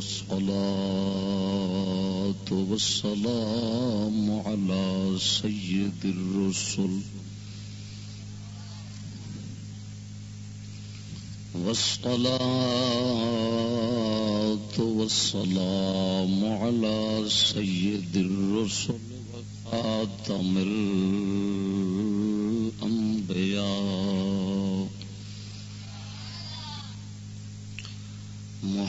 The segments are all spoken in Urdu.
والصلاة والسلام على سيد الرسل. والصلاة والسلام على سيد الرسل وخاتم الأنبياء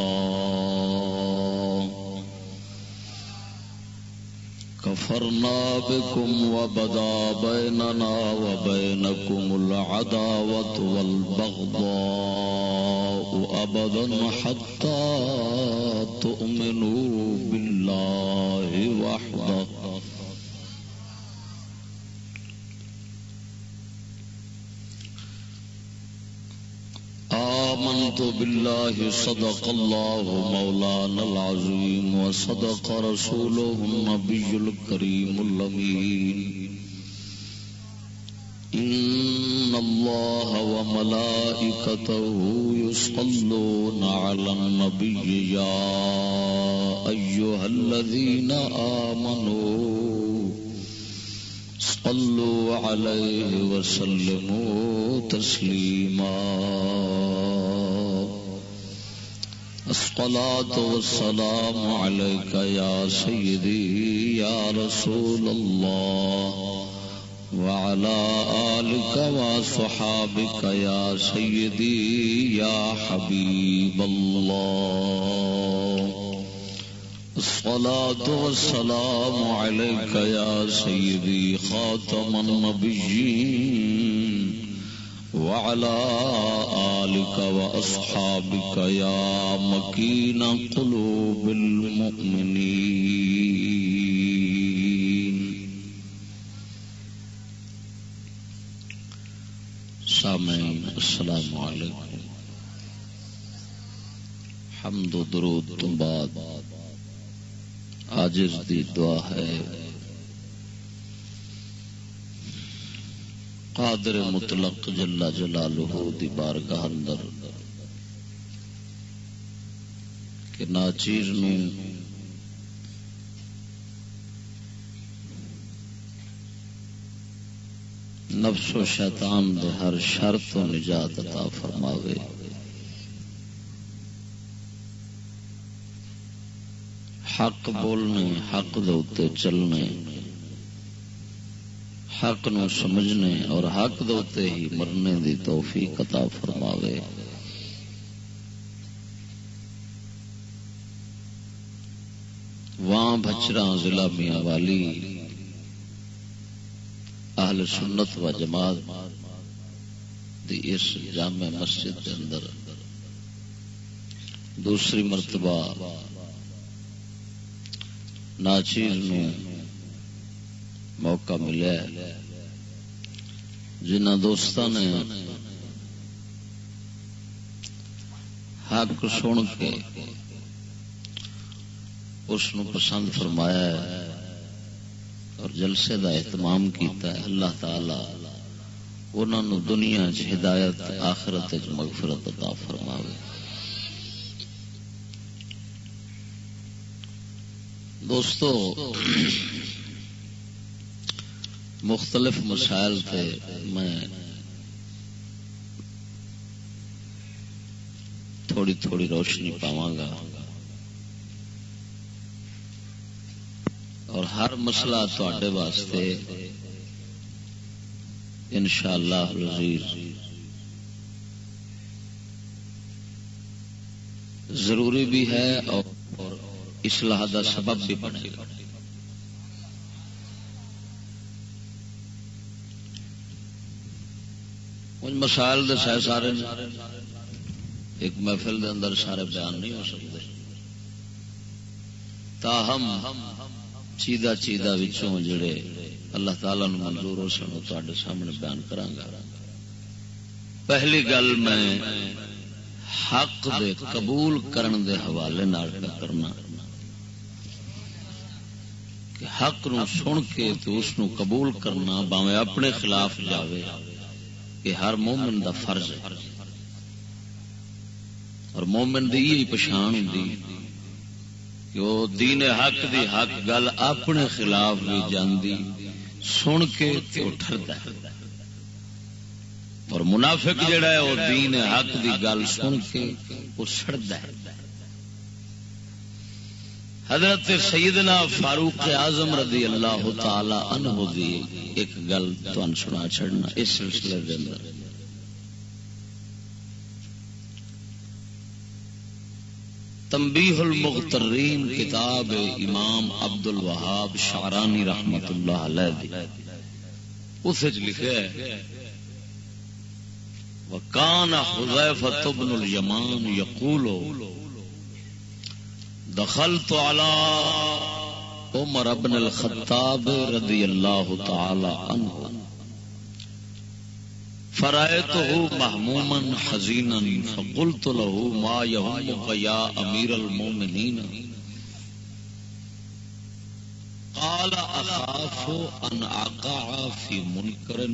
الله. كفرنا بكم وبدا بيننا وبينكم العداوة والبغضاء أبدا حتى تؤمنوا بالله وحده. آمنت بالله صدق الله مولانا العظيم وصدق رسوله النبي الكريم اللمين إن الله وملائكته يصلون على النبي يا أيها الذين آمنوا صلوا عليه وسلموا تسليما الصلاة والسلام عليك يا سيدي، يا رسول الله. وعلى آلك وصحابك يا سيدي، يا حبيب الله. الصلاة والسلام عليك يا سيدي خاتم النبيين وعلى آلك وأصحابك يا مكين قلوب المؤمنين. سامعين السلام عليكم حمد و درود تو بعد. آجز دی دعا ہے۔ قادر مطلق جلا جلالہ دی بارگاہ اندر کہ ناچیر نو نفس و شیطان دے ہر شرط و نجات عطا فرماوے۔ حق بولنے، حق دے چلنے، حق نو سمجھنے اور حق دے ہی مرنے دی توفیق عطا فرماوے۔ وہاں بچرا ضلع میاں والی، اہل سنت و جماعت دی اس جامع مسجد کے اندر۔ دوسری مرتبہ ناچیر نو موقع ملیا جنہ دوست نے حق سن کے اس پسند فرمایا ہے اور جلسے دا اہتمام کیتا ہے۔ اللہ تعالی انہوں دنیا چ ہدایت، آخرت مغفرت عطا فرماوے۔ دوستو، مختلف مسائل پہ میں تھوڑی تھوڑی روشنی پاواں گا۔ اور ہر مسئلہ تے واسطے ان شاء اللہ ضروری بھی ہے اور اصلاح کا سبب بھی بنے گا۔ مسائل دس ہے سارے ایک محفل دے اندر سارے بیان نہیں ہو سکتے۔ تاہم، چیدہ چیدہ وچوں جڑے اللہ تعالی نو منظور ہو سن تے سامنے بیان کرانگا پہلی گل میں حق دے قبول کرن دے حوالے نال کرنا۔ کہ حق نو سن کے تو اس نو قبول کرنا باویں اپنے خلاف جاوے کہ ہر مومن دا فرض ہے۔ اور مومن دی یہی پچھان ہوں کہ وہ دین حق دی حق گل اپنے خلاف بھی جاندی، سن کے ٹرد اور منافق جڑا ہے، وہ دین حق دی گل سن کے وہ سڑد ہے۔ حضرت سیدنا فاروق اعظم رضی اللہ تعالی عنہ دی ایک گل تو سنا چھڑنا اس سلسلے دے اندر۔ تنبیح المغترین کتاب امام عبد الوہاب شارانی رحمت اللہ علیہ دی۔ اس لکھے وکان حذیفہ بن الیمان یقول دخلت على عمر بن الخطاب رضی اللہ تعالی عنہ. فرائته محموما حزينا فقلت له ما يهمك يا امير المؤمنين قال اخاف ان اقع في منكر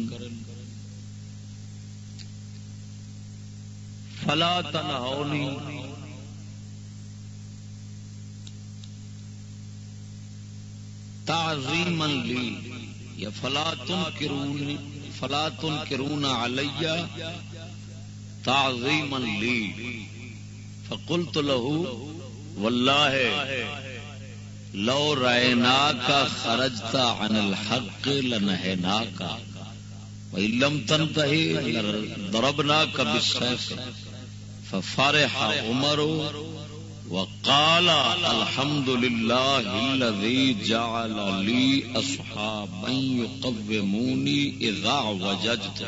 فلا تنهوني تعظيما لي يا فلا تنكروني فلا تنکرون علی تعظیما لی۔ فقلت له والله لو رأيناك خرجت عن الحق لنهيناك وإن لم تنتهي ضربناك بالسيف ففرح عمر وقال الحمد لله الذي جعل لي اصحابا يقوموني اذا وجدت.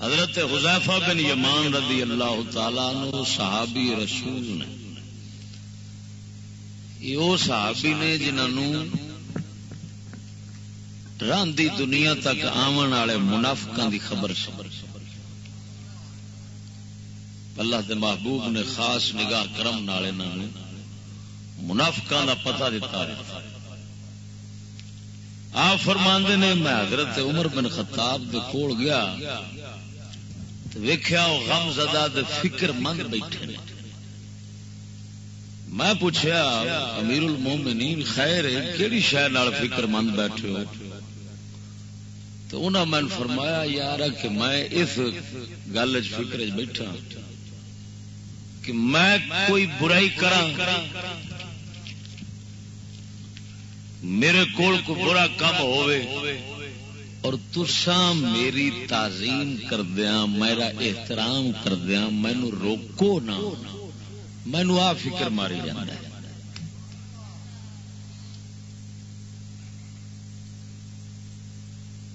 حضرت حذیفہ بن یمان رضی اللہ تعالی عنہ صحابی رسول نے، یہ صحابی نے جنہوں راندی دنیا تک آمن والے منافقاں دی خبر خبر اللہ دے محبوب نے خاص نگاہ کرم نالے منافقا کا پتا دتا آپ فرماندے نے، میں حضرت عمر بن خطاب دے کول گیا ویخیا غم زدہ دے فکر مند بیٹھے نے۔ میں پوچھا امیر المومنین خیر ہے، کیڑی شہر فکر مند بیٹھے ہو؟ تو انہوں نے فرمایا یار کہ میں اس گل فکر بیٹھا۔ کہ میں کوئی برائی کرا میرے کول کو برا کم ہوئے اور تسا میری تعظیم کردیا میرا احترام کردیا مینو روکو نہ۔ مینو آ فکر ماری جانا ہے۔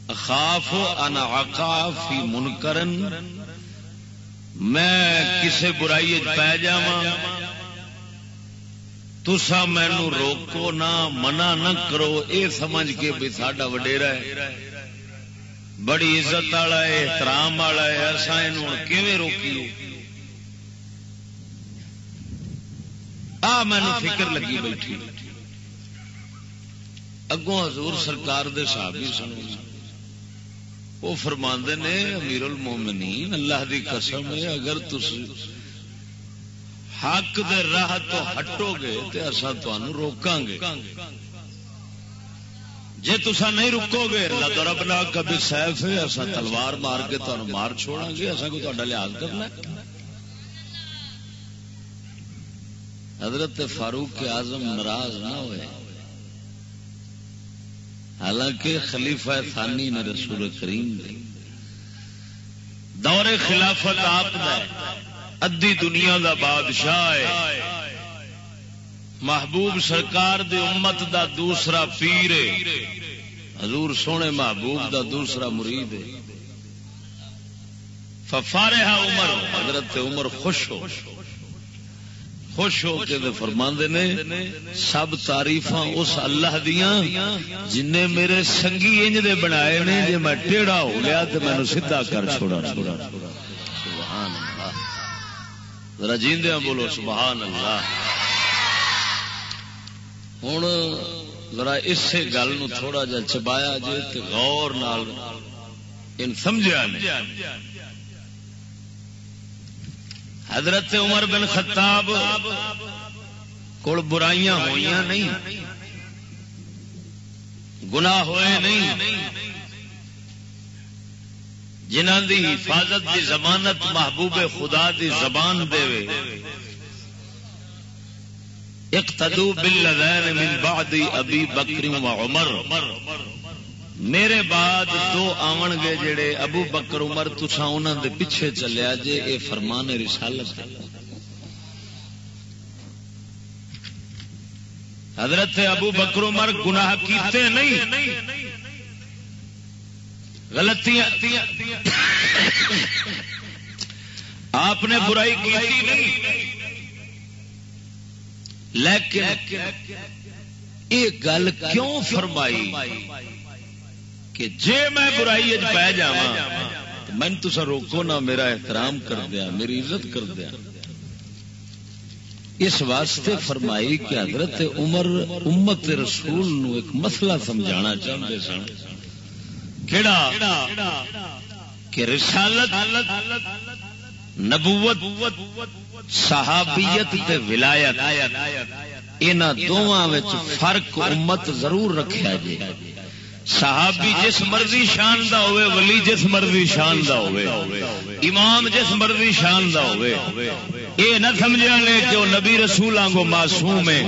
اخاف ان عقا فی منکرن۔ میں کسی برائی پی جا تسا مینو روکو نہ، منع نہ کرو، اے سمجھ کے بھی ساڈا وڈیرا ہے۔ بڑی عزت والا ہے، احترام والا ہے ایسا یہ روکیے آ مینو فکر لگی بیٹھی۔ اگوں حضور سرکار دے صحابی سنو۔ وہ فرما نے امیر المومنین اللہ دی قسم ہے، اگر تس حق دے راہ تو ہٹو گے تو اصا روکاں گے جی تسا نہیں رکو گے اللہ رب کبھی سیف ہے اصا تلوار مار کے تمہیں مار چھوڑا گے اصا کو لحاظ کرنا حضرت فاروق کے آزم ناراض نہ ہوئے۔ حالانکہ خلیفہ ثانی نے رسول کریم دے۔ دور خلافت آپ ادی دنیا دا بادشاہ ہے۔ محبوب سرکار دی امت دا دوسرا پیر حضور سونے محبوب دا دوسرا مرید ہے۔ ففارہ عمر، حضرت عمر خوش ہو۔ خوش ہو کے فرما نے، سب تاریف اس اللہ دیا جن میرے سنگی انج دے بنائے نے جی میں ٹیڑا ہو گیا تو مینو سیدا کر چھوڑا چھوڑا ذرا جیندیا بولو، سبحان اللہ۔ ہوں ذرا اس گل نو تھوڑا جا چبایا جی غور نال، ان سمجھا نہیں حضرت عمر بن خطاب کول برائیاں ہوئی نہیں گنا ہوئے نہیں۔ جنہ دی حفاظت دی زمانت محبوب خدا دی زبان دے اقتدو باللذین من بعد ابی بکر و عمر۔ میرے بعد دو آن گے جڑے ابو بکر عمر تسا انہوں دے پیچھے چلیا جے، اے فرمان رسالت حضرت ابو بکر عمر گناہ کیتے نہیں۔ غلطیاں آپ نے برائی کی نہیں۔ لیکن، یہ گل کیوں فرمائی؟ کہ جے میں برائی پہ جا میں تو روکو نہ، میرا احترام کر دیا، میری عزت کر دیا۔ اس واسطے فرمائی کہ حضرت عمر امت رسول نو ایک مسئلہ سمجھانا چاہتے سن۔ کہڑا کہ رسالت، نبوت، صحابیت تے ولایت ان دونوں فرق امت ضرور رکھا جائے صحابی جس مرضی شان دا ہوئے، ولی جس مرضی شان دا ہوئے، امام جس مرضی شان دا ہوئے اے نہ سمجھا لے کہ نبی رسول آنگو معصوم ہے۔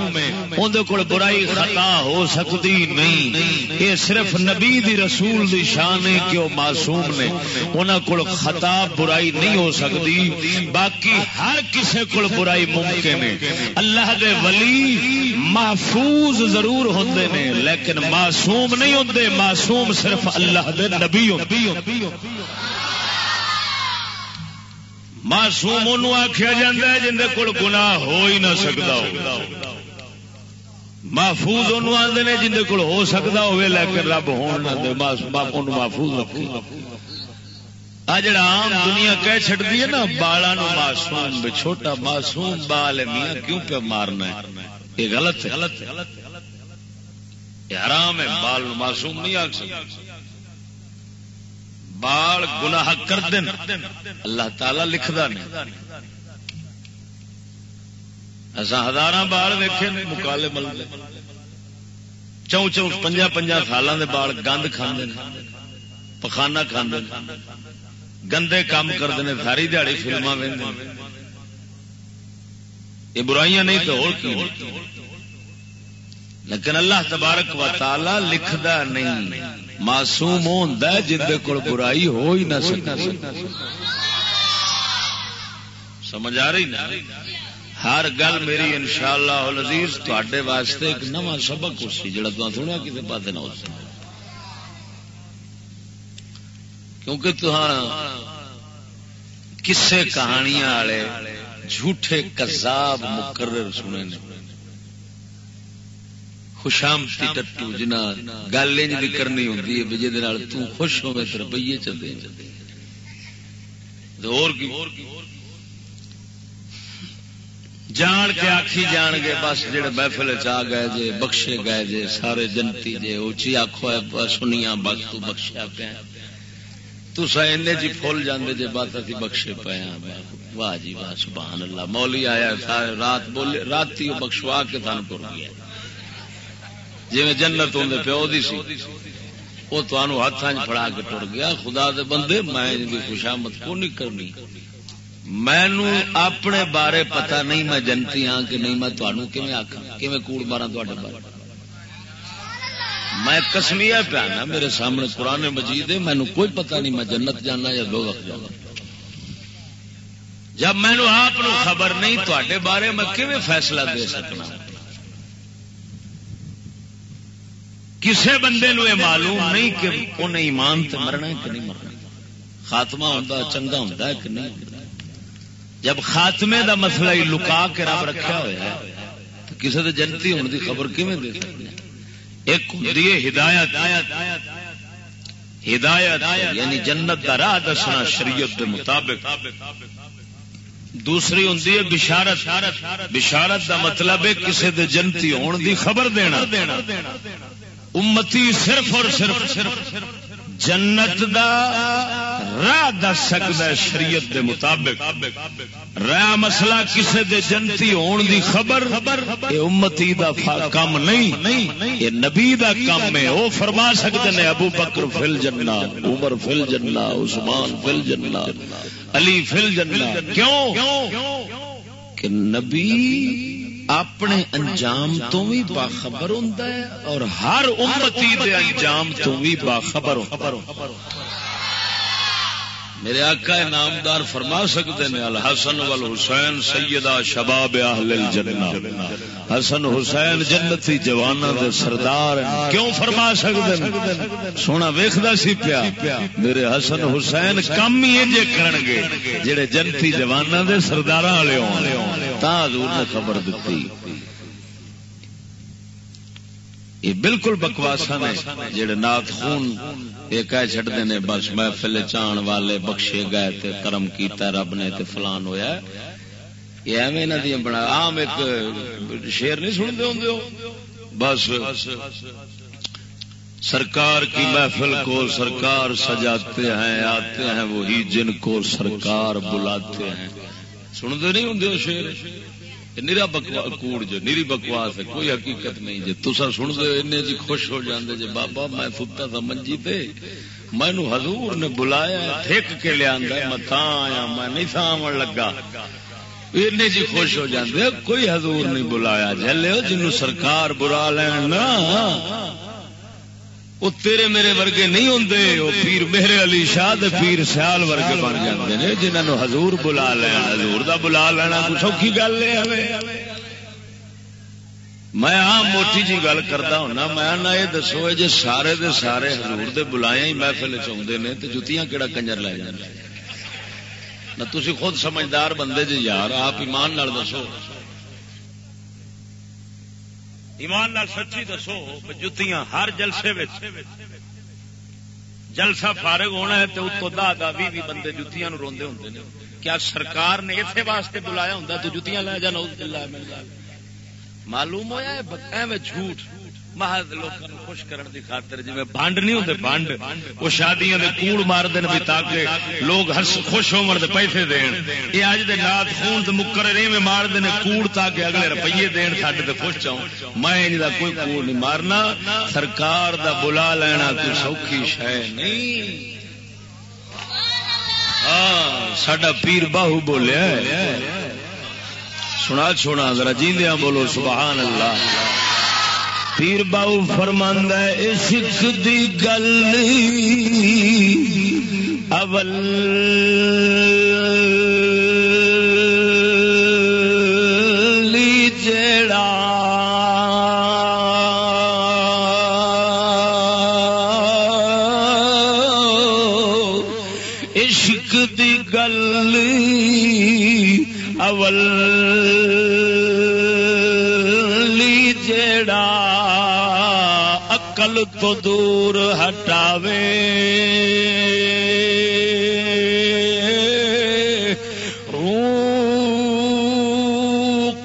اندر کول برائی خطا ہو سکتی نہیں۔ اے صرف نبی دی رسول دی شان ہے کہ وہ معصوم نے۔ انہاں کول خطا برائی نہیں ہو سکتی۔ باقی ہر کسے کول برائی ممکن ہے۔ اللہ دے ولی محفوظ ضرور ہوندے نے۔ لیکن معصوم نہیں ہوندے، معصوم صرف اللہ دے نبی معصوم انہوں آخیا جا جن کو گنا ہو ہی نہ سکتا ہو۔ محفوظ انہوں آتے ہیں جن کو ہو سکتا ہوئے، لیکن رب ہون نہ دے محفوظ رکھے آ جڑا عام دنیا کہہ چڑتی ہے نا بالا نو معصوم چھوٹا معصوم بال میاں کیوں پہ مارنا ہے؟ یہ غلط ہے۔ غلط ہے حرام ہے، بال معصوم نہیں آ بال گناہ کر دین۔ اللہ تعالی لکھدا نہیں۔ ہزار بال دیکھے مکالے مل چون چون پنجا پنجا سالوں کے بال گند کھانے پخانا کھانے گندے کام کرتے ہیں ساری دیہڑی فلما یہ برائیاں نہیں تو اور لیکن اللہ تبارک و تعالی لکھدا نہیں۔ معصوم ہوندا ہے جن دے کول برائی ہو ہی نہ سکتا سمجھ آ رہی نا؟ ہر گل میری انشاءاللہ العزیز تواڈے واسطے ایک نواں سبق ہوسی جڑا تو سنیا کسی پاس نہ ہو کیونکہ تو کسے کہانیاں والے جھوٹے کذاب مقرر سنے نے۔ خوشامتی ٹٹو جنا گل انج کرنی ہوتی ہے جی خوش ہوئے تو روپیے چلتے جان کے آخی جان گے، بس جہے محفل چ گئے جے، بخشے گئے جے، سارے جنتی جے اچھی آخو سنیا بس تو بخشیا پیا۔ تسا جی فل جانے جی بات ابھی بخشے پے ہاں۔ واہ جی واہ، سبحان اللہ۔ مولی آیا سارے رات بولے، رات ہی بخشوا کے تھان تر گیا۔ جی جنت ہوں پیو دی سی۔ وہ تمہوں ہاتھ فڑا کے ٹر گیا۔ خدا دے بندے، میں خوشامد کو نہیں کرنی۔ مینو اپنے بارے پتا نہیں، میں جنتی ہاں کہ نہیں، میں تمہوں کھے آخا کہ کوڑ مارا تے بارے؟ میں کسمیا پیا میرے سامنے قرآن مجید ہے مینو کوئی پتا نہیں، میں جنت جانا یا دو وقت جانا جب مینو آپ خبر نہیں تے بارے، میں کھے فیصلہ دے سکنا؟ کسے بندے نو یہ معلوم نہیں کہ انہیں ایمان تے مرنا ہے کہ نہیں مرنا خاتمہ ہوتا چنگا ہوتا ہے کہ نہیں جب خاتمے دا مسئلہ ہی لکا کے رب رکھا ہوا ہے تو کسی دے جنتی ہونے دی خبر کیویں دے سکتے ایک ہوتی ہے ہدایت۔ ہدایت۔ یعنی جنت دا راہ دسنا شریعت دے مطابق۔ دوسری ہوں بشارت۔ بشارت دا مطلب ہے کسی دے جنتی ہون دی خبر دینا۔ امتی صرف اور صرف جنت دا راہ دس سکتا ہے شریعت دے مطابق۔ رہا مسئلہ کسے دے جنتی ہون دی خبر یہ امتی دا کم نہیں یہ نبی دا کم ہے۔ وہ فرما سکتے ہیں، ابو بکر فل جنہ عمر فل جنہ عثمان فل جنہ علی فل جنہ کیوں؟ کہ نبی اپنے انجام تو بھی باخبر ہوں اور ہر امتی دے انجام تو بھی باخبر میرے آقا نامدار فرما سکتے ہیں، الحسن وال حسین سیدہ شباب اہل الجنہ۔ حسن حسین جنتی جوانا دے سردار کیوں فرما سکتے ہیں؟ سونا ویکھدا سی پیا، میرے حسن حسین کم ہی جے کرن گے جڑے جنتی جوانا دے سرداراں والے ہون تا حضور نے خبر دتی۔ یہ بالکل بکواسا نے جڑے نات خون یہ کہہ چڑھتے ہیں بس محفل چان والے بخشے گئے تے کرم کیتا رب نے تے فلان ہویا یہ ایویں نہ دیا بنا، عام ایک شیر نہیں سنتے ہوں بس سرکار کی محفل کو سرکار سجاتے ہیں، آتے ہیں وہی جن کو سرکار بلاتے ہیں۔ سنتے نہیں ہوں شیر نرا کوڑ جو نیری بکواس ہے، کوئی حقیقت نہیں جی۔ تسا سن دے این جی خوش ہو جاندے جی۔ بابا، میں ستا تھا منجی تے مینو حضور نے بلایا ٹھیک کے لیا میں تھا آیا، میں نہیں تھا آن لگا۔ این جی خوش ہو جاندے۔ کوئی حضور نہیں بلایا۔ جلے جنوں سرکار برا لین نا وہ تیرے میرے ورگے نہیں ہوں وہ پیر میرے علی شاہ پیر سیال ورگے بن جاتے ہیں جنہوں حضور بلا لینا، حضور دا بلا لینا سوکھی گل ہے میں آ موٹی جی گل کرتا ہونا، میں نہ یہ دسو جی سارے دے سارے حضور دے بلایا ہی محفل چاہتے ہیں تو جتیاں کہڑا کنجر لے جانے نہ تھی خود سمجھدار بندے جی یار، آپ ایمان نال دسو۔ ایمان نال سچی دسو جتیاں ہر جلسے جلسہ فارغ ہونا ہے تو اتو دہ دہ بھی بھی بندے جتیاں روندے ہوندے نے۔ کیا سرکار نے اسے واسطے بلایا ہوں تو جتیاں لے جانا معلوم ہوا ہے جھوٹ محض لوگ خوش کرن دی خاطر جی بانڈ نہیں ہوتے بانڈ، وہ شادیاں دے کوڑ مار دین بھی تاکہ لوگ ہس خوش ہو دے پیسے دین۔ یہ اج دے نات خون تے مکر میں مار دین، کوڑ تاکہ اگلے روپیے دین ساڈے تے خوش چاؤ میں ان دا کوئی کوڑ نہیں مارنا، سرکار دا بلا لینا کوئی سوکھی شے نہیں۔ ہاں ساڈا پیر باہو بولیا سنا چھوڑا ذرا جیندیاں بولو، سبحان اللہ۔ پیر باؤ فرماند عشق دی گل اول دور ہٹاوے۔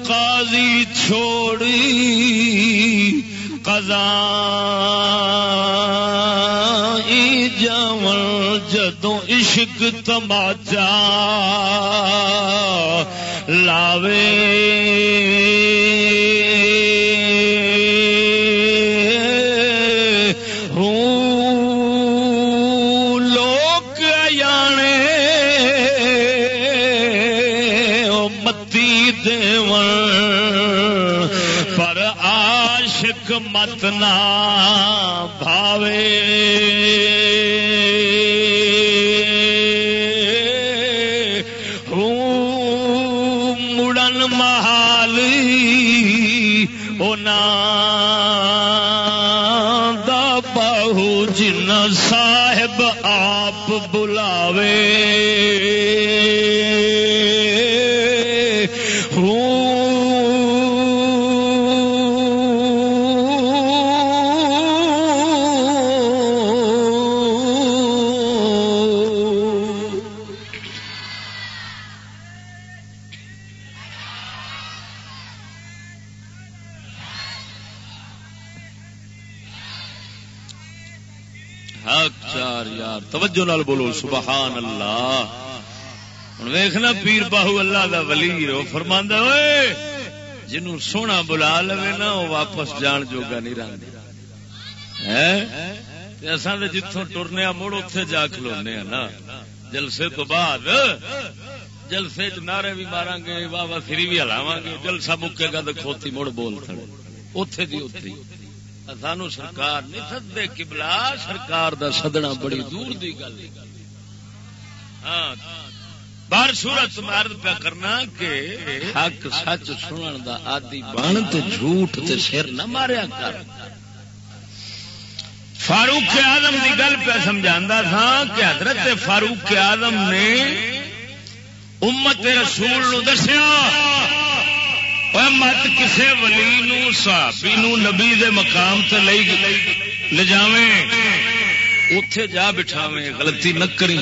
قاضی چھوڑی قضا۔ جمل جدوں عاشق تماچا۔ لاوے۔ عاشق نال بولو سبحان اللہ ہوں ویخنا پیر باہو اللہ دا ولی وہ فرماندا اوئے، جنوں سونا بلا لوے نا وہ واپس جان جوگا نہیں رہندا ہے اصل جتوں ٹرنے مڑ اتے جا کھلونے نا۔ جلسے تو بعد، جلسے چ نعرے بھی مارا گے، واہ واہ فری بھی ہلاواں گے، جلسہ مکے گا تو کھوتی مڑ بول تھڑ اتے دی اتے سانو سرکار نہیں سدے کبلا سرکار دا سدنا بڑی دور دی گل ہاں بار سورت مرد پہ کرنا کہ حق سچ سنن دا آدی بن تے جھوٹ تے سر نہ ماریا کر۔ فاروق آدم کی گل پہ سمجھا تھا کہ حضرت فاروق آدم نے امت رسول نو دسیا۔ مت کسے ولی نو صحابی نو نبی دے مقام تے لے لے جاویں اوتھے جا بٹھاویں غلطی نہ کریں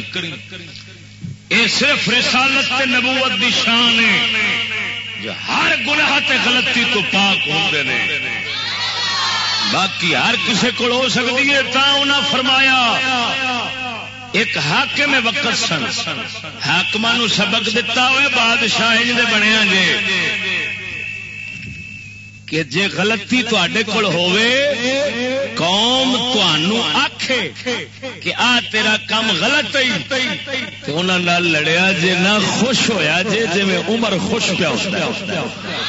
اے صرف رسالت تے نبوت دی شان ہے جو ہر گناہ تے غلطی تو پاک ہوندے نے باقی ہر کسی کو ہو سکتی ہے تا انہاں فرمایا ایک حاکم وقت سن حاکم نو سبق دتا ہوئے بادشاہ انج دے بنیا جے کہ جے غلطی تے کول ہوے قوم تانوں آکھے کہ آ تیرا کام غلط ہے تے انہاں نال لڑیا جے نہ خوش ہویا جے، جویں عمر خوش پیا ہوندا۔ ہے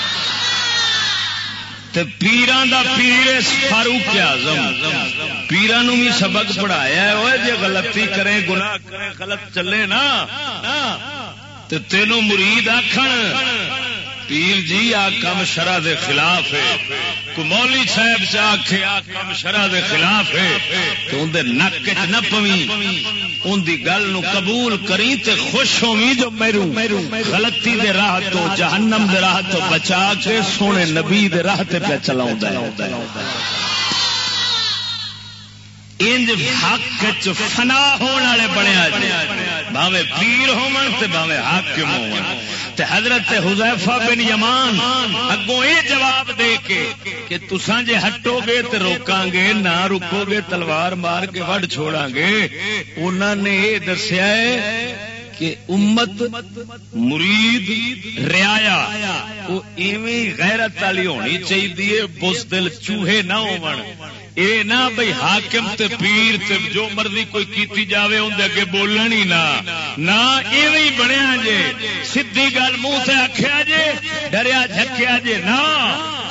تے پیران دا پیر فاروق اعظم پیران بھی سبق پڑھایا ہے وہ جی غلطی کریں، گناہ کریں، غلط چلے نا۔ تے تینوں مرید آخر پیر جی آ کم شرح دے خلاف ہے۔ کو مولی صاحب سے آخے آ کم شرح دے خلاف ہے۔ تو اندر نک نہ پوی ان دی گل نو قبول کری تے خوش ہوئی جو میرو غلطی دے راہ تو، جہنم دے راہ تو بچا کے سونے نبی دے راہ تے پہ چلاؤں انج حق چ فنا ہونے والے بنیا بھاوے پیر ہون تے بھاوے حاکم ہون تے حضرت حذیفہ بن یمان اگوں یہ جواب دے کے کہ تساں جے ہٹو گے تے روکاں گے نہ رکو گے تلوار مار کے وڈ چھوڑاں گے انہاں نے یہ دسیا ہے کہ امت مرید رعایا، وہ ایویں غیرت والی ہونی چاہیے بزدل چوہے نہ ہون اے نہ بھئی حاکم تے پیر تے جو مرضی کوئی کیتی جاوے، اون دے اگے بولن ہی نہ نہ ایویں بنیا جے۔ سیدھی گل منہ تے آکھیا جے، ڈریا جھکیا جے۔ نہ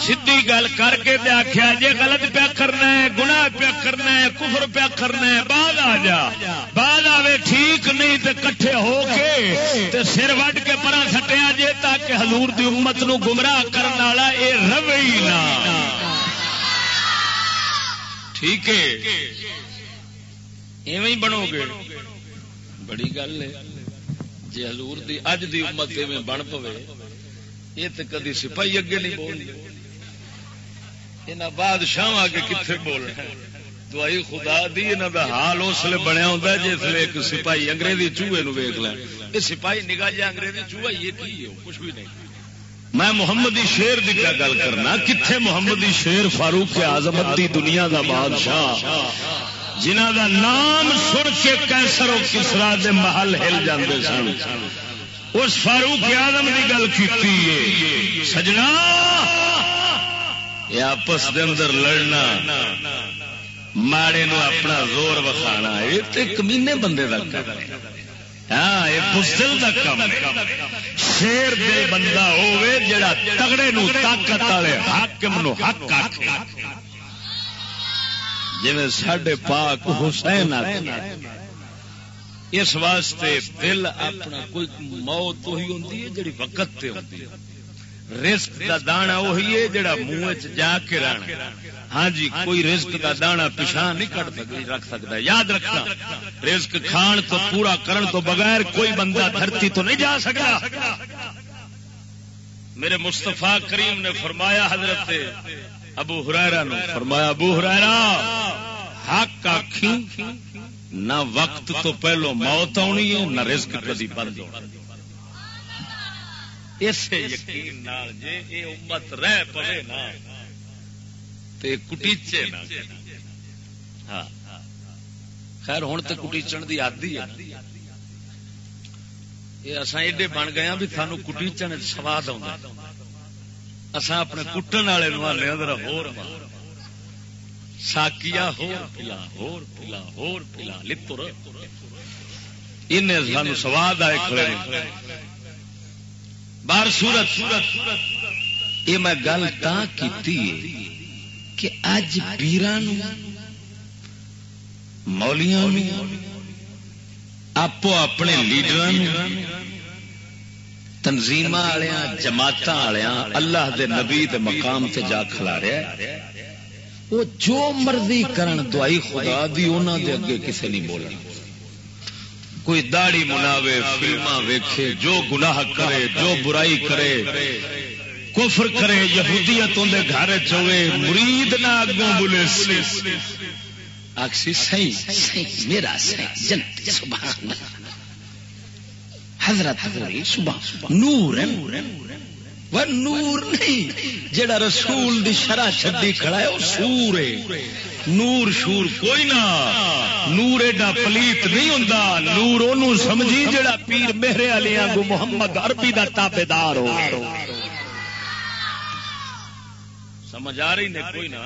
سیدھی گل کر کے تے آکھیا جے، غلط پیا کرنا ہے، گناہ پیا کرنا ہے، کفر پیا کرنا ہے، بعد آ جا۔ بعد آوے ٹھیک نہیں تے کٹھے ہو کے تے سر وڈ کے پرا سٹیا جے تاکہ حضور دی امت نو گمراہ کرن والا اے روے ہی نہ ٹھیک ہے۔ ایویں بنو گے بڑی گل ہے۔ جی حضور دی اج دی امت ایویں بن پوے، یہ تو کدی سپاہی اگے نہیں بول یہاں بادشاہ آگے کتنے بولنا دوائی خدا دی انہوں دا حال اس لیے بنیا ہوتا جس لیے ایک سپاہی انگریزی چوہے نو ویک لیں یہ سپاہی نگاہ جا انگریزی چوہا یہ کی ہے کچھ بھی نہیں۔ میں محمدی شیر دی کیا گل کرنا؟ کتنے محمدی شیر فاروق اعظمت دی دنیا دا بادشاہ؟ جنہ دا نام سن کے کیسر و کسرا دے محل ہل جاندے سن۔ اس فاروق آدم کی گل کی سجنا! یہ آپس دے اندر لڑنا۔ ماڑے نو اپنا زور وکھانا یہ تو کمینے بندے کا کام ہے ہاں یہ بزدل کا کام شیر دل بندہ ہوے جڑا تگڑے نو طاقت والے حاکم نو حق آکھے۔ جویں ساڈے پاک حسین آکھے۔ اس واسطے دل اپنا کوئی موت وہی ہوندی ہے جڑی وقت تے ہوندی ہے۔ رزق دا دانا وہی ہے جڑا منہ جا کے رہنا ہاں جی کوئی رزق دا دانا پچھان نہیں کٹ رکھ سکتا یاد رکھنا، رزق کھان تو پورا کرن تو بغیر کوئی بندہ دھرتی تو نہیں جا سکتا۔ میرے مستفا کریم نے فرمایا، حضرت ابو ہرائرا نے فرمایا، ابو ہرائرا حق آخی نہ وقت تو پہلو موت آنی ہے، نہ رزق کدی بند ہونا اسے یقین نال جے اے امت رہ پوے نا، تے کٹیچے نا۔ ہاں۔ خیر ہوں تو کٹیچن دی آدھی ہے۔ یہ اصا ایڈے بن گیا ہاں بھی سانو کٹیچن سواد آ اصا اپنے کٹن والے نوالے ہاں ذرا ہور ساکیا ہور پلا ہور پلا ہور پلا لتر ان سانو سواد آئے کھڑے۔ بار سورت۔ سورت یہ میں گل کی کہ اج پیران مولیاں آپ اپنے لیڈر تنظیم جماعت اللہ دے نبی دے مقام سے جا کھلا رہا وہ جو مرضی کرن، دعائی خدا دی انہوں دے اگے کسے نہیں بولنا کوئی داڑی مناوے فلما ویکھے، جو گناہ کرے، جو برائی کرے، کفر کرے یہودیت دے گھر چوے مرید نہ اگوں بولے۔ آخسی صحیح میرا صحیح جنت، سبحان۔ حضرت صبح نور وہ نور نہیں جڑا رسول دی شرح چھڈی کھڑا ہے، وہ سور ہے۔ نور شور کوئی نہ۔ نور ایڈا پلیت نہیں ہوں نور ان سمجھی جڑا پیر میرے علی کو محمد عربی دا تابے دار ہو۔ سمجھ آ رہی نے کوئی نہ۔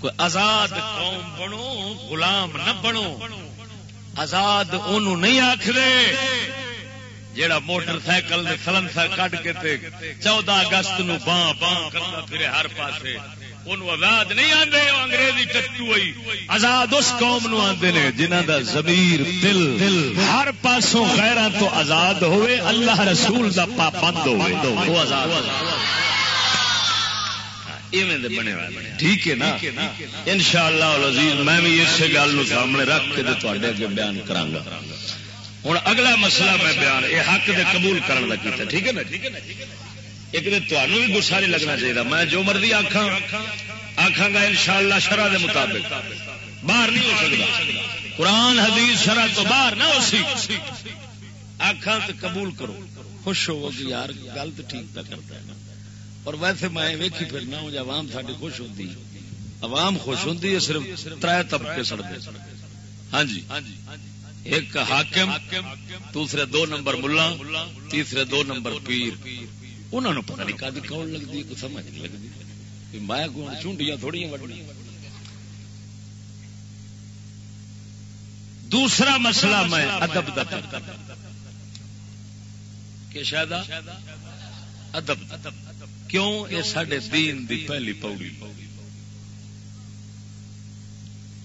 کوئی آزاد قوم بنو، غلام نہ بنو۔ آزاد ان نہیں آخر جیڑا موٹر سائیکل سلن سا کٹ کے چودہ اگست نو بان بان کرتا پھر ہر پاسے۔ آزاد نہیں آتے انگریزی ٹٹو ہوئی۔ آزاد اس قوم نو آتے نے جنہ دا ضمیر دل دل ہر پاسوں غیران تو آزاد ہوئے، اللہ رسول دا پابند ہوئے۔ وہ آزاد ٹھیک ہے نا؟ ان شاء اللہ میں بھی اس گل سامنے رکھ کے اگے بیان کرا ہوں اگلا مسئلہ میں بیان یہ حق دے قبول کرنے کا کیتا ٹھیک ہے نا؟ ایک تو تمہیں بھی گسا نہیں لگنا چاہیے میں جو مرضی آخا آخا گا ان شاء اللہ شرح کے مطابق۔ باہر نہیں ہو سکتا۔ قرآن، حدیث شرح تو باہر نہ ہو سی۔ آخا تو قبول کرو۔ خوش ہو کہ یار، گل تو ٹھیک پہ کرتا ہے۔ اور ویسے میں ویکھی پھرنا ہوں، عوام ساری خوش ہوتی عوام خوش ہوتی ہے صرف تر طبقے سڑتے ہاں جی۔ ایک حاکم، دوسرے دو نمبر ملا، تیسرے دو نمبر پیر۔ انہوں نے پتا نہیں کدی کون لگتی ہے سمجھ نہیں لگتی چونڈیاں تھوڑی دوسرا مسئلہ میں ادب کہ شاید ادب۔ کیوں؟ یہ سڈے دین دی پہلی پوڑی۔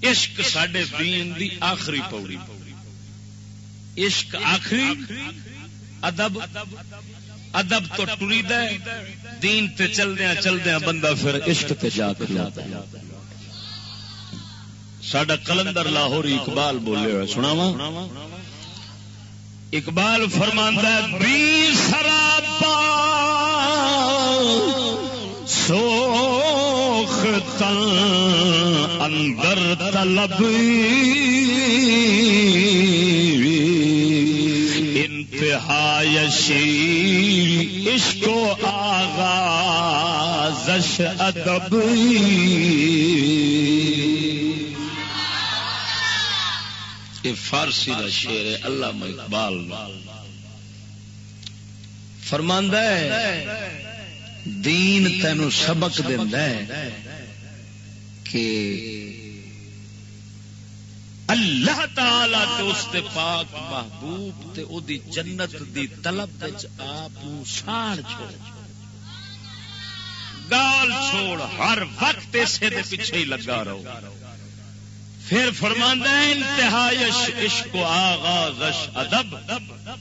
عشق سڈے دین دی آخری پوڑی۔ عشق آخری ادب۔ ادب تو ٹری دین تے چلدیا چلدیا بندہ پھر عشق تے جا کر سڈا کلندر لاہور اقبال بولے ہوئے سناوا اقبال فرماندہ بی سراپا سوخ تن اندر طلب انتہائی عشق و آغازش ادب یہ فارسی کا شیر ہے اللہ اقبال۔ فرماندہ ہے، دین تینو سبق دینا ہے کہ اللہ تعالی تے اس دے پاک محبوب تے او دی جنت دی طلب وچ آپ ساڑ چھوڑ۔ گال چھوڑ، ہر وقت اسے دے پیچھے ہی لگا رہو۔ پھر فرماندا ہے انتہا عشق و آغاز ادب۔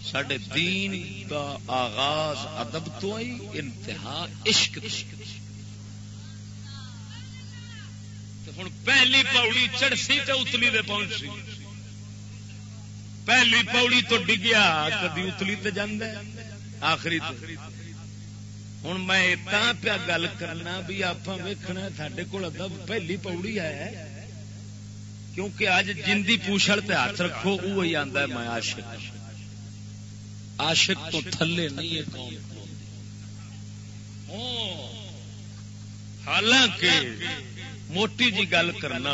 سڈے دین کا آغاز ادب تو ہی، انتہا عشق عشق ہوں پہلی پوڑی چڑسی تو اتلی دے پہنچی پہلی پوڑی تو ڈگیا کدی اتلی تو جانا آخری ہوں میں پیا گل کرنا بھی آپ ویکنا سڈے کو ادب پہلی پوڑی ہے۔ کیونکہ اج جن پوچھل تے ہاتھ رکھو وہی آتا ہے، میں عاشق ہاں۔ عاشق تو تھلے نہیں ہے قوم۔ ہاں۔ حالانکہ موٹی جی گل کرنا،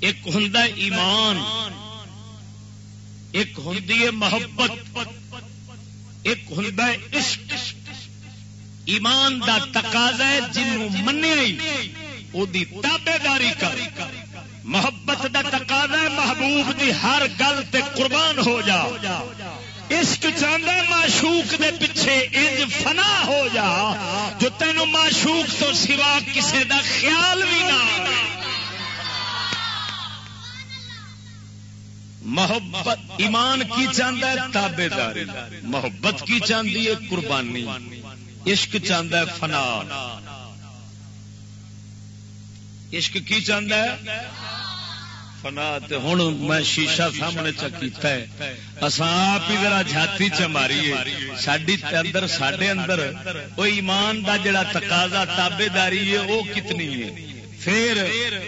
ایک ہوں ایمان، ایک ہوں محبت، ایک ہوں عشق۔ ایمان دا تقاضا ہے جنوں منیا وہ تابے داری کر۔ محبت دا تقاضا ہے محبوب دی ہر گل تے قربان ہو جا۔ عشق چاہتا معشوق دے پیچھے انج فنا ہو جا، جو تینوں معشوق تو سوا کسے دا خیال بھی نہ محبت ایمان کی چاہتا ہے تابے داری محبت کی چاہتی ہے، قربانی۔ عشق چاہتا ہے، فنا۔ عشق کی چاہتا ہے؟ فنا ہوں میں شیشہ سامنے چکیتا ہے۔ اصا آپ ہی ذرا جاتی چ ماری ساری اندر سڈے اندر وہ ایمان دا جڑا تقاضا تابے داری ہے وہ کتنی ہے۔ پھر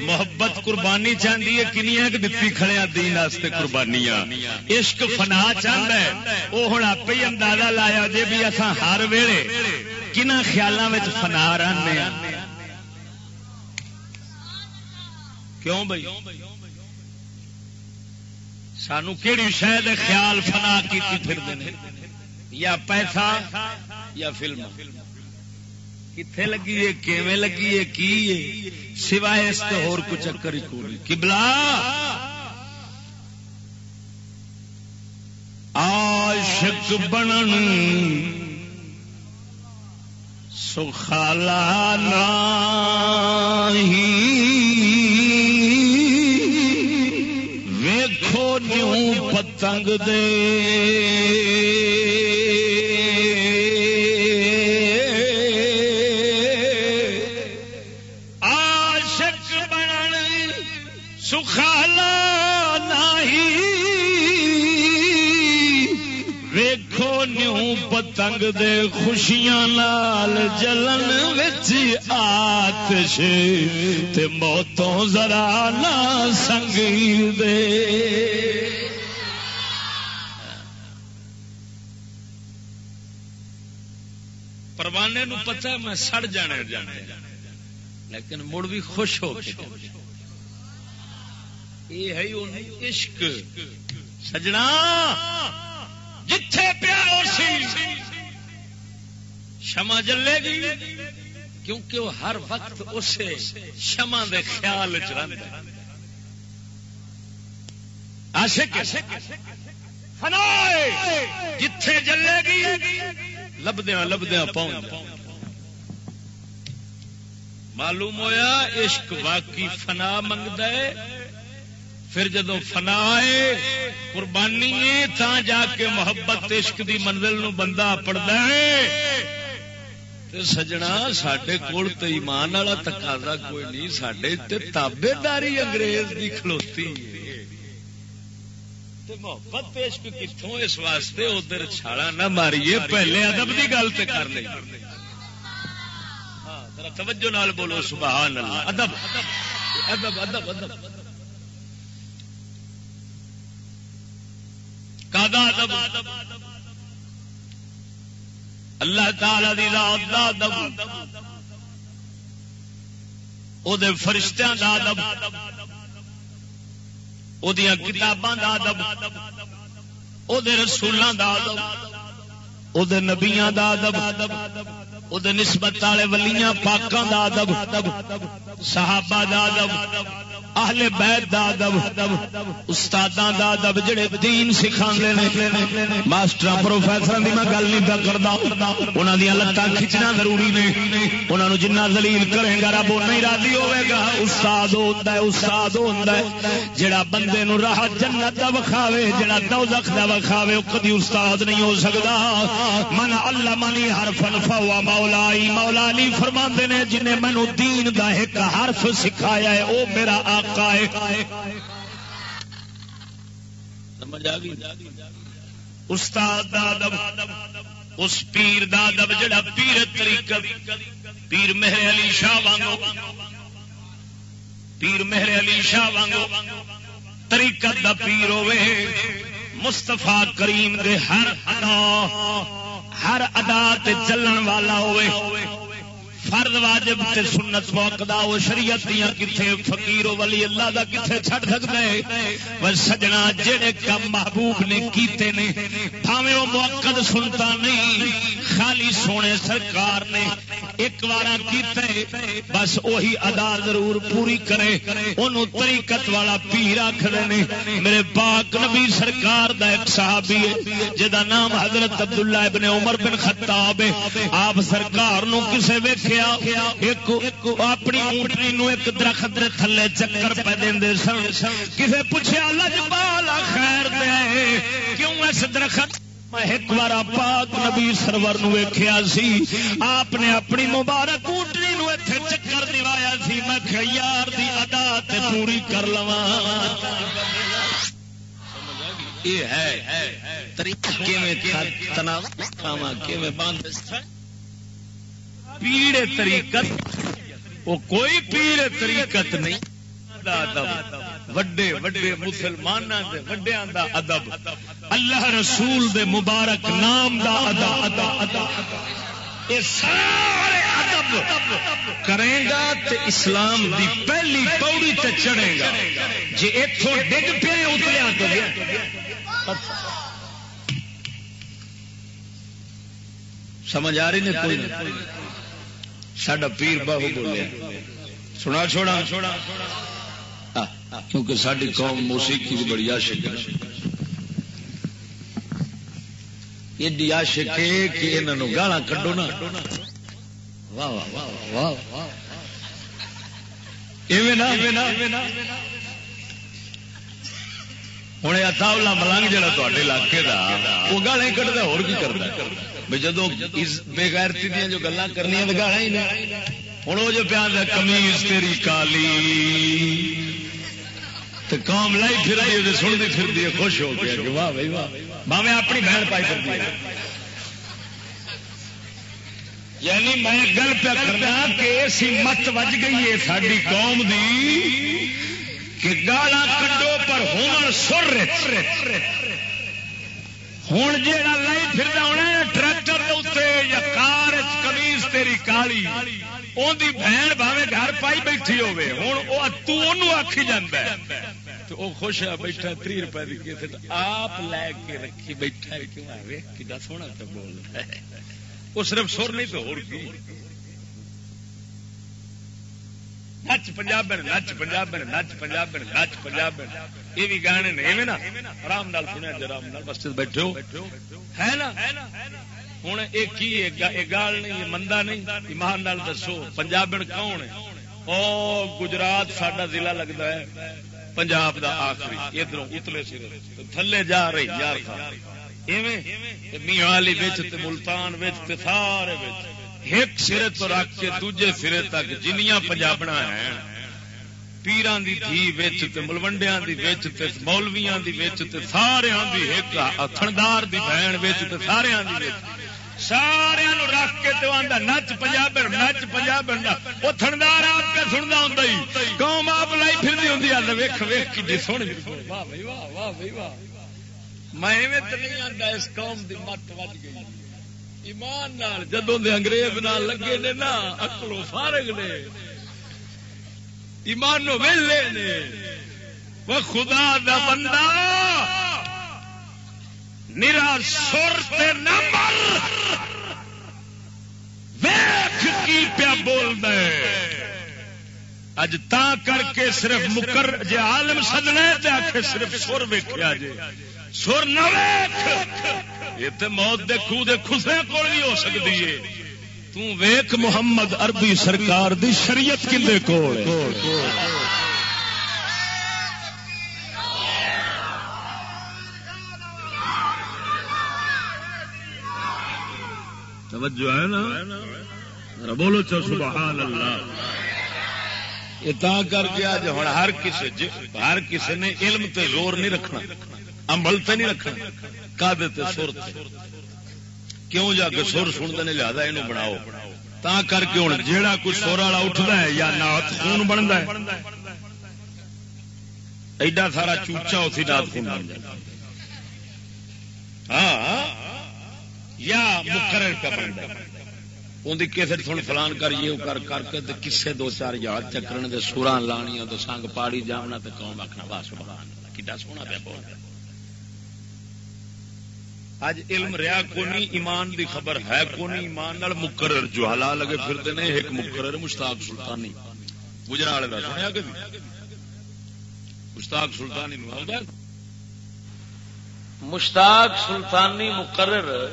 محبت قربانی چاہتی ہے کنیا دتی کھڑیا دین واسطے قربانیاں۔ عشق فنا چاہتا ہے وہ ہوں آپ ہی اندازہ لایا جی بھی اصا ہر ویلے کنہ خیالوں میں فنا رہنے ہاں۔ کیوں بھائی سانو کہڑی شاید خیال فنا کی پھر یا پیسہ یا فلم۔ کتنے لگی ہے؟ کیویں لگی ہے؟ کی سوائے اس تو اور کچھ چکر ہی کبلا عاشق بنن۔ سخالا نہیں نیو پتنگ دے؟ آشک بن سخالا نہیں ویکھو نیو پتنگ دے خوشیاں لال جلن۔ وچ آتش تے موتوں ذرا نہ سنگی دے۔ پروانے نو پتا میں سڑ جانے جانے۔ لیکن مڑ بھی خوش ہو کے۔ یہ ہے عشق۔ سجنا، جتھے پیا شما جلے گی۔ کیونکہ وہ ہر وقت اسے شما دے خیال چ جتھے جلے گی لبدیا لبدیا پہنچ معلوم ہویا عشق واقعی فنا منگد پھر جدو فنا ہے قربانی ہے تا جا کے محبت عشق دی منزل نو بندہ پڑتا ہے۔ سجنا سڈے کول تو ایمان والا تقاضا کوئی نہیں سڈے تابے داری انگریز کی کھلوتی محبت عشق کتوں اس واسطے ادھر چھاڑا نہ ماریے پہلے ادب کی گل تو کر لیں توجہ نال بولو سبحان اللہ ادب ادب ادب ادب اللہ تعالی دی ذات دا ادب، او دے فرشتیاں دا ادب، او دیاں کتاباں کا ادب وہ رسولوں کا ادب وہ نبیاں کا ادب وہ نسبت والے ولیاں پاکوں کا ادب، صحابہ کا ادب اہل بیت دا ادب، استاداں دا ادب جڑے دین سکھاندے نے۔ ماسٹر پروفیسر دی میں گل نہیں کردا۔ انہاں دی لتاں کھچنا ضروری نے۔ انہاں نو جنہ ذلیل کرے گا، رب نہیں راضی ہوے گا۔ استاد ہوندا ہے، استاد ہوندا ہے۔ جڑا بندے نو راہ جنت دا وکھاوے، جڑا دوزخ دا وکھاوے، او کدی استاد نہیں ہو سکدا۔ من علمنی حرفا فوا مولائی۔ مولا علی فرماندے نے جنے مینوں دین دا ایک حرف سکھایا ہے، او میرا استاد اس پیر دادب جڑا پیر طریقہ پیر مہر علی شاہ وانگو پیر مہر علی شاہ وانگو طریقت دا پیر ہوے مستفا کریم دے ہر ادا ہر ادا تے چلن والا ہوئے فرد واجب تے سنت موقدا وہ شریعت دیا کتنے فقیر ولی اللہ دا کتنے چھڑ سکتا ہے سجنا جڑے کم محبوب نے کیتے نے بھاوے وہ موقد سنتا نہیں۔ خالی سونے سرکار نے ایک بار کیتے، بس وہی ادا ضرور پوری کرے۔ انہوں طریقت والا پیر آخر نے، میرے پاک نبی سرکار دا ایک صحابی ہے جدا نام حضرت عبداللہ ابن عمر بن خطاب ہے۔ آپ سرکار نو کسے اپنی اونٹنی نو ایک درخت تھلے چکر پہ دے سن کسے پوچھا لجپال خیر دے کیوں اس درخت ایک بار پاک نبی سرور ویخیا سی آپ نے اپنی مبارک اونٹنی نو اتنے چکر دوایا سی میں یار دی ادا تے پوری کر لوا یہ ہے طریقہ تناؤ باندھ پیڑ طریقت، وہ کوئی پیڑ طریقت نہیں. وڈے وڈے مسلمان وڈیا دا ادب. اللہ رسول دے مبارک نام دا ادا ادا ادا یہ سارے ادب کرے گا تے اسلام دی پہلی پوڑی تے چڑھے گا. جی اتوں ڈگ پیا اتریا تو سمجھ آ رہی نے کوئی؟ سڈا پیر بہو بولے۔ سنا چھوڑا۔ چھوڑا کیونکہ ساری قوم موسیقی کی بڑی عاشق ایڈی عاشق ہے کہ انہوں گالا کڈو نا۔ واہ واہ واہ واہ ہوں اتاولا ملنگ جہاں تے علاقے کا وہ گالے کٹتا ہو جدو بےغیرتی دیا جو گلا کرنی گالا ہی نہیں ہوں وہ جو پیار کمیز تیری کالی۔ قوم لائی پھر سنتی پھر خوش ہو گیا واہ بھائی واہ۔ میں اپنی بہن پائی کر یعنی میں گل پہ کرنا کہ ایسی مت وج گئی ہے ساری قوم دی کہ گالا کڈو پر ہون سر ہوں جا لائی پھر ہونا ٹریکٹر یا کار کمیز تیری کالی ان بہن بھاوے گھر پائی بیٹھی ہوے ہوں وہ تھی جانا تو وہ خوش ہے، بیٹھا تری روپئے کی آپ لے کے رکھی بیٹھا کیوں آئے کتا سونا تو بول رہا ہے۔ وہ صرف سر نہیں تو ہو نچ پنجاب نچ پنجاب نچ پنجاب نچ پنجاب یہ بھی گانے نے نا. آرام نال سنیا جی آرام نال بس بیٹھو ہے نا? ہوں یہ کی گال نہیں مندا نہیں. ایمان نال دسو پنجاب کون ہے؟ او گجرات ساڈا ضلع لگتا ہے پنجاب دا آخری. ادھر اتلے سر تھلے جا رہی، یار میاں والی ملتان سارے ایک سرے تو رکھ کے دوجے سرے تک جنیاں پنجابنا ہیں پیران دی دھی وچ تے ملوڈیاں دی تے مولویاں دی وچ تے ساریاں دی ایک تھندار دی بہن وچ تے ساریاں دی وچ سارے رکھ کے تو آدھا نچ پنجاب نچ پنجاب تھندار آپ کے سنتا ہوں قوم آپ لائی پھر ہوں ویخ ویخ کی سن۔ میں تو نہیں آتا اس قوم کی مت وج گئی۔ ایمان جدوں دے انگریز نال لگے نے نا اکلو فارغ نے۔ ایمان نو ویلے نے۔ وہ خدا دا بندہ نرا سر نمبر ویخ کی پیا بول دے اج تا کر کے صرف مکر جی عالم سدنا تے آخ صرف سر ویخیا جی سر نہ ویخ یہ تو موت دے خو دے خسے کول بھی ہو سکتی ہے۔ تو ویخ محمد عربی سرکار دی شریعت کدے کول۔ توجہ ہے نا؟ بولو چو سبحان اللہ تا کر کے آج ہوں ہر کسی ہر کسی نے علم تے زور نہیں رکھنا، عمل تے نہیں رکھنا۔ کا سر کیوں جا کے سر سنتے ہیں لہٰذا یہ بناؤ؟ تا کر کے ہوں جیڑا کوئی سور والا اٹھتا ہے یا نات خون بنتا ہے۔ ایڈا سارا چوچا اسی نات خون بن جائے۔ ہاں یا مقرر کا بنتا ہے اندی کیسٹ سن فلان کر یہ کر کر کے کسے دو چار یاد چکرن دے سورا لانیاں تو سنگ پاڑی جامنا تو قوم آخنا واہ، سبحان کڈا سونا پیا بول رہا اج علم رہا کونی، ایمان دی خبر ہے کونی، ایمان نال مقرر جو حلا لگے پھرتے نے، ایک مقرر مشتاق سلطانی۔ گجرا والے کا سنیا کہ مشتاق سلطانی نو مشتاق سلطانی مقرر۔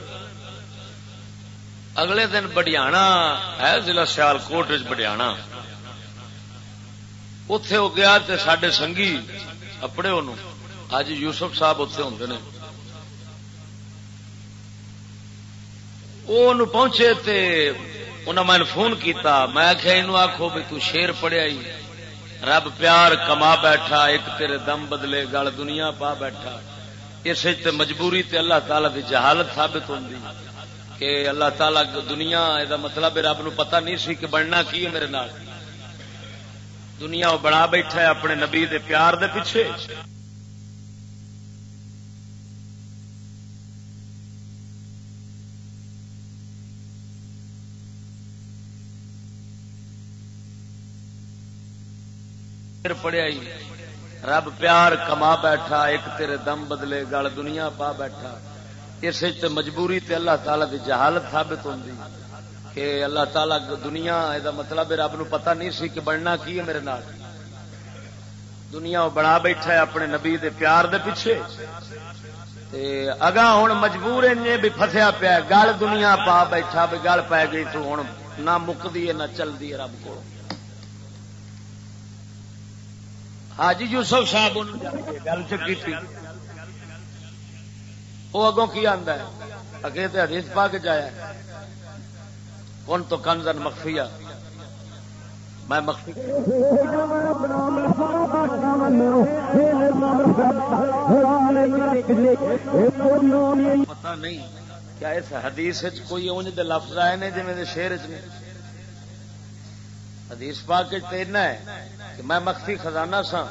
اگلے دن بڈیانا ہے، ضلع سیال کوٹ بڈیانا۔ اتے ہو گیا تے سڈے سنگھی اپنے ان اج یوسف صاحب اتے ہوں نے۔ وہ پہنچے تے انہیں میں فون کیتا، میں آخیا یہ آخو بھی تو شیر پڑیا رب پیار کما بیٹھا، ایک تیرے دم بدلے، گل دنیا پا بیٹھا۔ اس مجبوری تے اللہ تعالی دی جہالت ثابت ہوتی کہ اللہ تعالی دنیا یہ مطلب رب نو پتہ نہیں سی کہ بننا کی ہے میرے نال۔ دنیا وہ بڑا بیٹھا ہے اپنے نبی دے پیار دے پیچھے۔ پڑیا رب پیار کما بیٹھا، ایک تیرے دم بدلے، گل دنیا پا بیٹھا۔ اس مجبوری تے اللہ تعالی دی جہالت ثابت ہوندی کہ اللہ تعالی دنیا یہ مطلب رب نو پتہ نہیں سی کہ بننا کی ہے میرے نال۔ دنیا وہ بڑا بیٹھا ہے اپنے نبی دے پیار دے پیچھے۔ اگا ہوں مجبور بھی فسیا پیا گل دنیا پا بیٹھا، بھی گل پی گئی تو ہوں نہ مکتی ہے، نہ چلتی ہے رب کو حاجی یوسف صاحب گل چکی تھی وہ اگوں کی آتا ہے؟ اگے تو حدیث پا کے جایا کون تو کنزن مخفیا میں مخفی پتا نہیں کیا اس حدیث کوئی اونج دے لفظ آئے نے جی شیر چ حدیث پا کے تیرنا ہے کہ میں مخفی خزانہ سا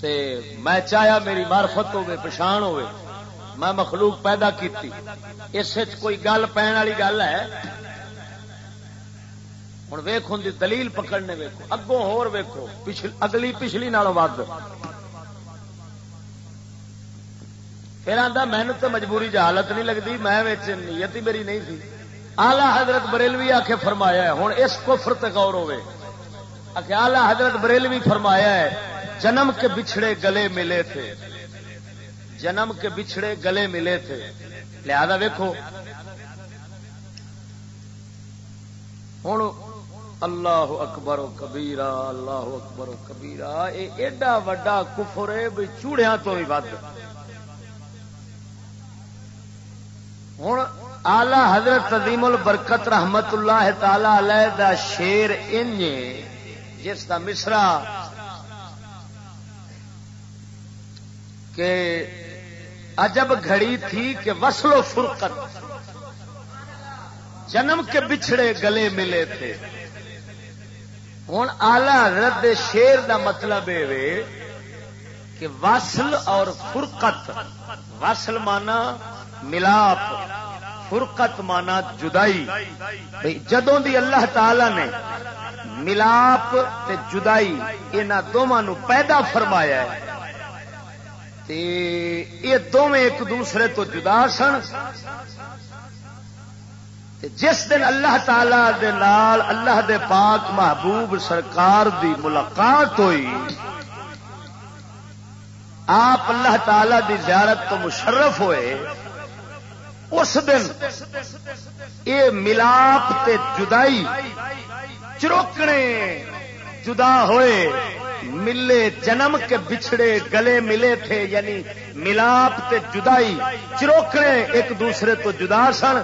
تے میں چاہیا میری مارفت ہوے پچھان ہوے میں مخلوق پیدا کیتی۔ اس کوئی گل پہن والی گل ہے؟ ہوں ویخ ہوں دلیل پکڑنے ویکو اگوں ہور ویکو اگلی پچھلی نال ود۔ پھر آتا محنت تو مجبوری جی جہالت نہیں لگتی میں نیت ہی میری نہیں تھی آلہ حضرت بریلوی آ کے فرمایا ہے ہوں اس کو فرت غور ہوے آلہ حضرت بریلوی فرمایا ہے، جنم کے بچھڑے گلے ملے تھے۔ جنم کے بچھڑے گلے ملے تھے۔ لہذا ویکو ہوں اللہ اکبر و کبیرا اللہ اکبر و کبیرا یہ ایڈا وڈا کفر ہے بھی چوڑیا تو بھی ود ہوں آلہ حضرت عظیم البرکت رحمت اللہ تعالی علیہ دا شیر ان جس کا مصرا کہ عجب گھڑی تھی کہ وصل و فرقت، جنم کے بچھڑے گلے ملے تھے۔ ہوں آلہ حضرت شیر دا مطلب یہ کہ وصل اور فرقت، وصل مانا ملاپ۔ فرقت مانا جدائی۔ جدوں دی اللہ تعالی نے ملاپ تے جدائی یہاں دونوں پیدا فرمایا ہے تے یہ دونوں ایک دوسرے تو جدا سن۔ جس دن اللہ تعالی دے نال اللہ دے پاک محبوب سرکار دی ملاقات ہوئی، آپ اللہ تعالی دی زیارت تو مشرف ہوئے۔ اس دن یہ ملاپ تے جدائی چروکنے جدا ہوئے، ملے جنم کے بچھڑے گلے ملے تھے یعنی ملاپ تے جدائی چروکنے ایک دوسرے تو جدا سن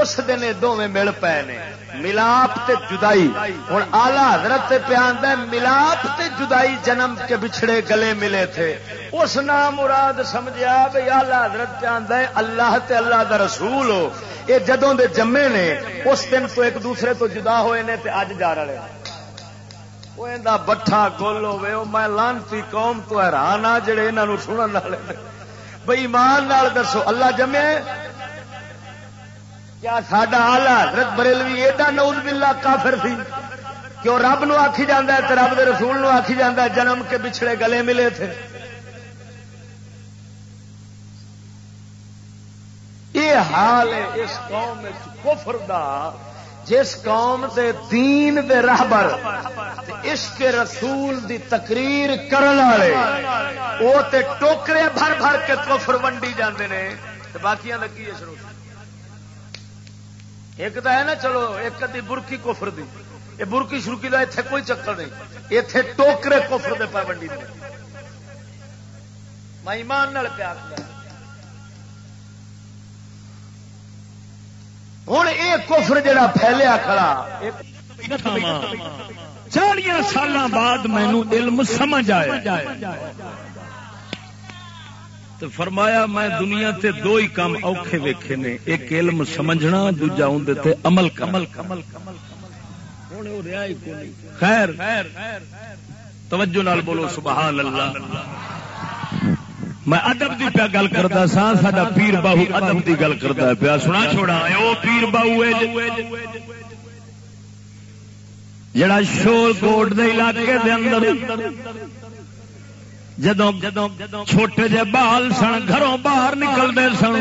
اس دن دونوں مل پے نے۔ ملاپ تے جدائی۔ ہوں آلہ حضرت پیاند ملاپ تے جدائی جنم کے بچھڑے گلے ملے تھے۔ اس نام مراد سمجھا بھائی آلہ حضرت پیاند اللہ تے اللہ دا رسول ہو۔ یہ جدوں دے جمے نے، اس دن تو ایک دوسرے تو جدا ہوئے نے تے اج جا رہے۔ بٹھا گول ہو میں لانتی قوم تو حیران آ جڑے یہاں سنن والے بھائی ایمان نال دسو، اللہ جمے کیا ساڈا آلہ حضرت بریلوی ایڈا نوز بلا کافر سی؟ کیوں رب نو آخی جانا ہے رب دے رسول نو آخی جانا ہے جنم کے پچھڑے گلے ملے تھے؟ یہ حال ہے اس قوم کفر دا، جس قوم دے دین دے رہبر عشق رسول دی تقریر کرن والے وہ تے ٹوکرے بھر بھر کے کفر ونڈی جاندے نے، تے باقیاں دا کی شروع۔ ایک تو ہے نا چلو، ایک ادی برکی کفر دی۔ یہ برکی شروکی دا ایتھے کوئی چکر نہیں۔ ایتھے ٹوکرے کفر دے پا ونڈی دے۔ میں ایمان نال پیار کیا ہوں۔ یہ کفر جڑا پھیلیا کھڑا چالیا سال بعد مینو علم سمجھ آیا۔ تو فرمایا میں دنیا تے دو ہی کام اوکھے ویکھے نے، ایک علم سمجھنا، دوجا اندر عمل کمل کمل خیر، توجہ نال بولو، سبحان اللہ۔ میں ادب کی پیا گل کرتا سا سا پیر باہو ادب کی گل کرتا پیا۔ سنا چھوڑا وہ پیر باہو اے جڑا شور کوٹ دے علاقے دے اندر جدو چھوٹے جے بال سن، گھروں باہر نکلتے سن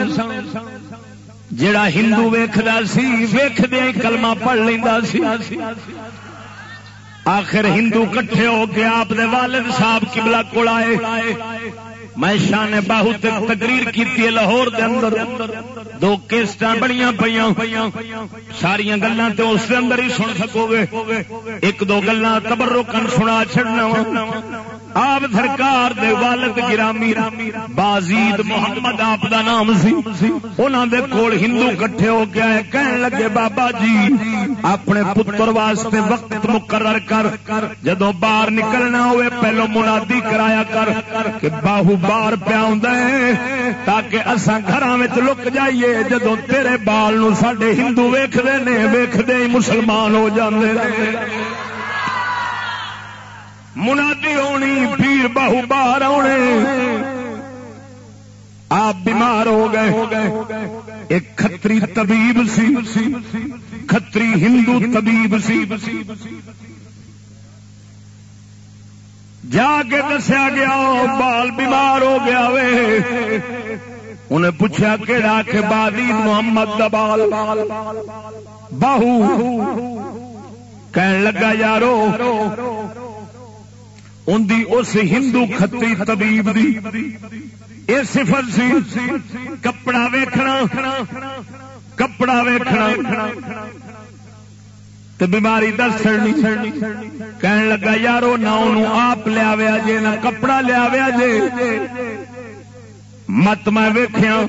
جڑا ہندو ویختا سی ویخ کلمہ پڑھ لینا سی۔ آخر ہندو کٹھے ہو کے آپ دے والد صاحب کبلا کو آئے۔ میں شان باہو تقریر کی لاہور دے اندر۔ دو کیسٹ بڑی پہ ساریا گلا اس اندر ہی سن سکو گے۔ ایک دو گلا تبرو کن سنا چڑنا آپ سرکار دے والد گرامی بازید محمد آپ دا نام سی انہوں دے کول ہندو کٹھے ہو گیا ہے۔ کہن لگے، بابا جی اپنے پتر واسطے وقت مقرر کر جدو باہر نکلنا ہوئے، پہلو منادی کرایا کر کہ باہو باہر پیا تاکہ اصا گھر لک جائیے۔ جدو تیرے بال نو سڈے ہندو ویختے نے ویختے ہی مسلمان ہو جاندے منادی ہونی پیر باہو باہر آنے آپ بیمار ہو گئے۔ ایک کتری طبیب سی کتری ہندو طبیب سی۔ جا کے دسیا گیا بال بیمار ہو گیا وے۔ انہیں پوچھا کہڑا کہ بادی محمد دبال باہو۔ کہن لگا، یارو ان دی اس ہندو کتری طبیب دی۔ یہ صفت سی، کپڑا ویکھنا کپڑا ویکھنا۔ تے بیماری دس چڑنی کہن لگا، یارو نہ آپ لیا جے نہ کپڑا لیا جے۔ مت میں ویخیا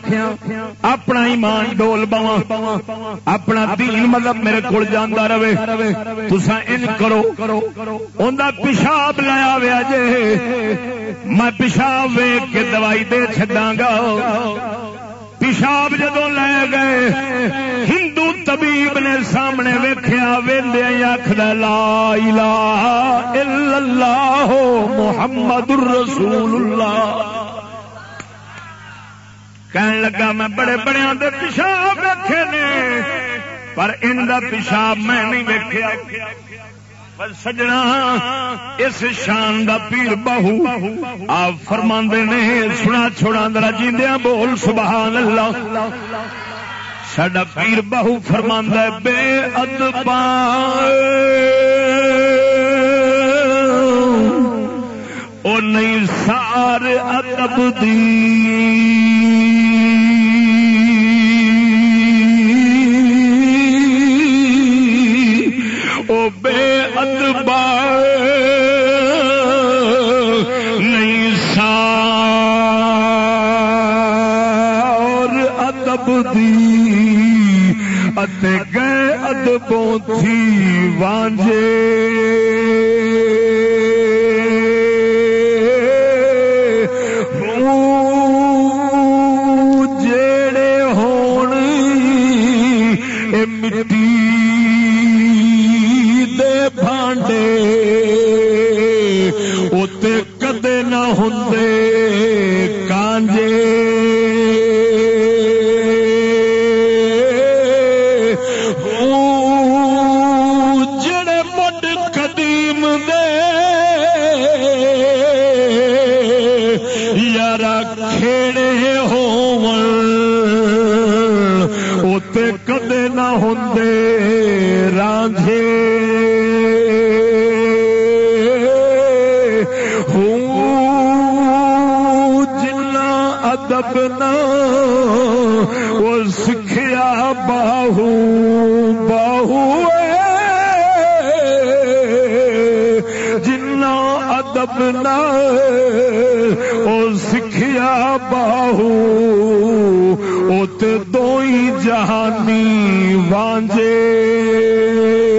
اپنا ایمان ڈول بوا اپنا دین مطلب میرے کو جانا رہے۔ تسا ان کرو اندر پیشاب لایا ویا جے میں پیشاب ویگ کے دوائی دے چڈا گا۔ پیشاب جدو لے گئے، ہندو طبیب نے سامنے ویخیا ویندیا آخر لا الہ الا اللہ محمد الرسول اللہ۔ کہن لگا میں بڑے بڑے دے پیشاب رکھے نے، پر ان پیشاب میں نہیں ویکیا سجنا، اس شان دا پیر بہو، آپ فرما نے، سنا چھوڑا درا جیندیا بول سبحان اللہ سڈا پیر بہو فرما بے ادبا او نہیں سار ادب دی۔ بے ادبا نہیں سار ادب دی ات گئے ادبوں تھی وانجے۔ ادب او سکھیا باہو او تے دوئی جہانی وانجے۔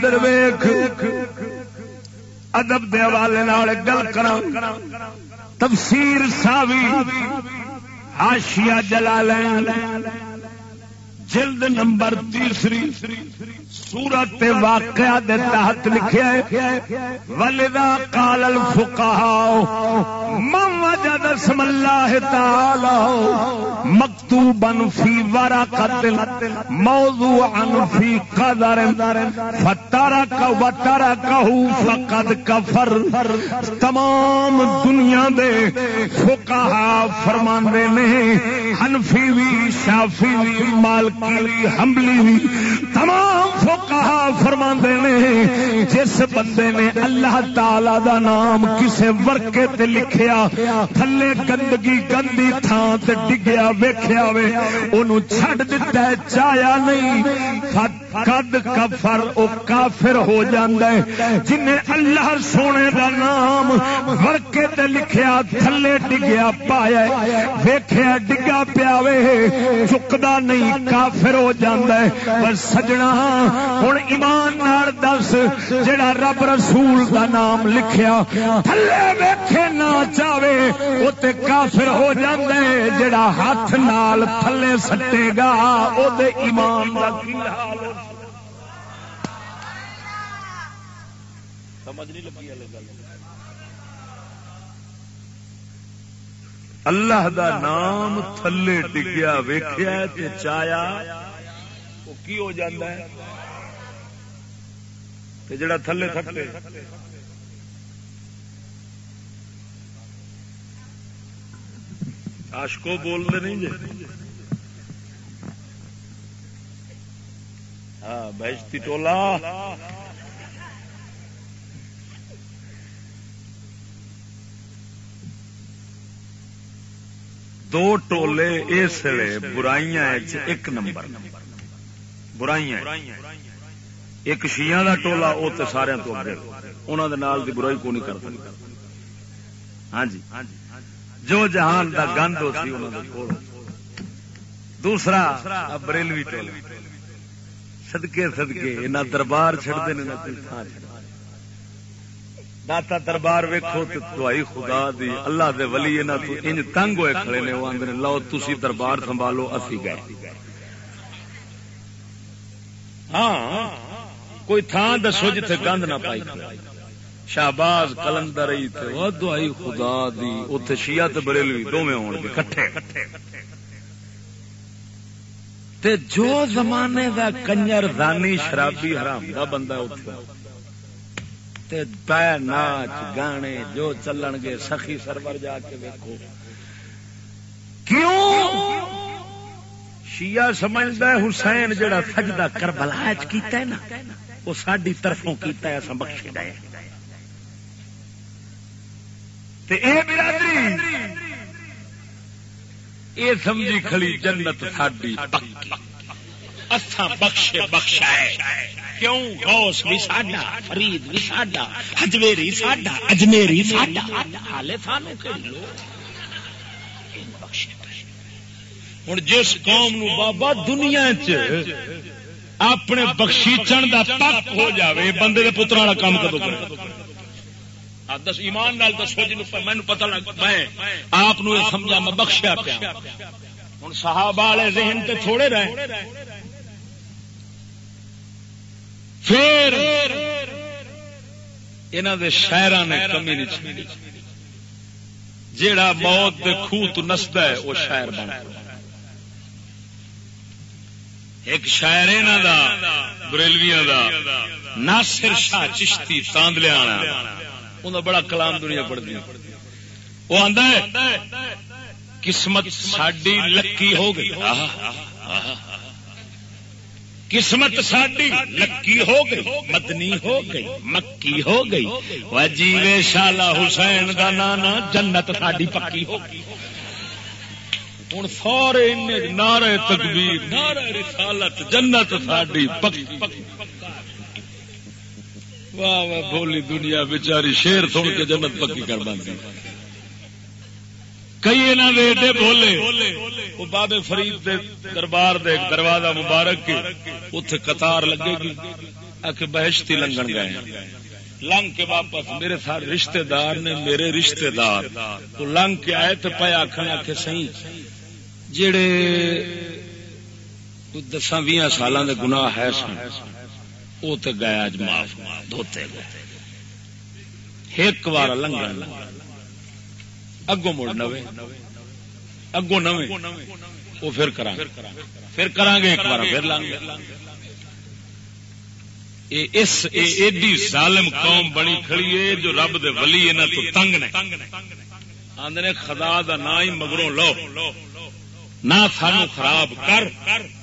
ادھر ویخ ادب دے حوالے گل کرا تفسیر ساوی آشیا جلا جلد نمبر تیسری، سورت واقعہ دے تحت لکھیا ہے ولدا قال الفقهاء من وجد اسم الله تعالى مكتوبا في ورقه موضوعا في قدر فترك وتركه فقد كفر تمام دنیا دے فقہا فرماندے نے، حنفی وی، شافی وی، مالکی وی، حنبلی وی، تمام فقہا فرماندے نے۔ جس بندے نے اللہ تعالی دا نام کسے ورکے تے لکھیا، تھلے گندگی گندی تھان تے ڈگیا ویکھیا وے اونوں چھڈ دتا ہے چایا نہیں قد کفر او کافر ہو جاندا ہے جنے اللہ سونے دا نام ورکے تے لکھیا تھلے ڈگیا پایا ویکھیا ڈگا پیا وے چکدا نہیں کافر ہو جاندا ہے پر سجنا ہن ایمان نال دس جڑا رب رسول دا نام لکھیا تھلے ویکھے نہ چاہے او تے کافر ہو جاندا ہے جڑا ہاتھ نال تھلے سٹے گا او دے ایمان دا کی حال؟ ہو سمجھ نہیں لگی گل۔ اللہ دا نام تھلے ڈگیا ویکھیا تے چایا وہ کی ہو جاتا ہے؟ تے جڑا تھلے تھکتے آشکو بولتے نہیں جی؟ ہاں بہشتی ٹولا۔ دو ٹولے اس برائیاں ایک نمبر۔ برائیاں۔ ایک شیعہ دا ٹولا وہ تو سارے تو اگے۔ انہوں دے نال دی برائی کو نہیں کرتا ہاں جی۔ جو جہان دا گند ہوتی انہوں دے دوسرا، بریلوی ٹولا سدکے سدکے یہاں دربار چڑھتے ہیں داتا دربار ویکو تو خدا دی، اللہ دے ولی یہاں تو انج تنگ ہوئے کھڑے نے، وہ آدھے لو تھی دربار سنبھالو، اسی گئے۔ ہاں کوئی تھان دسو جتھے گند نہ پائی۔ شہباز کلندر دعائی خدا دی اتے شیعت بریلوی دونوں ہو گے، کٹھے. تے جو زمانے دا کنجر دانی شرابی حرام دا بندہ تے پے ناچ گانے جو چلن گے، سخی سرور جا کے ویکو کیوں؟ شیعہ سمجھتا ہے، حسین جڑا سجدہ کربلا کیتا ہے نا، وہ ساری طرفوں کیتا ہے اسا بخشے گئے تے اے برادری یہ سمجھی کھڑی جنت ساڈی اساں بخشے بخشا کیوں؟ غوث بھی ساڈا، فرید بھی ساڈا اجمیری ساڈا اجمیری ساڈا۔ حالے سانو ہوں جس قوم نو بابا دنیا چ اپنے بخشیچن دا پک ہو جاوے، بندے دے پتر والا کام کدو کرے؟ دس، ایمان نال دسو جی مینو پتا لگ، میں آپ سمجھا، میں بخشیا پیا۔ ہوں صحاب والے ذہن تے تھوڑے رہے۔ پھر انہوں دے شاعر نے کمی نہیں جیڑا موت دے خوہ تو نستا ہے، وہ شاعر بن ایک شاعر انہوں دا، بریلویاں دا، ناصر شاہ چشتی تاندلیا انہیں بڑا کلام دنیا پڑھتی وہ آتا ہے، قسمت ساڈی لکی ہو گئی. قسمت ساڈی لکی ہو گئی، مدنی ہو گئی، مکی ہو گئی۔ جیوے شالا حسین کا نانا جنت ساڈی پکی ہو گئی۔ ہوں سارے نعرے تکبیر نعرے رسالت جنت ساڈی پکی۔ واہ واہ بولی دنیا بچاری شیر سن کے جنت پکی کر بنتی کئی انہوں نے ایڈے بولے وہ بابے فرید دے دربار دے دروازہ مبارک کے اتے قطار لگے گی آخ بہشتی لنگن گئے۔ لنگ کے واپس میرے سارے رشتے دار نے، میرے رشتے دار تو لنگ کے آئے تو پایا آخر آخ سی جڑے دساں بھی سالوں کے گناہ ہے سن وہ تو گیا اج معاف دھوتے گئے۔ ایک بار لنگن اگوں مڑ نو اگوں نو وہ پھر کرا پھر کرا گے ایک بار پھر لنگ اس ایڈی ظالم قوم بنی کھڑی ہے جو رب دے ولی انہاں تو تنگ نے۔ آندے خدا دا نا ہی مگروں لو۔ نہ سانو خراب کر،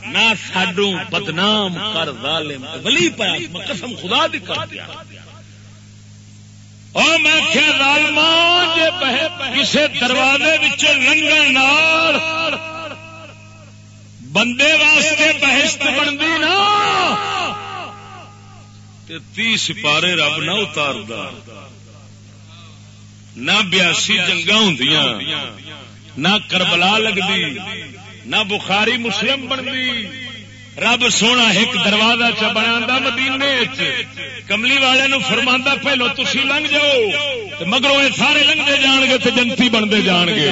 نہ سڈو بدنام کر، ظالم ولی پایا۔ قسم خدا دی کر دیا۔ اور میں کسی دروازے لنگن بندے واسطے بحث بنتی نا تی سپارے رب نہ اتار نہ بیاسی جنگا ہوں نہ کربلا لگتی نہ بخاری مسلم بنتی رب سونا ایک دروازہ چ بنا مدینے کملی والے نو فرما پہلو تھی لنگ جاؤ مگر یہ سارے لنگتے جان گے تو جنتی بنتے جان گے۔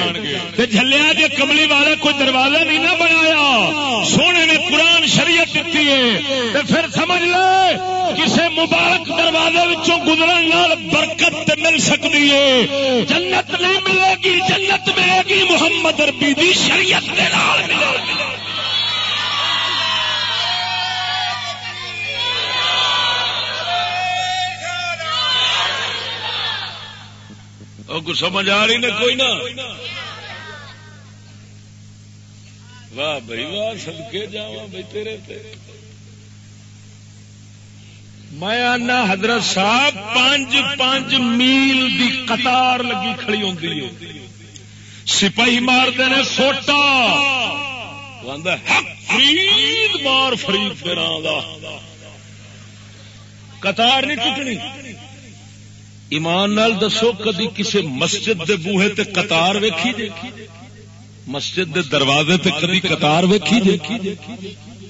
جلیا جی کملی والے کوئی دروازہ نہیں نہ بنایا۔ سونے نے قرآن شریعت دیتی ہے۔ پھر سمجھ لے کسی مبارک دروازے گزرن برکت مل سکتی ہے۔ جنت نہیں ملے گی، جنت ملے گی۔ محمد اربی شریعت ملے گی کو سمجھ آ رہی نے کوئی نہ واہ بھائی، واہ سدکے جا بھائی تیرے میں آنا حضرت صاحب، پانچ پانچ میل دی قطار لگی کھڑی ہوتی ہے۔ سپاہی مارتے ہیں، سوٹا۔ فرید مار، فرید قطار نہیں ٹوٹنی ایمان نال دسو کدی کسی مسجد دے بوہے تے قطار ویکھی جی مسجد دے دروازے تے کبھی قطار ویکھی جے؟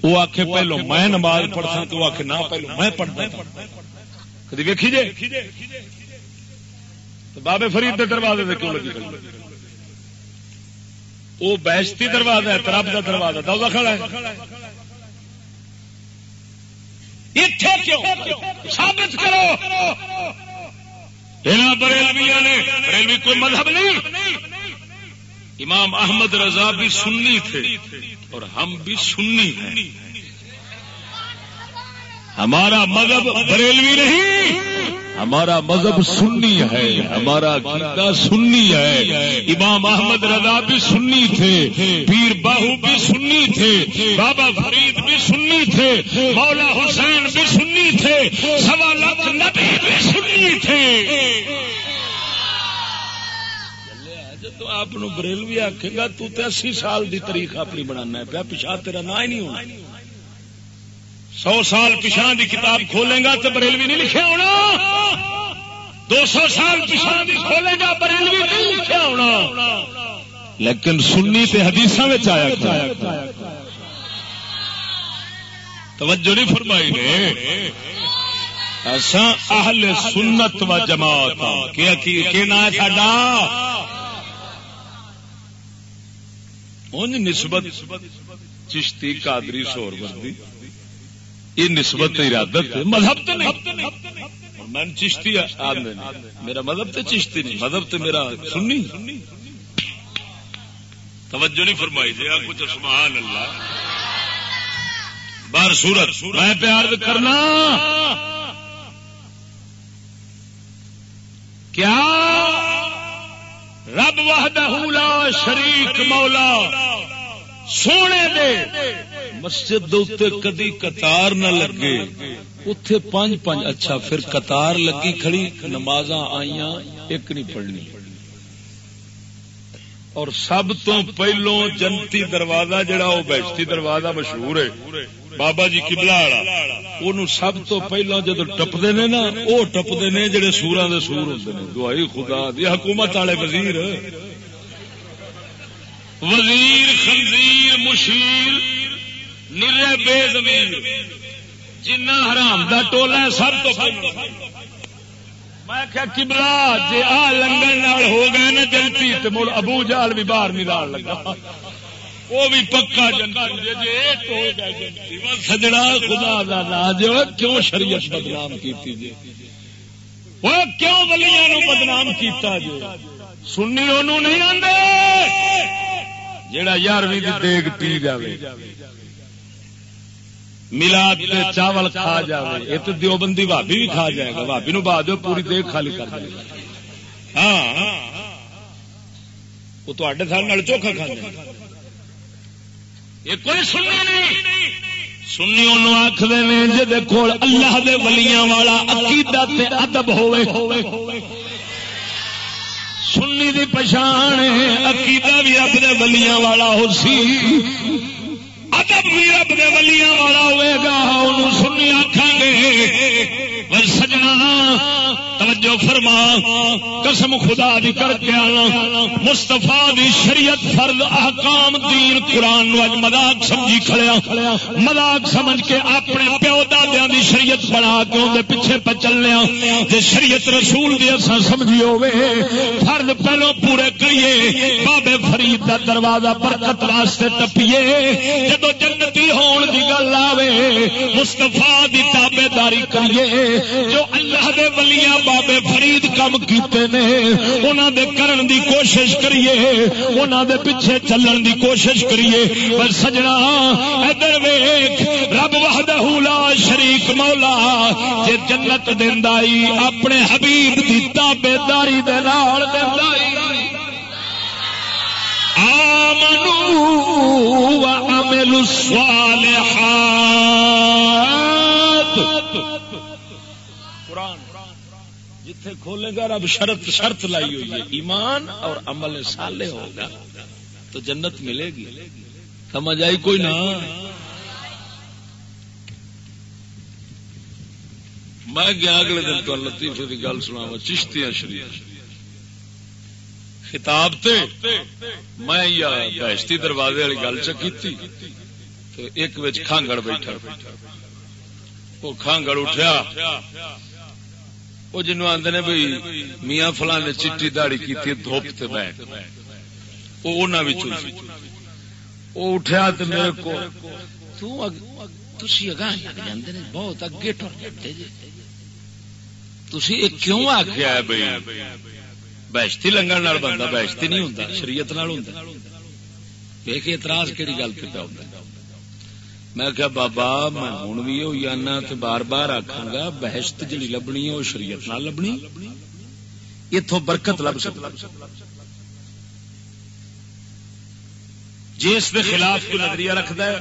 وہ آخ پہلو میں نماز پڑھتا تو آخ نہ، پہلو میں پڑھتا کدی ویکھی جے؟ بابے فرید دے دروازے تے کیوں لگی کھڑی؟ وہ بیشتی دروازہ ہے ترب کا دروازہ دوا کھڑا ہے۔ ثابت کرو۔ بریلویاں نے بریلوی کوئی مذہب نہیں۔ امام احمد رضا بھی سنی تھے اور ہم بھی سنی ہیں۔ ہمارا مذہب بریلوی نہیں۔ ہمارا مذہب سنی ہے، ہمارا عقیدہ سنی ہے، امام احمد رضا بھی سنی تھے، پیر باہو بھی سنی تھے، بابا فرید بھی سنی تھے، مولا حسین بھی سنی تھے، سوا لاکھ نبی بھی سنی تھے۔ تو آپ بریلوی آخے گا، تو اسی سال دی تاریخ اپنی بنانا ہے، پیا پچھا تیرا نہ ہی نہیں ہونا۔ سو سال پچھا دی کتاب کھولیں گا تو بریلوی نہیں لکھا ہونا۔ دو سو سال پچھا دی کھولے گا، بریلوی نہیں لکھا ہونا۔ لیکن سنی تے حدیث آیا توجہ نہیں فرمائی نے۔ ایسا اہل سنت و جماعت کیا نا ہے ساڈا۔ نسبت چشتی قادری سور بندی۔ یہ نسبت ارادت مذہب تو نہیں۔ میں چشتی میرا مذہب تو چشتی نہیں، مذہب تو میرا سنی۔ توجہ نہیں فرمائی جی کچھ سبحان اللہ۔ بار سورت، میں پیار کرنا۔ کیا؟ رب وحدہ لا شریک مولا۔ سونے دے۔ مسجد کدی قطار نہ لگے۔ اتے پانچ پانچ اچھا پھر قطار لگی کھڑی نماز آئیاں، ایک نہیں پڑھنی۔ اور سب تو پہلو جنتی دروازہ جڑا، وہ بیشتی دروازہ مشہور ہے۔ بابا جی کبلا والا سب تو پہلو جدو ٹپتے نے نا، وہ ٹپتے نے جڑے سورا دے سور ہوتے دعائی خدا دی، حکومت والے وزیر۔ وزیر خنزیر مشیر نرے بے زمین۔ جنا حرام دا ٹولا سب تو میں کیا کبلا جی آ لنگن ہو گئے نا جنتی تو مڑ ابو جال بھی باہر نہیں لگا۔ وہ بھی پکا جنتی سجڑا خدا دا نا جو کیوں شریعت بدنام کیتی جی وہ کیوں ولیاں بدنام کیتا جی سنی انہوں نہیں آدھے جڑا یارویں دیگ پی جائے ملاد چاول کھا جائے یہ تو دیوبندی بھابی بھی کھا جائے گا۔ بھابی نو بعد پوری دیگ خالی کر دے ہاں۔ وہ تے سال چوکھا کھا یہ کوئی سننی نہیں۔ سنی ان آخر جہد کول اللہ دے ولیاں والا عقیدہ تے ادب ہوئے۔ سنی دی پچھان عقیدہ بھی رب دے ولیاں والا ہو سی۔ ادب بھی رب دے ولیاں والا ہوئے گا انہوں سنی آخان گے سجنا توجہ فرما، قسم خدا دی کر کے آنا مستفا دی شریعت فرد احکام دین قرآن نو اج مذاق سمجھی کھڑیا۔ مذاق سمجھ کے اپنے پیو دادیا دی شریعت بنا کے اندر پیچھے پہ چلنے جی شریعت رسول دی اصا سمجھی ہوے فرد پہلو پورے کریے، بابے فرید دا دروازہ برکت واسطے ٹپیے۔ جدو جنتی ہون دی گل آوے مستفا دی تابے داری کریے۔ جو اللہ دے ولیاں بابے فرید کم کیتے نے۔ انہوں دے کرن دی کوشش کریے۔ انہوں دے پیچھے چلن دی کوشش کریے۔ پر سجنا، ادھر ویخ رب وحدہ لا شریک مولا، جے جنت دیندا اپنے حبیب دی تابے داری دے نال دیندا آمنوا وعملوا الصالحات۔ جتھے کھولے گا، رب شرط شرط لائی ہوئی ہے۔ ایمان اور عمل سالے ہوگا تو جنت ملے گی۔ سمجھ آئی کوئی نہ؟ میں گیا اگلے دن تو لطیفے کی گل سنا چشتیاں شریف۔ خطاب تے میں یا بہشتی دروازے والی گل چکی تو ایک بچ کھانگڑ بیٹھا۔ وہ کھانگڑ اٹھیا۔ وہ جنوب آدھے نے بھائی میاں فلاں نے چیٹی داڑی کی دھوپ سے بہ وہ اٹھیا تو میرے کو بہت اگے ٹر جاتے تھی جی۔ کیوں آخیا بھائی بہشتی لنگن بندہ بہشتی نہیں ہوں شریعت اعتراض کہڑی گل پہ ہوتا میں کیا بابا، میں ہوں بھی ہوئی آنا تو بار بار آخا گا بحثت جی لبنی ہے، وہ شریعت نہ لبنی اتوں برکت لب سکتا جس جی کے خلاف کوئی نظریہ رکھد ہے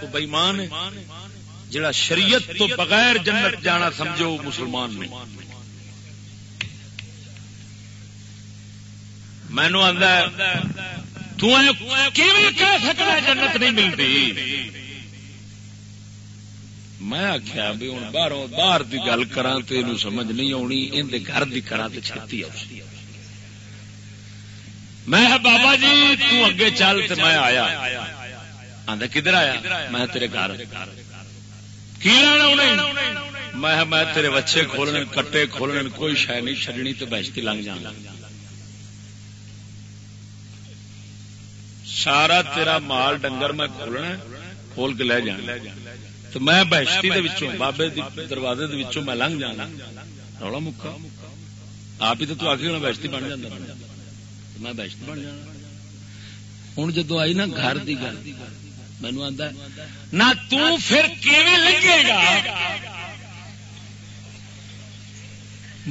تو بئیمان جڑا شریعت تو بغیر جنت جانا سمجھو مسلمان نہیں۔ مینو آدھا جنت نہیں ملتی میں آخیا بھی ہوں باہر باہر کی گل کرا تو سمجھ نہیں آنی اندر گھر کی کرا تو چھتی میں بابا جی تگے چل تو میں آیا۔ آدھا کدھر آیا؟ میں تیرے گھر۔ میں تیرے بچے کھولنے، کٹے کھولنے، کوئی شہ نہیں چڈنی تو بہشتی لنگ جانا۔ سارا تیرا مال ڈنگر میں کھولنا کھول کے لے جانا۔ تو میں بہشتی بابے دروازے میں لنگ جانا، رولا مکا۔ آپ ہی تو آخر ہونا بہشتی بن جانا میں بہشتی بن جانا۔ ہوں جدو آئی نا گھر کی گل مینو آتا نہ تر لگے گا؟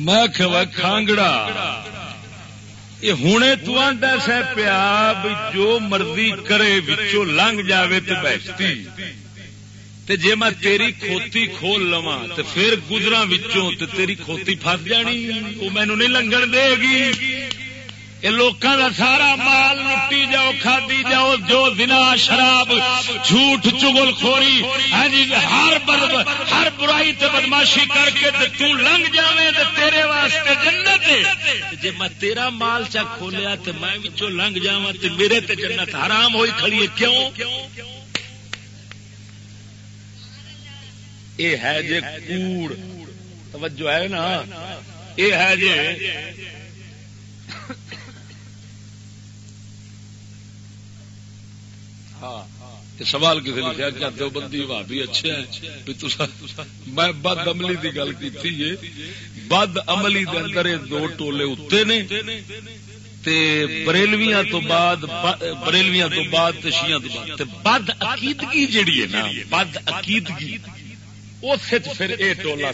میں کھانگڑا یہ ہوں تا سہ پیا جو مرضی کرے بچوں لنگ جاوے تو بہشتی۔ تے جے میں تیری کھوتی کھول لوا تو پھر گزرا تیری کھوتی فس جانی وہ مینو نہیں لنگن دے گی۔ یہ لوگوں کا سارا مال لٹی جاؤ، کھادی جاؤ، جو دنا شراب، جھوٹ، چگل خوری ہاں جی ہر ہر برائی تے بدماشی کر کے تے تو لنگ جاوے تے تیرے واسطے جنت جے میں تیرا مال چا کھولیا تے میں وچوں لنگ جاواں تے میرے تے جنت حرام ہوئی کھڑی ہے، کیوں؟ یہ ہے جے کوڑ۔ توجہ ہے نا۔ یہ ہے جے ہاں۔ سوال کسی لکھا کیا دو بندی بھابی اچھے ہیں؟ میں بد عملی کی گل کی بد عملی دے اندر دو ٹولے اتنے نے۔ بریلویاں تو بعد بریلویاں تو بعد شیاں تو بعد۔ بد عقیدگی جیڑی ہے نا، بد عقیدگی۔ اس پھر یہ ٹولا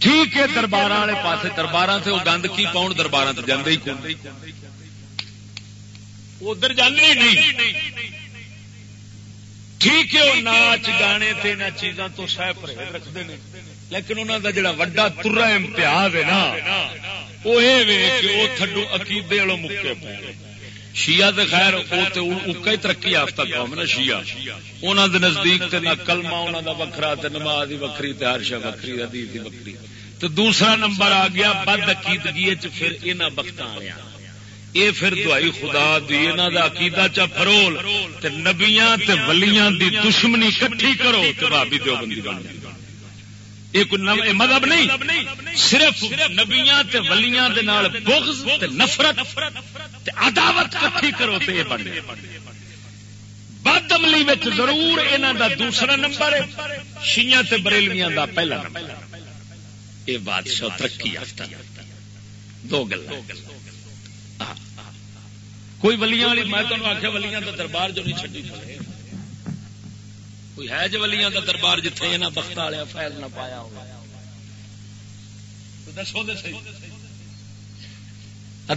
ٹھیک ہے دربار والے پاس دربار سے وہ گند کی پاؤن دربار سے جانے ہی ادھر جانے نہیں۔ ٹھیک ہے وہ ناچ گانے تے نہ چیزاں تو سہ پرہیز رکھتے ہیں لیکن انہوں کا جڑا وڈا ترا امتیاز ہے نا وہ یہ تھڈو عقیدے والوں مکے پے۔ شیعہ دے خیر او تے وہ ترقی یافتہ قوم نا شیعہ۔ انہوں دے نزدیک تے نہ کلمہ انہوں دا وکھرا تے نماز وکری تے ہر شے وکری حدیث دی وکری تو دوسرا نمبر آ گیا بد عقیدگی وچ پھر انہاں وقتاں آیا اے پھر دعائی خدا دی، انہاں دا عقیدہ چا پھرول تے نبیاں تے ولیاں دی دشمنی کٹھی کرو تے بھابی دیوبندی بن جائے۔ یہ مذہب نہیں. صرف نبیاں تے ولیاں دے نال بغض تے نفرت تے عداوت کٹھی کرو تے یہ بن بد عملی ضرور انہاں دا دوسرا نمبر ہے، شیعہ تے بریلویاں دا پہلا نمبر۔ یہ بادشاہ، ترقی یافتہ۔ دو گل کوئی ولیاں والی، میں تمہیں آخیا ولیاں دا دربار جو نہیں چڈی کوئی ہے جو ولیاں دا دربار جتھے یہاں بخت والے فیض نہ پایا ہوگا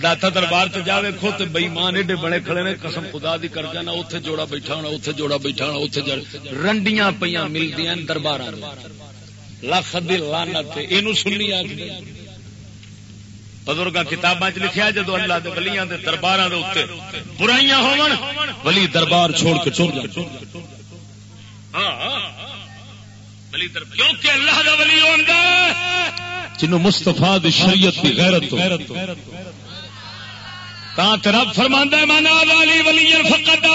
داتا دربار سے جا ویکو تو بئی مان ایڈے بڑے کھڑے نے، قسم خدا دی کر جانا اتنے جوڑا بیٹھا ہونا اتنے جوڑا بیٹھا ہونا اتنے رنڈیاں پہ ملتی دربار لکھ دی لانت یہ سنی آ بزرگ کتاباں لکھا جدو اللہ دے ولیاں دے دربار برائیاں ہون، ولی دربار چھوڑ کے کیونکہ اللہ دا ولی ہوگا جنہوں مستفا شریعت کی غیرت رب فرماندہ مانا ولی فقط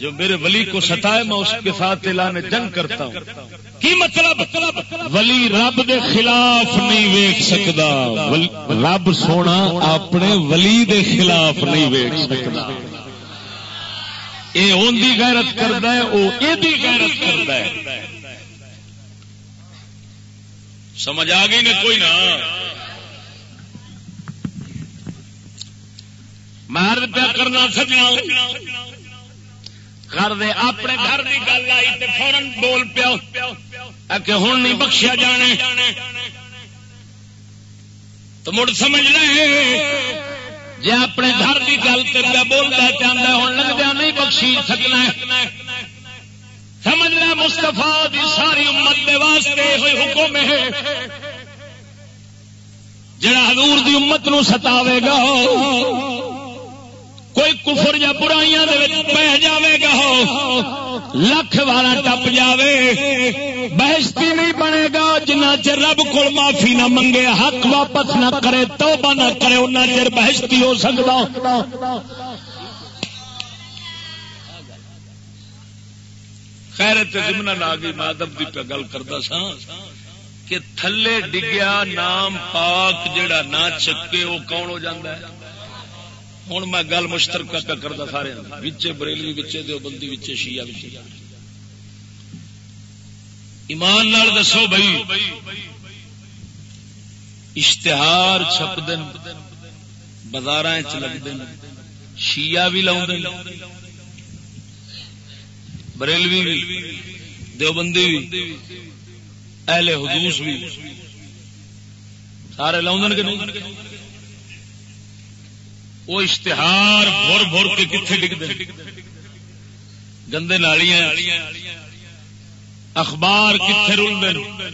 جو میرے ولی کو ستائے، میں اس کے ساتھ اعلان جنگ کرتا ہوں۔ کی مطلب؟ ولی رب دے خلاف نہیں ویک سکتا رب سونا اپنے ولی دے خلاف نہیں ویک سکتا یہ ان کی غیرت کرتا ہے وہ یہ غیرت کرتا ہے۔ سمجھ آ گئی نا کوئی نہ مار پیا کرنا سجنا گھر دے اپنے گھر کی گل آئی تو فورن بول پیا۔ کہ ہوں نہیں بخشیا جانے۔ تو مڑ سمجھ رہے جی اپنے گھر کی گل پہ بولتا چاہتا ہوں لگتا نہیں بخشی سکنا سمجھ لیا مستفا ساری امت کے واسطے ہوئی حکم ہے۔ جڑا حضور دی امت نو ستاوے گا، کوئی کفر یا برائیاں پہ جاوے گا۔ لکھ والا ٹپ جاوے۔ بہشتی نہیں بنے گا جنا چر رب کو معافی نہ منگے، حق واپس نہ کرے، توبہ نہ کرے ان چر بہشتی ہو سکتا۔ خیر ضمن آ گئی کی پہ گل کرتا سا کہ تھلے ڈگیا نام پاک جڑا نہ چکے وہ کون ہو جاتا ہے؟ ہوں میں گل مشترکہ پہ کرتا سارے بچے بریلوی بچے دو بندی بچے شیعہ بچے ایمان نال دسو بھائی اشتہار چھپ دن بازار چلتے شیعہ بھی لاؤ بریلوی بھی دیوبندی بھی اہل حدوس بھی سارے لاؤ کہ نہیں وہ اشتہار بھر بھر کے کتنے ڈگتے گندے نالیاں، اخبار کتنے رلتے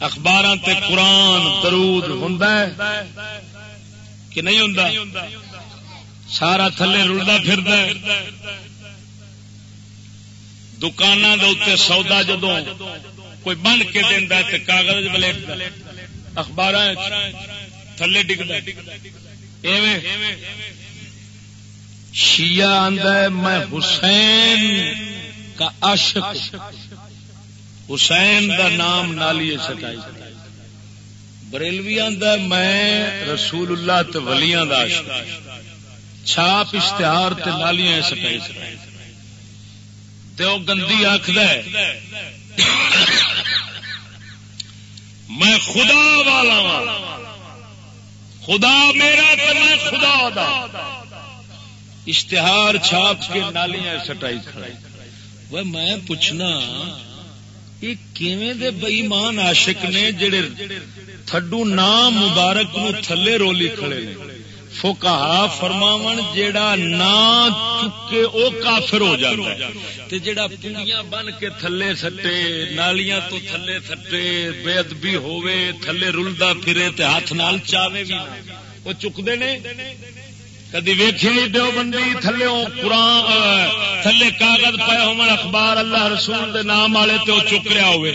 اخبار تے قرآن درود ہوں کہ نہیں ہوں سارا تھلے رلتا پھر دکان کے سودا جدو کوئی بن کے دینا کاغذ بلے اخبار تھلے ڈگتا شیعہ آندا ہے میں حسین کا عاشق حسین دا نام نالی سٹائی بریلوی آندا ہے میں رسول اللہ تے ولیاں دا عاشق چھاپ اشتہار تے نالیاں سٹائی تے او گندی آخد ہے میں خدا والا والا خدا میرا تو میں خدا دا۔ اشتہار چھاپ کے نالیاں سٹائی کھڑائی۔ وہ میں پوچھنا، یہ کیویں دے بئیمان عاشق نے جڑے تھڈو نام مبارک نو تھلے رولی کھڑے نے؟ فوکا فرماون جیڑا نا چکے او کافر ہو جاتا ہے۔ تے جیڑا پنگیاں بن کے تھلے سٹے، نالیاں تو تھلے سٹے بے ادبی ہوے تھلے رلدا پھرے تے ہاتھ نال چاوے بھی وہ چکدے نے؟ کدی ویکھے دیو بندی، تھلے قرآن تھلے کاغذ پے ہون، اخبار اللہ رسول دے نام والے تے او چک رہا ہوے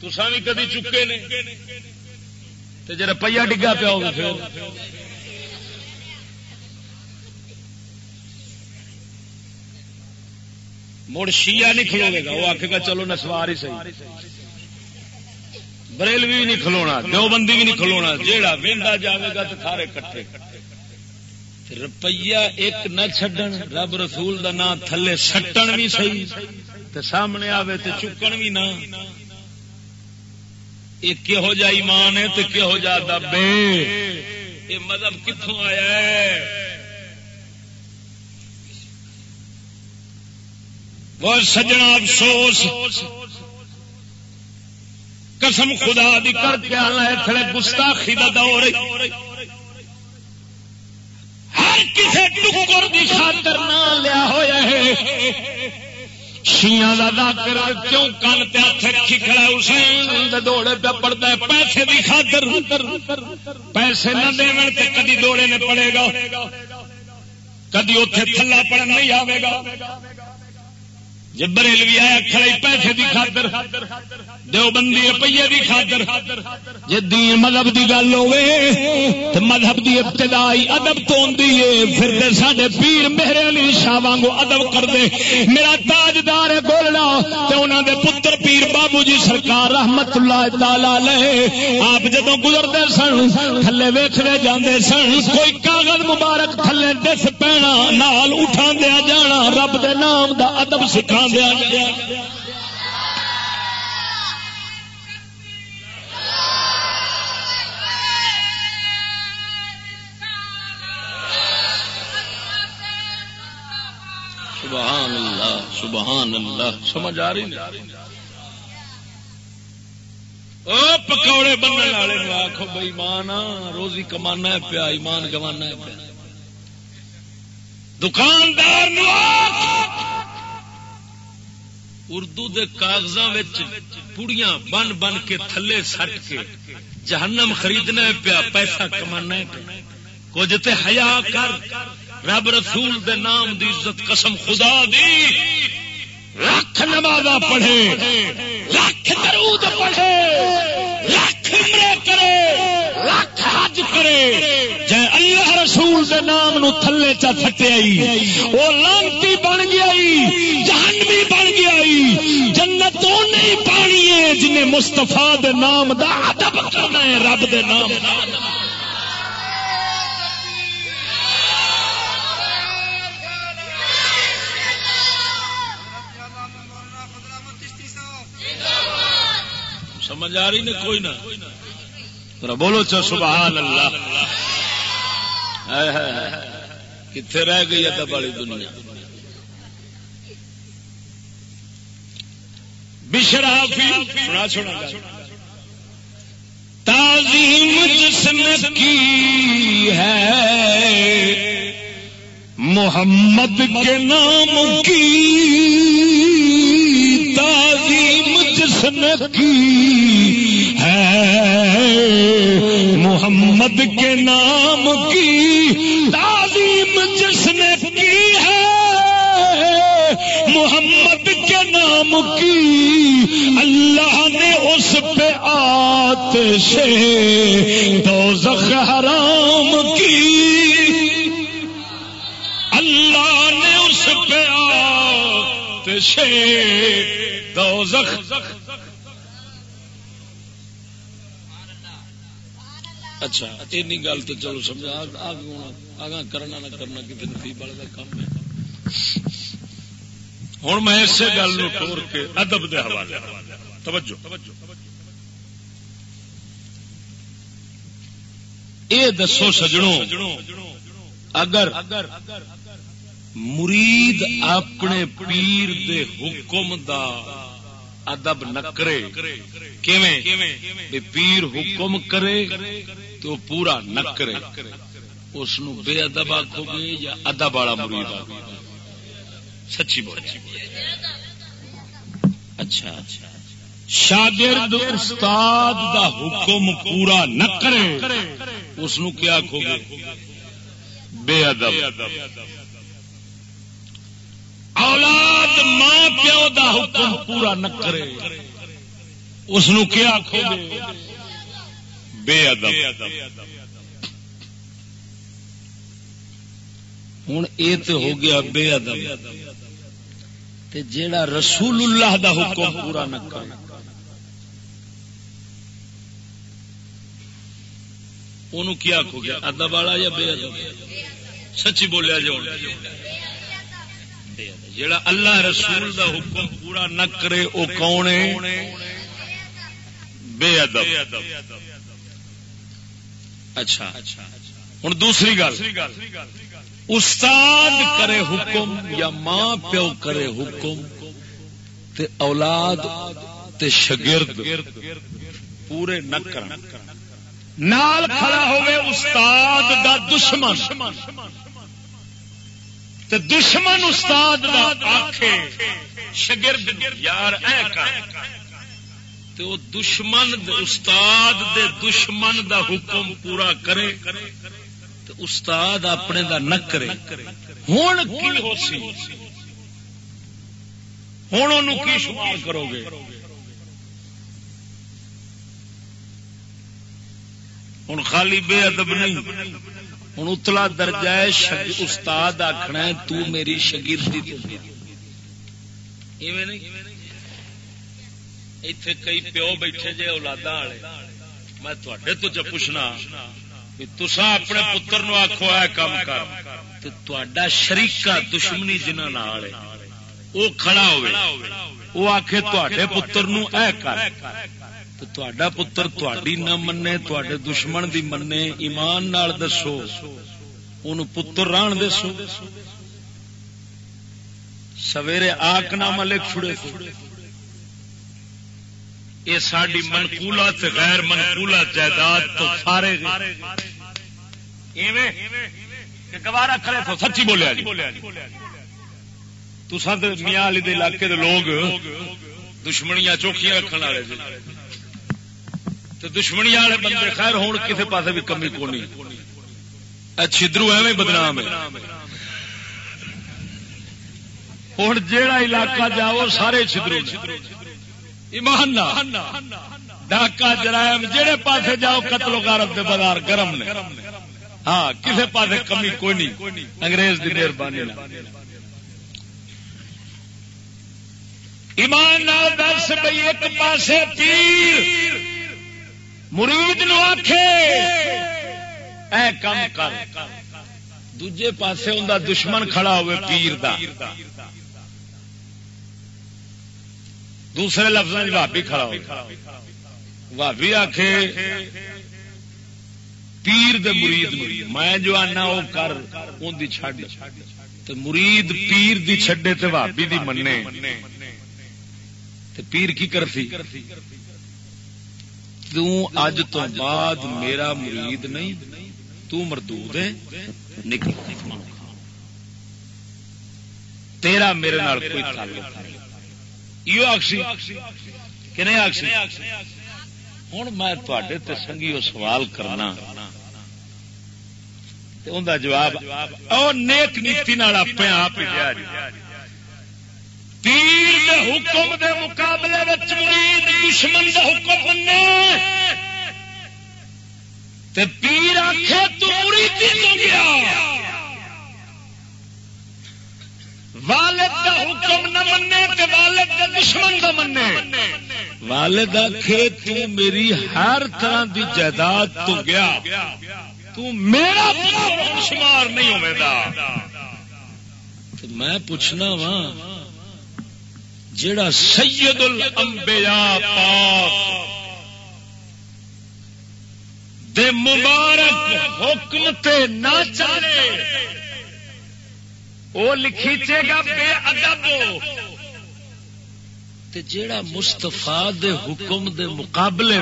تساں بھی کدی چکے نے؟ جی روپیہ ڈگا پیا ہو مڑ شیا نہیں کھلوے گا، وہ آخ گا چلو نسوار ہی صحیح۔ بریلوی بھی نہیں کھلونا دو بندی بھی نہیں کھلونا، جیڑا وہدا جائے گا تو سارے کٹھے۔ روپیہ ایک نہ چڈن رب رسول دا نام تھلے سٹن بھی صحیح، تے سامنے آوے تے چکن بھی نہ۔ یہ کہو جا ایمان ہے تو کہو جا دبے یہ مذہب کتوں آیا ہے؟ بہت سجنا افسوس۔ قسم خدا دی کر کے آنا ہے تھڑے گستاخی دا دور۔ ہر کسی ٹکر کی خاطر نہ لیا ہوا ہے۔ شیاں کا ذاکر کیوں کن پہ ہاتھ رکھی کھڑا حسین؟ دوڑے پہ پڑتا ہے، پیسے کی خاطر۔ پیسے نہ دے کدی دوڑے نے پڑے گا۔ کدی اتے تھلا پڑن نہیں آئے گا۔ جبریل بھی آیا کھڑے پیسے دی خاطر دیوبندی روپیے دی خاطر جی دین مذہب دی گل ہوے تو مذہب دی ابتدائی ادب تو ہے، پھر سڈے پیر میرے علی شاہ وانگو ادب کر دے میرا تاجدار بولنا تے انہاں دے پتر پیر بابو جی سرکار رحمت اللہ تعالی علیہ، آپ جدوں گزرتے سن، تھلے ویکھنے جاندے سن، کوئی کاغذ مبارک تھلے دس پینا، نال اٹھا دیا جانا، رب دے نام دا ادب سکھا دیا گیا سبحان اللہ سبحان اللہ۔ سمجھ آ رہی او پکوڑے بننے والے آخو بھائی ایمان روزی کمانا ہے پیا، ایمان گوانا ہے پیا۔ دکاندار اردو دے کاغذاں پوڑیاں بن بن کے تھلے سٹ کے جہنم خریدنا پیا، پیسہ کمانا پیا۔ کچھ تے حیا کر، رب رسول دے نام دی عزت قسم خدا دی۔ لکھ نماز پڑھے لکھ درود پڑھے لکھ عمرے کرے لکھ حج کرے۔ رسول دے نام نو تھلے چا تھٹے آئی۔ وہ لانتی بن گیا جہنمی بن گیا جنت نہیں پانی ہے جنہیں مستفا دے نام دا ادب کرنا ہے، رب دے نام۔ دا سمجھ آ رہی نے کوئی نہ؟ بولو چو سبحان اللہ۔ کتنے رہ گئی ہے بڑی دنیا؟ بشرا سنا تعظیم جسم کی ہے۔ محمد کے نام کی کی ہے۔ محمد کے نام کی تعظیم جس نے کی ہے۔ محمد کے نام کی اللہ نے اس پہ آت سے دوزخ حرام کی۔ اللہ نے اس پہ آت سے اچھا این گل تو چلو سمجھا آگا کرنا نہ کرنا کتنے نصیب والے کا کام ہے۔ ہوں میں اسی گل ٹور کے ادب دے حوالے توجہ۔ یہ دسو سجڑوں اگر مرید اپنے پیر دے حکم دا ادب نہ کرے پیر حکم کرے تو پورا نہ کرے، اس بے ادب آخو گے یا ادب والا مرید آخو سچی بول اچھا،, اچھا اچھا شاگرد، استاد دا حکم پورا نہ کرے، اس کیا آخو گے؟ بے ادب۔ اولاد ماں پیو دا حکم پورا نہ کرے، اس کیا آخو بے ادب۔ ہوں یہ تو ہو گیا بے ادب۔ جیڑا رسول اللہ دا حکم پورا نہ کرے ان کیا آخو گیا ادب والا یا بے ادب؟ سچی بولیا جو جڑا اللہ رسول دا حکم پورا نہ کرے وہ کون بے ادب۔ اچھا۔ ہوں دوسری گل۔ استاد کرے حکم یا ماں پیو کرے حکم تے اولاد تے شگرد پورے نہ کرن۔ نال کھڑا ہوئے استاد دا دشمن۔ تے دشمن استاد دا آکھے، شگرد یار، اے تے او دشمن دے استاد دے دشمن دا حکم پورا کرے تے استاد اپنے دا نہ کرے۔ ہن کی ہو سی؟ ہوں ان کی شمار کرو گے؟ ہوں خالی بے ادب نہیں۔ ہوں اتلا درجہ ہے استاد آخنا تو میری شگردی اتے کئی پیو بیٹھے جے اولادا والے میں تھوڑے تو جو پوچھنا تسا اپنے پتر نو آخو ہے کام کر تا شریقہ دشمنی جنہ وہ کھڑا ہوئے وہ آخ تے پتر نو اے کر تا پتر تھی نہ منے تے دشمن دی منے ایمان نال دسو ان پتر ران دسو سویرے آک نام لکھ چھڑے یہ ساری منقولا غیر منقولا جائیداد تو سارے گوارا کھڑے تو سچی بولیا جی۔ تو میاں علی دے علاقے دے لوگ دشمنیاں چوکیاں رکھنے والے تو دشمنی والے بندے خیر ہوں کسی پاس بھی کمی کو نہیں چھدرو ایویں بدنام ہے۔ ہوں جہا علاقہ جاؤ، سارے چھدرو ایمان ڈاکا جرائم جہے پاسے جاؤ، قتل و غارت دے بازار گرم نے۔ ہاں کسی پاس کمی کوئی نہیں۔ انگریز کی مہربانی ایمان دس بھائی ایک پاسے پیر۔ مرید نو آخ کام کر۔ دجے پاسے ان دشمن کھڑا ہوئے پیر دا۔ دوسرے لفظ بھابی کھڑا ہو۔ بھابی آخ پیر دے مرید میں جو آنا وہ کر ان چڈ مرید پیر دی چھڈے تے بھابی دی منے تے پیر کی کرفی؟ اج تو بعد میرا مرید نہیں تو مردود ہے۔ نکل۔ تیرا میرے نال کوئی تعلق نہیں کہ نہیں آخسی ہوں میں تے سنگھی سوال کرنا۔ جواب نیک نیتی اپنے آپ پیر حکم دے مقابلے مرید دشمن دا حکم بننے۔ پیر آخے تو گیا۔ والد کا حکم نہ منے تے والد کا دشمن کا منے والد آخے تو میری ہر طرح دی جائیداد تو گیا۔ تو میرا شمار نہیں ہوگا میں پوچھنا وا جڑا سید الانبیاء پاک دے مبارک حکم تے نہ چلے وہ لکھیچے گا بے ادب۔ جیڑا مستفا دے حکم دے مقابلے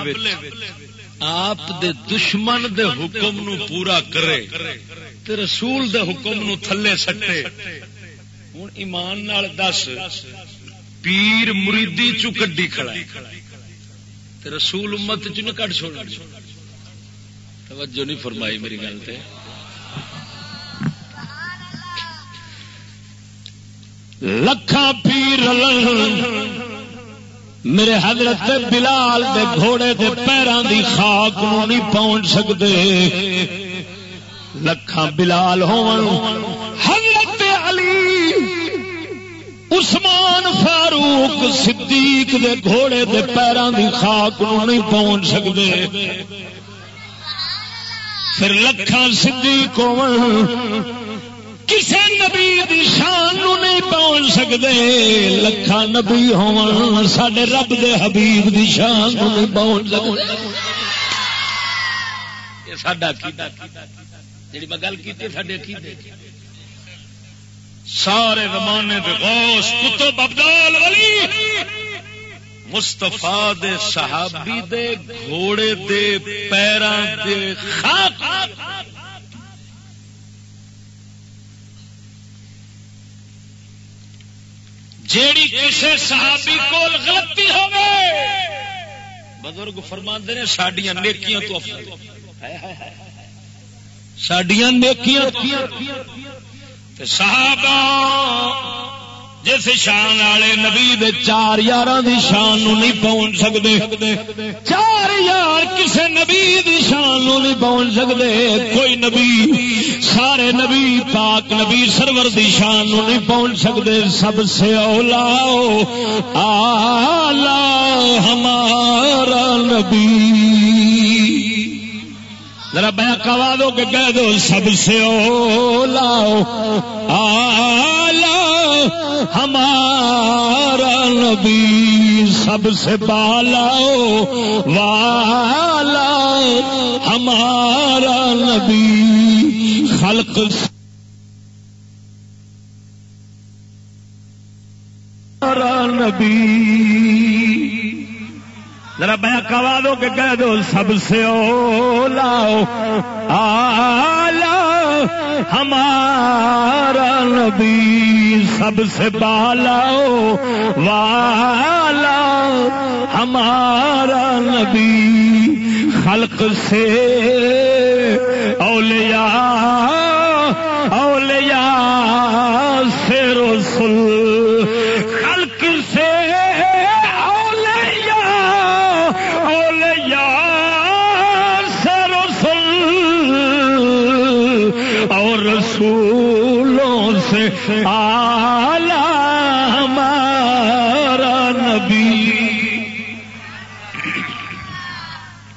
آپ دے دشمن دے حکم نو پورا کرے تے رسول دے حکم نو تھلے سٹے۔ ہوں ایمان نال دس، پیر مریدی چو کڈی کھڑا تے رسول امت چ نہیں کٹ چھوڑ توجہ نہیں فرمائی میری گل تے۔ لکھا پیر میرے حضرت بلال دے گھوڑے دے پیروں دی خاک نو نہیں پہنچ سکتے لکھاں بلال حضرت علی، عثمان فاروق صدیق دے گھوڑے دے پیروں دی خاک نو نہیں پہنچ سکتے پھر لکھاں صدیق ہو کسی نبی دی شان نو نہیں پہنچ سکتے لکھا نبی ہون رب دے حبیب دی شان نو نہیں پہنچ سکتے میں گل سارے زمانے دے غوث، کتب ابدال ولی مستفا دے صحابی دے گھوڑے دے پیران دے خاک۔ جیڑی کسی صحابی کول غلطی ہو بزرگ فرما نے سڈیا نیکیاں تو سڈیا نیکیاں صحابہ جس شان والے نبی دے چار یار دی شان نو نہیں پہنچ سکتے چار یار کسے نبی دی شان نو نہیں پہنچ سکتے کوئی نبی، سارے نبی پاک نبی سرور دی شان نو نہیں پہنچ سکتے سب سے اولا، آلہ ہمارا نبی۔ ذرا بیا کوا دو کہ کہہ دو سب سے اولا آلہ، ہمارا نبی سب سے بالا والا، ہمارا نبی خلق نبی ذرا بیا کوا دو کہ کہہ دو سب سے او لاؤ ہمارا نبی، سب سے بالا، والا، ہمارا نبی، خلق سے اولیاء اولیاء سے رسول۔ آلہ ہمارا نبی۔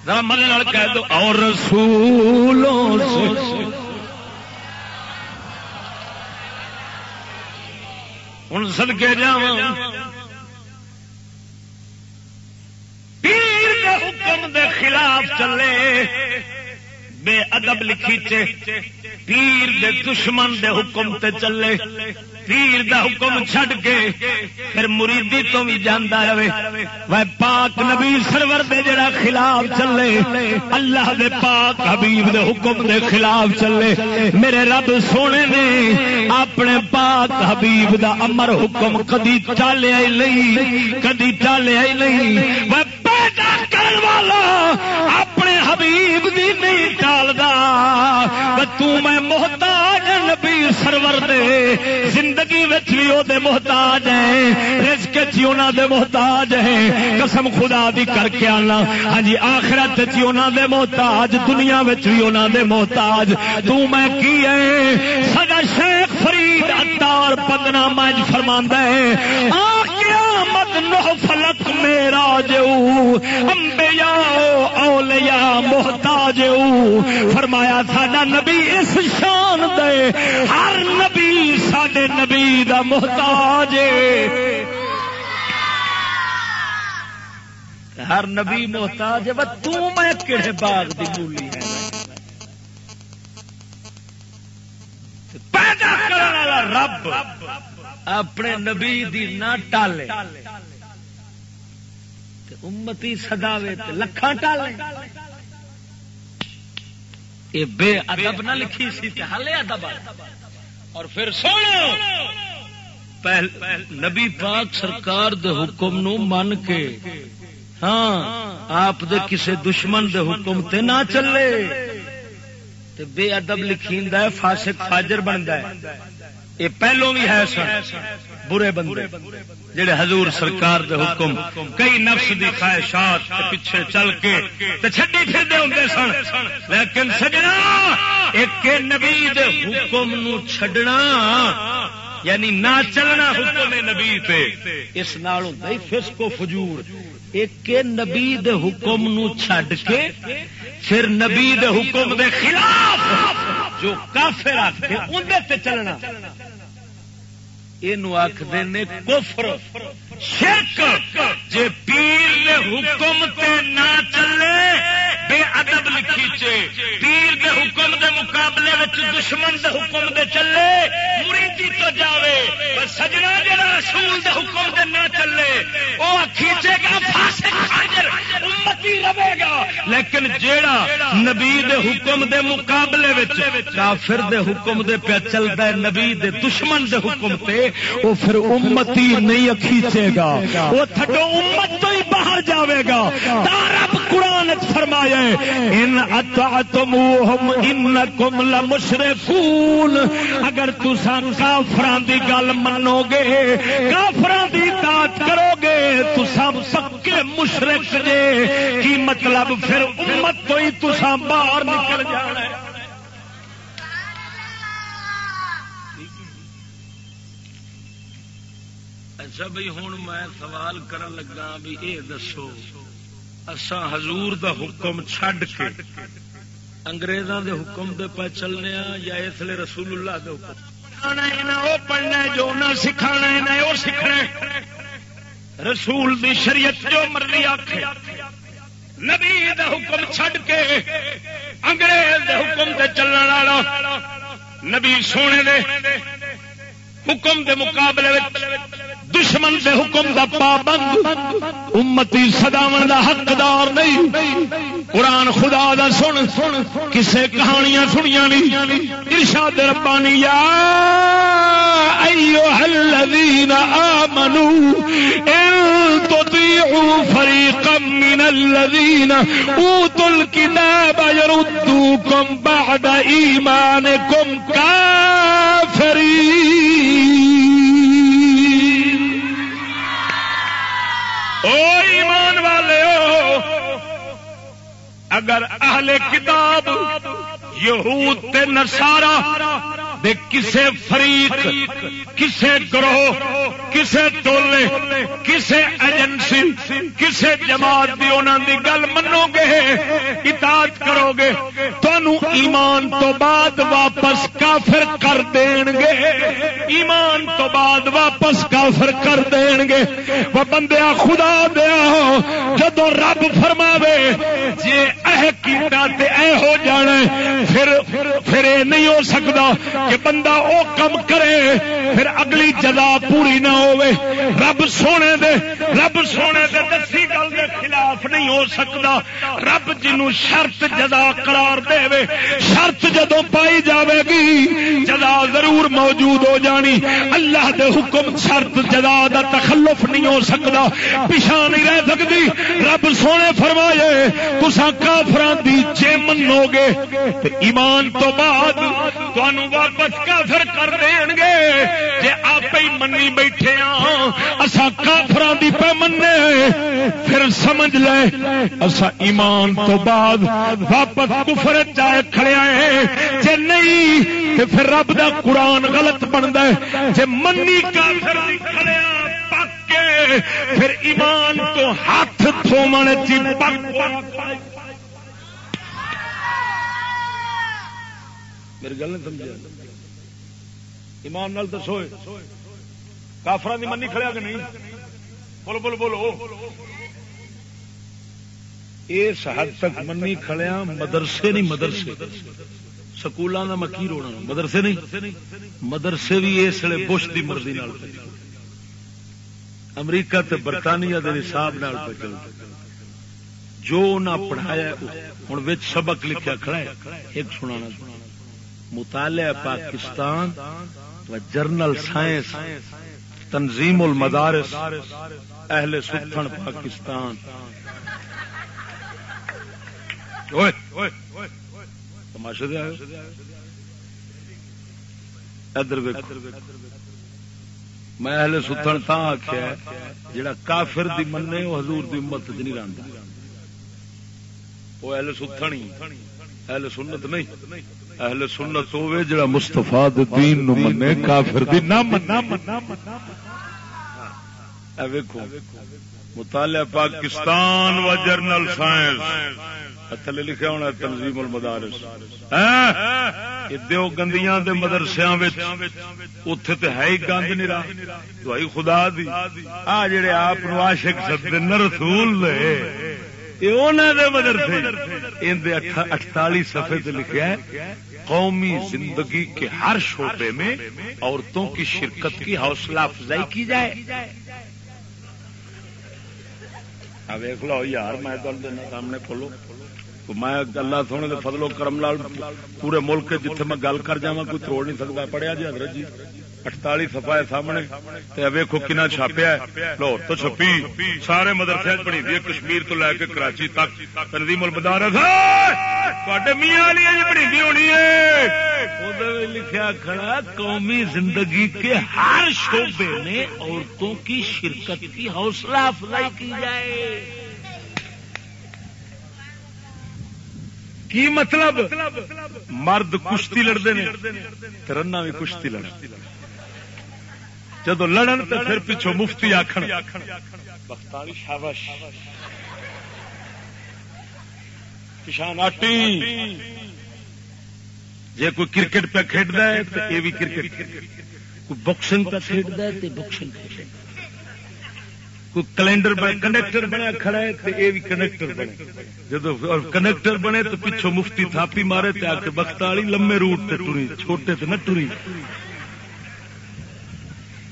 ذرا من کہہ دو، اور رسولوں سے۔ ہوں سد کے جا پیر کے حکم دے خلاف چلے۔ بے ادب لکھی چے پیر دے دشمن دے حکم تے چلے، پیر دا حکم چھڈ کے پھر مریدی تو بھی جانا رہے۔ وہ پاک نبی سرور دے جڑا خلاف چلے، اللہ دے پاک حبیب دے حکم دے خلاف چلے۔ میرے رب سونے نے اپنے پاک حبیب دا امر حکم کدی ٹالیا ہی نہیں، کدی ٹالیا ہی نہیں۔ وہ پیدا کرن والا اپنے حبیب دی نہیں ٹالدا تو میں محتاج نبی سرور دے۔ زندگی وچ بھی وہ محتاج ہے رزق چی انہوں دے محتاج ہے قسم خدا دی کر کے آنا۔ ہاں جی آخرت چی انہوں دے محتاج، دنیا وچ بھی انہوں دے محتاج۔ تو میں کی ہے سگا شیخ فرید اتار پدنا مج فرما ہے نو فلک میرا جو امبیا اولیاء محتاج فرمایا، ساڈا نبی اس شان دے، ہر نبی سڈے نبی دا محتاج ہر نبی محتاج ہے میں کہڑے باغ دی مولی ہے؟ پیدا کرنے والا رب اپنے نبی دی نہ ٹالے۔ امتی سداوے لکھان ٹالے یہ بے ادب نہ لکھی سی ہلے ادب اور پھر سونا نبی پاک سرکار دے حکم نو من کے ہاں آپ دے کسے دشمن دے حکم تے نہ چلے۔ تے بے ادب لکھی فاسق فاجر بنتا ہے۔ یہ پہلو بھی ہے سن، برے بندے۔ جڑے حضور سرکار دے حکم، کئی نفس دی خواہشات پیچھے چل کے تے چھڈی پھر ہوں سن۔ لیکن سجنا، ایک نبی دے حکم نو چھڈنا یعنی نہ چلنا حکم نبی پہ اس نال ہوں فسق و فجور۔ ایک نبی دے حکم نو چھڈ کے پھر نبی دے حکم دے خلاف جو کافر آتے اندر تے چلنا۔ یہ آخر نے کفر۔ شرک جے پیر دے حکم تے نہ چلے، بے ادب لکھی چے پیر دے حکم دے مقابلے وچ دشمن دے حکم دے چلے، مریدی تو جاوے، پر سجنا جڑا رسول دے حکم دے نہ چلے، او کھینچے گا، فاسق فاجر امتی رہے گا۔ لیکن جیڑا نبی دے حکم دے مقابلے وچ کافر دے حکم دے پہ چلدا ہے، نبی دے دشمن دے حکم تے، او پھر امتی نہیں اکھیچے گا۔ وہ تھڈو امت تو ہی باہر جاوے گا۔ رب قرآن فرمایا ان اطعتموہم انکم لمشرکون. اگر تسا کافران دی گل منو گے کافران دی اطاعت کرو گے تو سب پکے مشرک جے کی مطلب پھر امت تو ہی تسا باہر نکل جانا ہے؟ اچھا بھائی ہوں میں سوال کرن لگا بھی اے دسو اسا حضور دا حکم چھڈ کے انگریزاں دے حکم دے پہ چلنے ہاں یا اس لیے رسول اللہ دے حکم؟ وہ پڑھنا جو نہ سکھانا ہے وہ سیکھنا رسول دی شریعت جو مرضی آکھے۔ نبی دا حکم چھڈ کے انگریز دے حکم تے چلنے والا، نبی سونے دے حکم دے مقابلے دشمن دے حکم دا پابند، امتی سداو دا حقدار نہیں۔ قرآن خدا دا سن سن کسے کہانیاں سنیا نہیں۔ ارشاد ربانی، یا ایوہ الذین آمنوا ان تطیعوا فریقا من الذین اوتوا الكتاب يردوكم بعد ایمانکم کافرین۔ او ایمان والے ہو اگر اہل کتاب یہود تے نصارہ دے کسے فریق، کسے گروہ، کسے ٹولے، کسے ایجنسی، کسے جماعت دی انہوں دی گل منو گے اطاعت کرو گے تنو ایمان تو بعد واپس کافر کر دین گے ایمان تو بعد واپس کافر کر دین گے وہ بندیا خدا دیا جدو رب فرماوے جی اہ کیتا تے اے ہو جانا پھر پھر اے نہیں ہو سکتا کہ بندہ او کم کرے، پھر اگلی جزا پوری نہ ہوئے رب سونے دے، رب سونے دے دسی گل دے خلاف نہیں ہو سکتا۔ رب جنو شرط جزا قرار دے وے شرط جدو پائی جاوے گی، جزا ضرور موجود ہو جانی۔ اللہ دے حکم شرط جزا دا تخلف نہیں ہو سکتا پیچھا نہیں رہ سکتی۔ رب سونے فرمائے تسا کافران دی جے منو گے تے ایمان تو بعد تمہوں واپس کافر کر دین گے۔ جے آپ ہی منی بیٹھے ہاں اسا کافران دی پہ مننے۔ پھر سمجھ لے اسا ایمان تو بعد واپس کفر چاہے کھڑے آئے۔ جے نہیں، تے پھر رب دا قرآن غلط بنتا ہے۔ جے منی کافر دی کھڑے پکے پھر ایمان تو ہاتھ تھومن چی پک۔ میری گل نہیں سمجھا ایمان نال دسو کافران دی منی کھڑیا کہ نہیں۔ بولو بولو بولو۔ اس حد تک منی کھڑیا مدرسے نہیں، مدرسے۔ سکولوں کا مکی رونا مدرسے نہیں۔ مدرسے بھی اس لیے بش کی مرضی امریکہ تے برطانیہ کے حساب چل جو نہ پڑھایا ہوں سبق لکھا کھڑا ہے، ایک سنانا۔ مطالعہ پاکستان و جرنل سائنس، تنظیم المدارس، اہل سکھن پاکستان۔ تماشے ادھر میں اہل ستھن تا آخیا جڑا کافر دی منے وہ حضور دی امت نہیں رہتا وہ اہل ستھن ہی، اہل سنت نہیں۔ اہل سنت ہوے جڑا مستفا دین نو منے کافر دی نہ ویکھو مطالعہ پاکستان و جرنل سائنس۔ تھلے لکھا ہونا تنظیم المدارس۔ دیو گندیاں دے مدرسیاں اتے تو ہے ہی گند رہا دوائی خدا دی۔ آ جڑے آپ عاشق سدے رسول مدرسے اٹتالی سفے لکھا ہے، قومی زندگی کے ہر شعبے میں عورتوں کی شرکت کی حوصلہ افزائی کی جائے۔ ویک لو یار، میں سامنے کھولو۔ میں اللہ سونے کے فضل و کرم لال پورے ملک جتھے میں گل کر جا کوئی توڑ نہیں سکتا۔ پڑھیا جی حضرت جی۔ اٹتالی سفا سامنے ویکو کنا چھاپیا لاہور تو چھپی، سارے مدرسے بنی دی کشمیر تو لے کے کراچی تک۔ تنظیم المدارس میاں بنی دی ہونی ہے۔ لکھا کھڑا قومی زندگی کے ہر شعبے میں عورتوں کی شرکت کی حوصلہ افزائی کی جائے۔ کی مطلب؟ مرد کشتی لڑتے ہیں رنا بھی کشتی لڑ جدو لڑن تو پھر پیچھو مفتی آخر کشان آٹی۔ جی کوئی کرکٹ پہ کھیڈ ہے تو یہ بھی کرکٹ۔ کوئی بکسنگ پہ کھیڈ ہے تو بکسنگ۔ کوئی کیلنڈر کنڈکٹر بنیا کھڑا ہے تو یہ بھی کنڈکٹر بنے۔ جب کنڈکٹر بنے تو پچھو مفتی تھاپی مارے تے آ کے بخت والی لمے روٹ تے ٹری چھوٹے تے نہ ٹری۔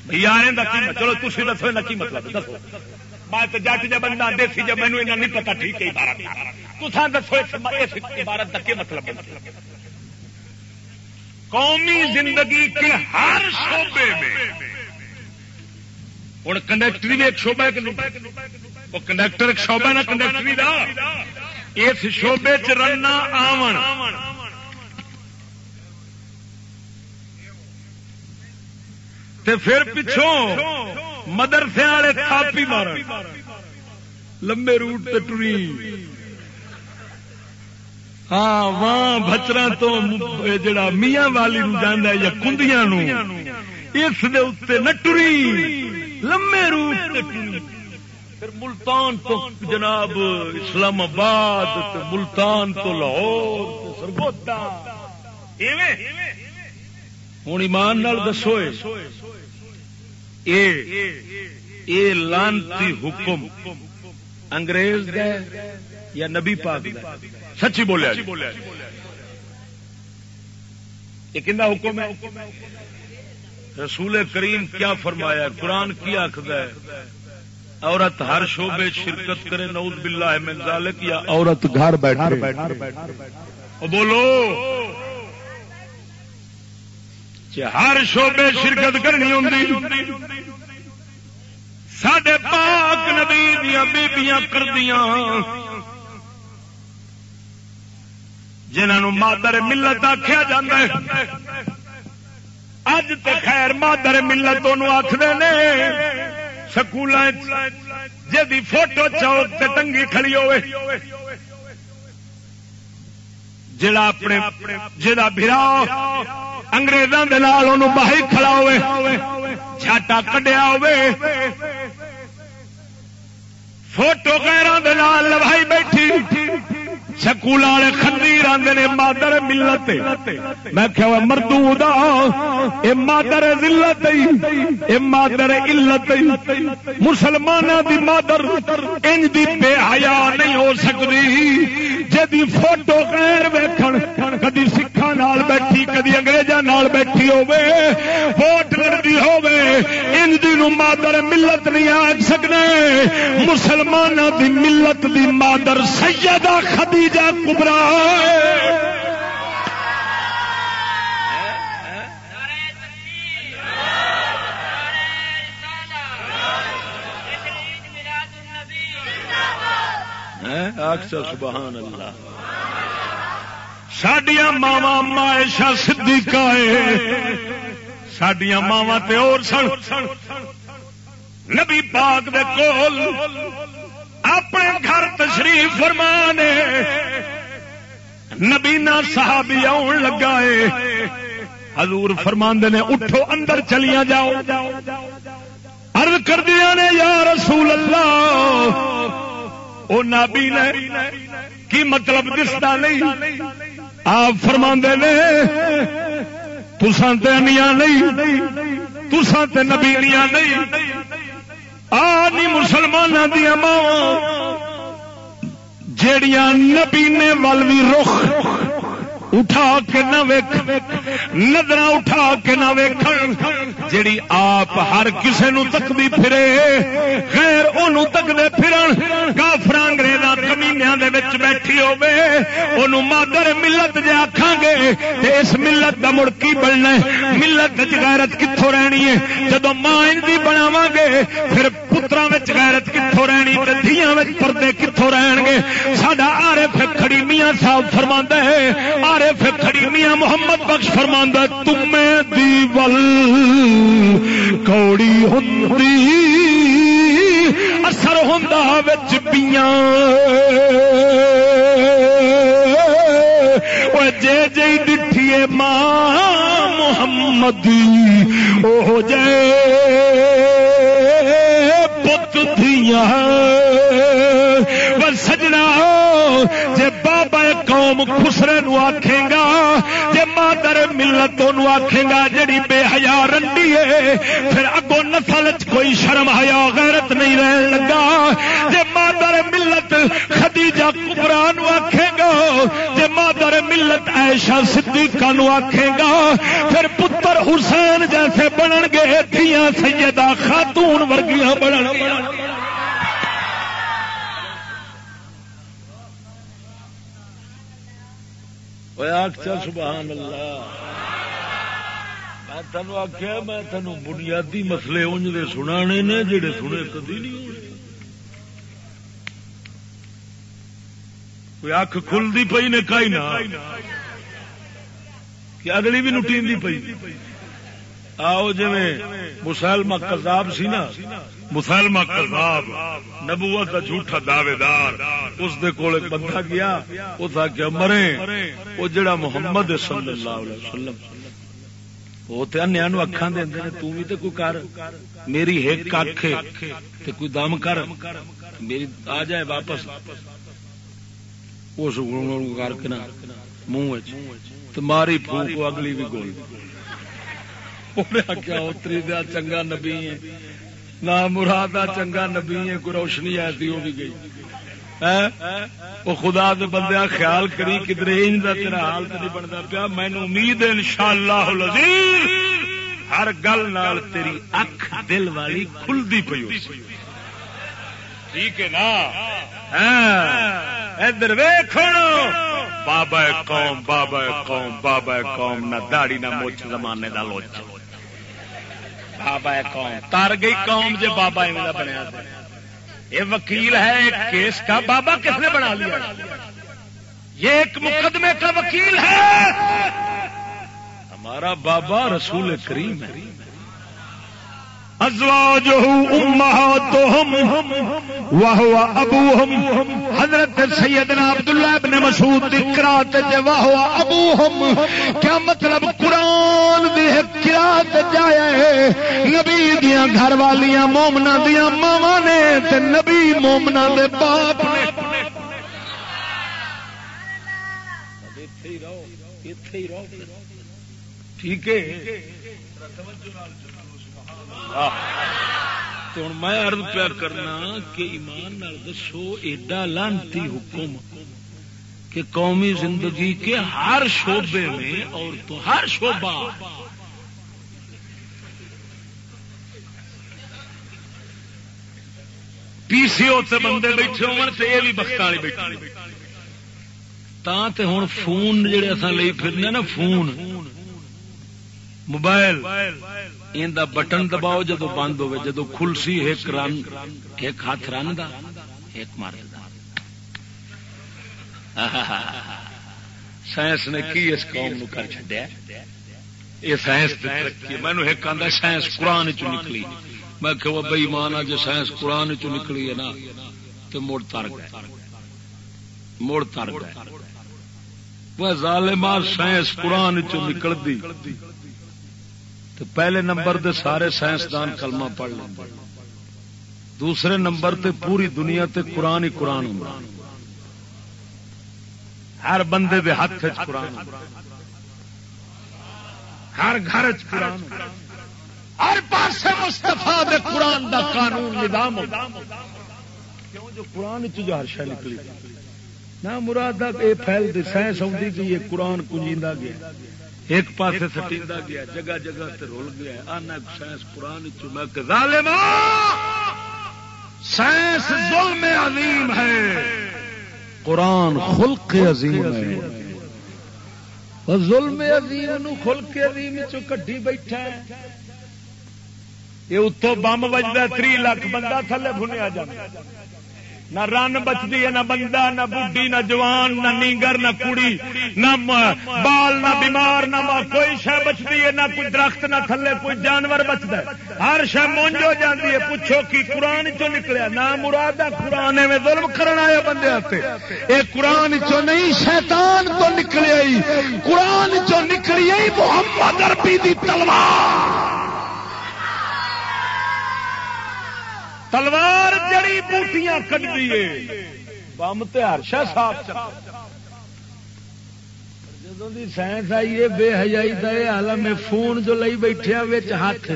مطلب؟ چلو تھی دسو نہ کی مطلب؟ دسو۔ میں جٹ جب بندہ دیسی جب مینو نہیں پتا ٹھیک ہے عبارت تسان دسو اس عبارت کا کیا مطلب قومی زندگی کے ہر شعبے میں۔ ہوں کنڈکٹری بھی ایک شوبہ وہ کنڈکٹر ایک شوبہ نا، کنڈکٹری کا اس شوبے چ رننا آمن پھر پچھوں مدرسے والے تھاپی مار لمبے روٹ تے ٹری۔ ہاں وہاں بچرا تو جڑا میاں والی جانا یا کندیاں اس نہ ٹری۔ لمے روٹ پھر ملتان تو جناب اسلام آباد ملتان تو لاہور سرگوتا ہوں ایمان نال اے لانتی حکم۔ انگریز یا نبی پاک سچی بولیا جی۔ یہ کھا حکم ہے؟ رسول کریم کیا فرمایا قرآن کی آخد ہے؟ عورت ہر شعبے شرکت کرے، نعوذ باللہ من ذالک، یا عورت گھر بیٹھے؟ بولو۔ ہر شعبے شرکت کرنی ہوں سڈے پاک نبی دیا بیبیاں کردیاں۔ جنہوں مادر ملت آخیا جا اج تو خیر مادر ملت آخر نے۔ سکول جی فوٹو چوک سے ٹنگی کھڑی ہوئے۔ جڑا اپنے جا برا اگریزوں کے باہر کھڑا ہوئے چھاٹا کڈیا ہوئے۔ فوٹو گیروں لوائی بیٹھی۔ سکول والے خندیر آدھے نے مادر ملت میں کیا مردو اے مادر ذلت اے مادر علت مسلمانوں دی مادر انج دی بے حیا نہیں ہو سکتی جدی فوٹو غیر ویکھن، کدی سکھاں نال بیٹھی، کدی انگریزاں نال بیٹھی ہوے ووٹ لڑدی ہوے انج دی نو مادر ملت نہیں آ سکنے۔ مسلمانوں دی ملت دی مادر سیدہ خدیجہ کبرا سبحان اللہ۔ سڈیا ماوا مائشا سدھی سڈیا ماوا اور سن نبی پاک دے کول اپنے گھر تشریف فرمانے نبینا صحابی آن لگا ہے حضور فرماندے نے اٹھو اندر چلیاں جاؤ عرض کر دیا نے یا رسول اللہ او نبی نے کی مطلب دستا نہیں آپ فرما نے تسان تے نہیں تسان تے نبیلیاں نہیں۔ آنی مسلمان دیا ماں جیڑیاں نبینے ول بھی رخ اٹھا کے نہ ویک نظر اٹھا کے نہ ویک جیڑی آپ ہر کسے نو تکتی پھرے خیر انہوں تکتے پھرن۔ کافر انگریزاں کمینیا بیٹھی ہوے ہو مادر ملت جی آخان گے، تے اس ملت کا مڑکی بننا ہے؟ ملت وچ غیرت کتوں رہنی ہے؟ جب ماں کی بناو گے، پھر پترا غیرت کتوں رہنی دیا پردے کتوں رہن گے؟ سڈا آر کھڑی میاں صاحب فرما ہے آر کھڑی میاں محمد بخش فرما تمے دی ول کوڑی ہوں اثر ہوں بچیاں جے جی ڈٹھیے ماں محمد وہ جے پت دیا سجنا جے قوم خسرے نو آکھے گا، جے مادر ملت آکھے گا، جڑی بے حیا رنڈی ہے، پھر اگو نسل کوئی شرم حیا غیرت نہیں رہن لگا۔ جے مادر ملت خدیجہ کبرا آکھے گا، جے مادر ملت ایشا صدیقہ نو آکھے گا، پھر پتر حسین جیسے بنن گے دیا سیدہ خاتون ورگیاں بنن سبحان اللہ میں تینوں آخیا میں تینوں بنیادی مسلے انج دے سنا نے جڑے سنے کدی نہیں کوئی اکھ کھلتی پی نے کئی نہ کہ اگلی بھی نٹی پی آؤ جی مسلمہ کذاب سی نا مسلمہ کذاب، نبوت کا جھوٹا دعوے دار اس دے کول ایک بندہ گیا، اس آخیا مرے، وہ جڑا محمد صلی اللہ علیہ وسلم۔ وہ تو انیا نو اکھان دے نے، تو بھی تے کوئی کر، میری ایک اکھ تے کوئی دم کر، میری آ جائے واپس۔ اس کر کے نا، منہ تو ماری پھونک اگلی بھی گول آخیا اتری دیا چنگا نبی ہے نہ مراد چنگا نبی ہے کوئی روشنی ایسی وہ بھی گئی۔ وہ خدا دے بندے خیال کری کدھر تیرا حال تو نہیں بنتا پیا۔ مینو امید ان شاء اللہ ہر گل نال تیری اکھ دل والی کھلتی پی ٹھیک ہے نا؟ ادھر ویخ بابا قوم بابا قوم بابا قوم نہ داڑی نہ موچ زمانے کا لوچ۔ بابا قوم۔ تر گئی قوم جی بابا بنیا یہ وکیل ہے کیس کا بابا کس نے بنا لیا؟ یہ ایک مقدمے کا وکیل ہے۔ ہمارا بابا رسول کریم ہے۔ حضرت سیدنا عبداللہ ابن مسعود قرات واہ ابوہم۔ کیا مطلب قرآن قرات جائے۔ نبی دیا گھر والیاں مومنا دیا ماوا نے تے نبی مومنا دے باپ نے۔ ٹھیک ہے۔ ہوں میں ارد پیا کرنا کہ ایمان دسو ایڈا لانتی حکم کہ قومی زندگی کے ہر شعبے میں اور تو ہر شعبہ پی سی او بندے بیٹھے یہ بھی بخت والی بیٹھے ہوں فون جڑے اصل لے پھرنے نا، فون۔ موبائل۔ بٹن دباؤ جدو بند ہوئے جدو کھلسی ایک رن، ایک ہاتھ رن دا ایک مار سائنس نے کی اس قوم نو کر چڈیا یہ سائنس ترقی مینو ایک آدھا سائنس قرآن چ نکلی۔ میں کہ وہ بئی مانا جی سائنس قرآن چ نکلی ہے نا، تو مڑ تر گئے۔ مڑ تر گئے۔ وہ ظالمہ سائنس قرآن چ نکل دی تو پہلے نمبر دے سارے سائنسدان کلمہ پڑھ لیں دوسرے نمبر تے پوری دنیا تے قرآن ہی قرآن ہوں ہر بندے دے ہاتھ قرآن ہر گھر قرآن ہر پاس مستفا دے قرآن دا قانون نظام کیوں؟ جو قرآن جو ہر شہ نکلی۔ نہ مراد یہ پھیل سائنس آتی کہ یہ قرآن کنجیدہ گیا۔ ایک پاس سٹیدا گیا جگہ جگہ تے رول گیا۔ آنا سائنس قرآن ظالم سائنس ظلم عظیم ہے۔ قرآن خلق عظیم ہے۔ ظلم عظیم نو خلق عظیم چو کٹھی بیٹھا ہے۔ یہ اتو بمب بجتا تری لاکھ بندہ تھلے بنیا جائے نہ رن بچتی ہے، نہ بندہ، نہ بڈی نہ جوان، نہ نیگر نہ کڑی، نہ بال، نہ بیمار، نہ کوئی شہ بچتی ہے، نہ کوئی درخت، نہ تھلے، کوئی جانور بچتا ہے۔ ہر شہ مونج ہو جاتی ہے، پوچھو کہ قرآن چو نکلیا؟ نہ مراد قرآن میں ظلم کرنا آیا بندے آتے۔ یہ قرآن چو نہیں، شیطان تو نکلے قرآن چو نکلی محمد عربی دی تلوار۔ تلوار جڑی بوٹیاں کٹ دیے بم تہار شا صاف جدو دی سائنس آئی ہے، بے حجائی دے عالم میں فون جو لئی بیٹھے وچ ہاتھ۔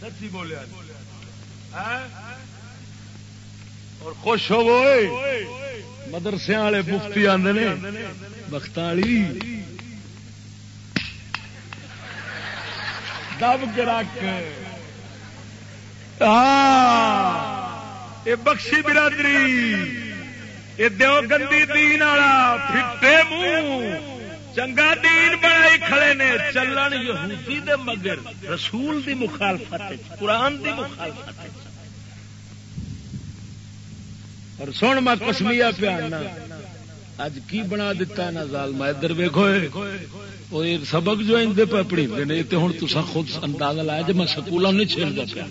سچی بولیا۔ ہاں؟ اور خوش ہو گئے۔ مدرسے والے مفتی آدھے بخت والی دب کے رکھ ہاں، بخشی برادری یہ دو گندی دین والا پھٹے منہ۔ چنگا دین بنائی کھڑے نے چلن یہودی دے مگر رسول دی مخالفت قرآن دی مخالفت اور سن میں کسمیا پیانا۔ اج کی بنا دتا نا ظالم ادھر ویکو سبق جو اندے پہ پڑھی نے تو ہوں تصا خود اندازہ لایا جی میں سکولوں نہیں چھیڑتا پیا۔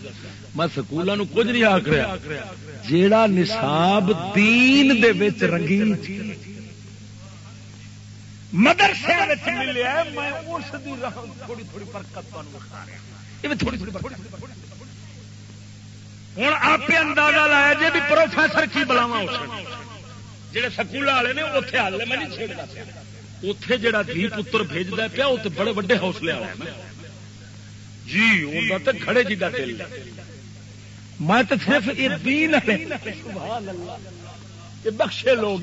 میں سکولوں کچھ نہیں آخ رہا۔ جیڑا نصاب دین دے وچ رنگین مدرسے وچ ملیا میں اس دی تھوڑی تھوڑی برکت تانوں دکھا رہا ہاں۔ ایں تھوڑی تھوڑی ہوں آپ اندازہ لایا جی بھی پروفیسر کی بلاواں بلاوا جہے سکول والے نے اتنے آ میں نہیں چھیڑتا۔ پیا اتے جڑا دھی پتر بھیجتا پیا وہ بڑے بڑے حوصلے والا جی وہ تو کھڑے جی کا دل۔ میں تو صرف بخشے لوگ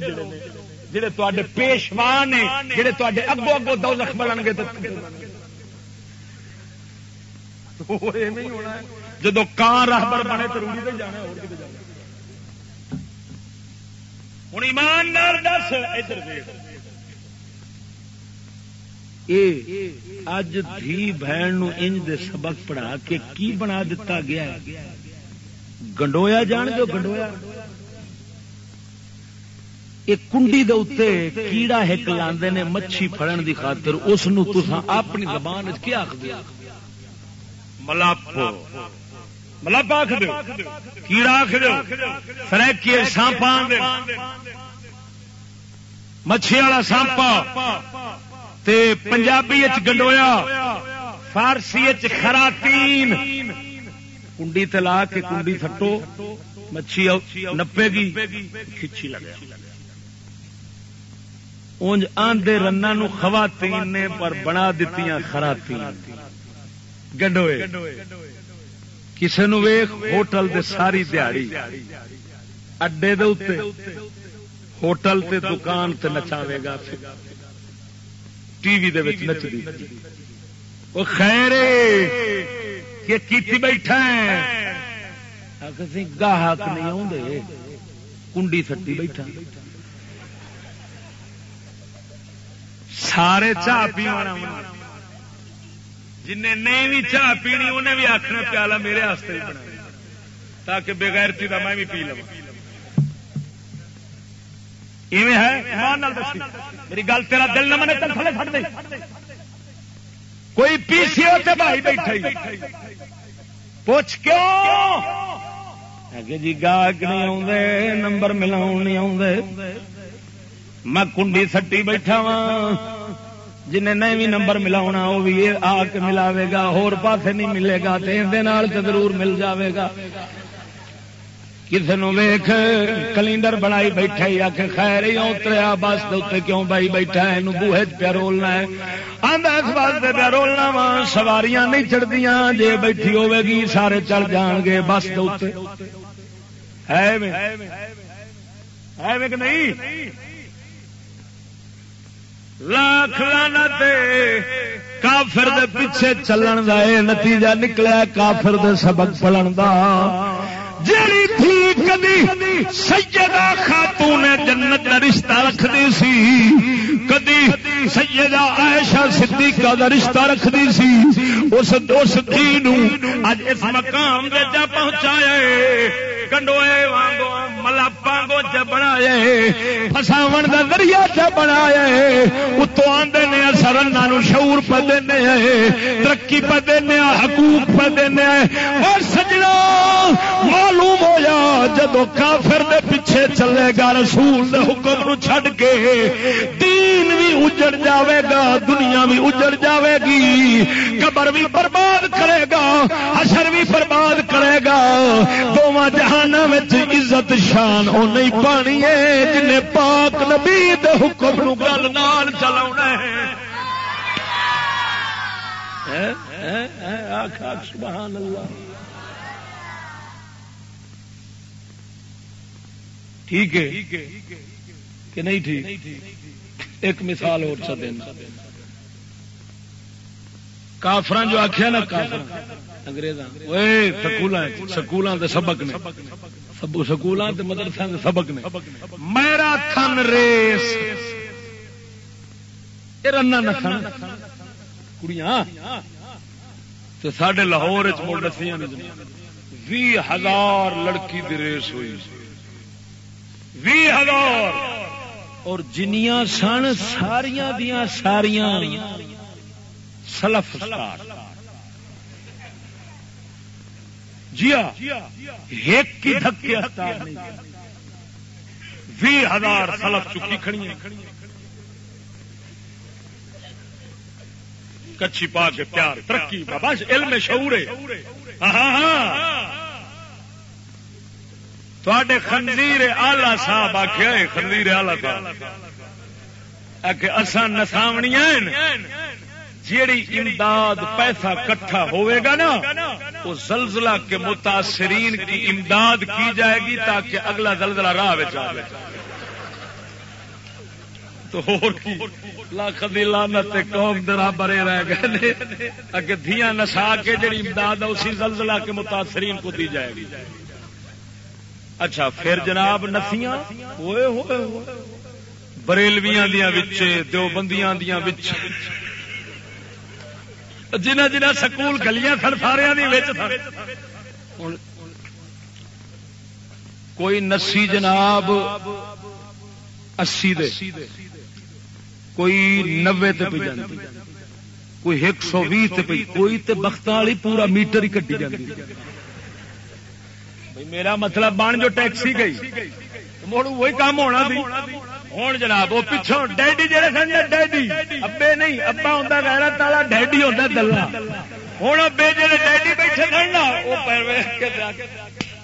جڑے تے پیشوا نے، جڑے تے۔ اگو اگو دو لکھ بنن گے جب کان راہبر بنے تو روڑی پہ جانا ہوں ایماندار دس ادھر اج دھی بہن انج دے سبق پڑھا کے کی بنا دتا گیا ہے؟ گنڈویا جان دو گنڈویا۔ یہ کنڈی دے اتنے کیڑا ایک لاندے نے مچھی پھڑن دی خاطر اس اپنی زبان کیا آخ دیا ملاپ مطلب ملاپ آخ دو کیڑا آخ دو فریکی سانپا مچھی والا سانپا تے پنجابی گنڈویا، فارسی خراتین کنڈی تلا کے کنڈی تھٹو مچھی نپے گی، کھچی لگا اونج آندے رنا نو خواتین نے پر بنا دیتی خراتین گنڈوئے۔ کسے نو ویخ ہوٹل دے ساری دیہڑی اڈے دے اتنے ہوٹل تے دکان تے نچاوے گا ٹی وی نچتی وہ خیر کیتی بیٹھا گاہک نہیں آدھے کنڈی سٹی بیٹھا۔ سارے چاہ پی جن نہیں بھی چاہ پینی، انہیں بھی آخنا پیالہ میرے ہی بنا تاکہ بغیرتی کا میں بھی پی لوں میری گل تیرا دل نہ منے تھلے دے۔ کوئی پی سی او بھائی بیٹھا پوچھ کیوں؟ جی گاہک نہیں آدھے نمبر ملاؤ نہیں آدھے میں کنڈی سٹی بیٹھا وا جن نہیں بھی نمبر ملاونا وہ بھی آ کے ملاوے گا، ہور پاسے نہیں ملے گا تو ضرور مل جاوے گا۔ کسی ویخ کلینڈر بنائی بیٹھا ہی آخ خیر ہی اتریا بس اتنے کیوں بائی بیٹھا ہے؟ بوہے پیا رولنا ہے۔ آدھا اس واسطے پیا رولنا وا، سواریاں نہیں چڑھتی جی بیٹھی ہوے گی، سارے چڑھ جان گے بس ہے نہیں؟ لاکھ لانا کافر دے پیچھے چلن کا نتیجہ نکلیا کافر دے سبق پڑھن کا جیڑی تھی کدی سیدہ خاتون جنت کا رشتہ رکھتی سی، کدی سیدہ عائشہ صدیقہ کا رشتہ رکھتی سی، اس اس دھی اج اس مقام دے جا پہنچایا کنڈوئے وانگو ملاپا گو چ بنایا فساو کا ذریعہ چ بنایا اتو آدھے نے سر شعور پہ دینے ترقی پہ دینا حقوق پہ دینا اور سجنا معلوم ہوا جدو کافر دے پیچھے چلے گا، رسول دے حکم نو چھڈ کے دین بھی اجڑ جاوے گا، دنیا بھی اجڑ جاوے گی، قبر بھی برباد کرے گا، حشر بھی برباد کرے گا۔ دونوں جہان عزت شان او نہیں پانی ہے۔ جنہیں پاک نبی دے حکم نو گل نال چلا ہے۔ سبحان اللہ۔ ٹھیک ہے۔ کہ نہیں ٹھیک؟ ایک مثال اور سا دینا۔ کافران جو آخیا نا کافر انگریزاں سکول سبق نے۔ سکولوں کے سبق نے۔ میرا تھن ریس۔ رنا نسن کڑیاں؟ سڈے لاہور بھی ہزار لڑکی دی ریس ہوئی۔ بھی ہزار۔ اور جنیاں سن، ساریاں دیا ساریاں۔ سلف جی ایک کی دھکے بھی ہزار سلف چکی کھڑی کچھی پا کے پیار۔ ترقی بس علم شعور ہاں ہاں تھے خنزیر آلہ صاحب آخیا خنزیر آلہ صاحب۔ کہ اسان نساونیاں جیڑی امداد پیسہ کٹھا ہوئے گا نا، وہ زلزلہ کے متاثرین کی امداد کی جائے گی تاکہ اگلا زلزلہ راہ جائے۔ تو لاکھ لانت قوم درا برے رہ گئے اگے دھیاں نسا کے جڑی امداد ہے، اسی زلزلہ کے متاثرین کو دی جائے گی۔ اچھا پھر جناب نسیاں؟ ہوئے ہوئے بریلویاں دیا بچے دیوبندیاں دیا بچے جنہ جنہ سکول گلیاں سن، سارے کوئی نسی جناب اسی دے، کوئی نوے تے پہ جاتی کوئی ایک سو بھی پی کوئی تے بخت والی پورا میٹر ہی کٹی جاتی میرا مطلب بن جو ٹیکسی گئی مڑ وہی کام ہونا سی ہوں جناب، وہ پچھوں ڈیڈی جہے سن ڈیڈی۔ ابے نہیں، ابا ہوں گہرا تالا ڈیڈی ہوتا دلہ۔ ہوں ابے جہے ڈیڈی بیٹھے سن نا، وہ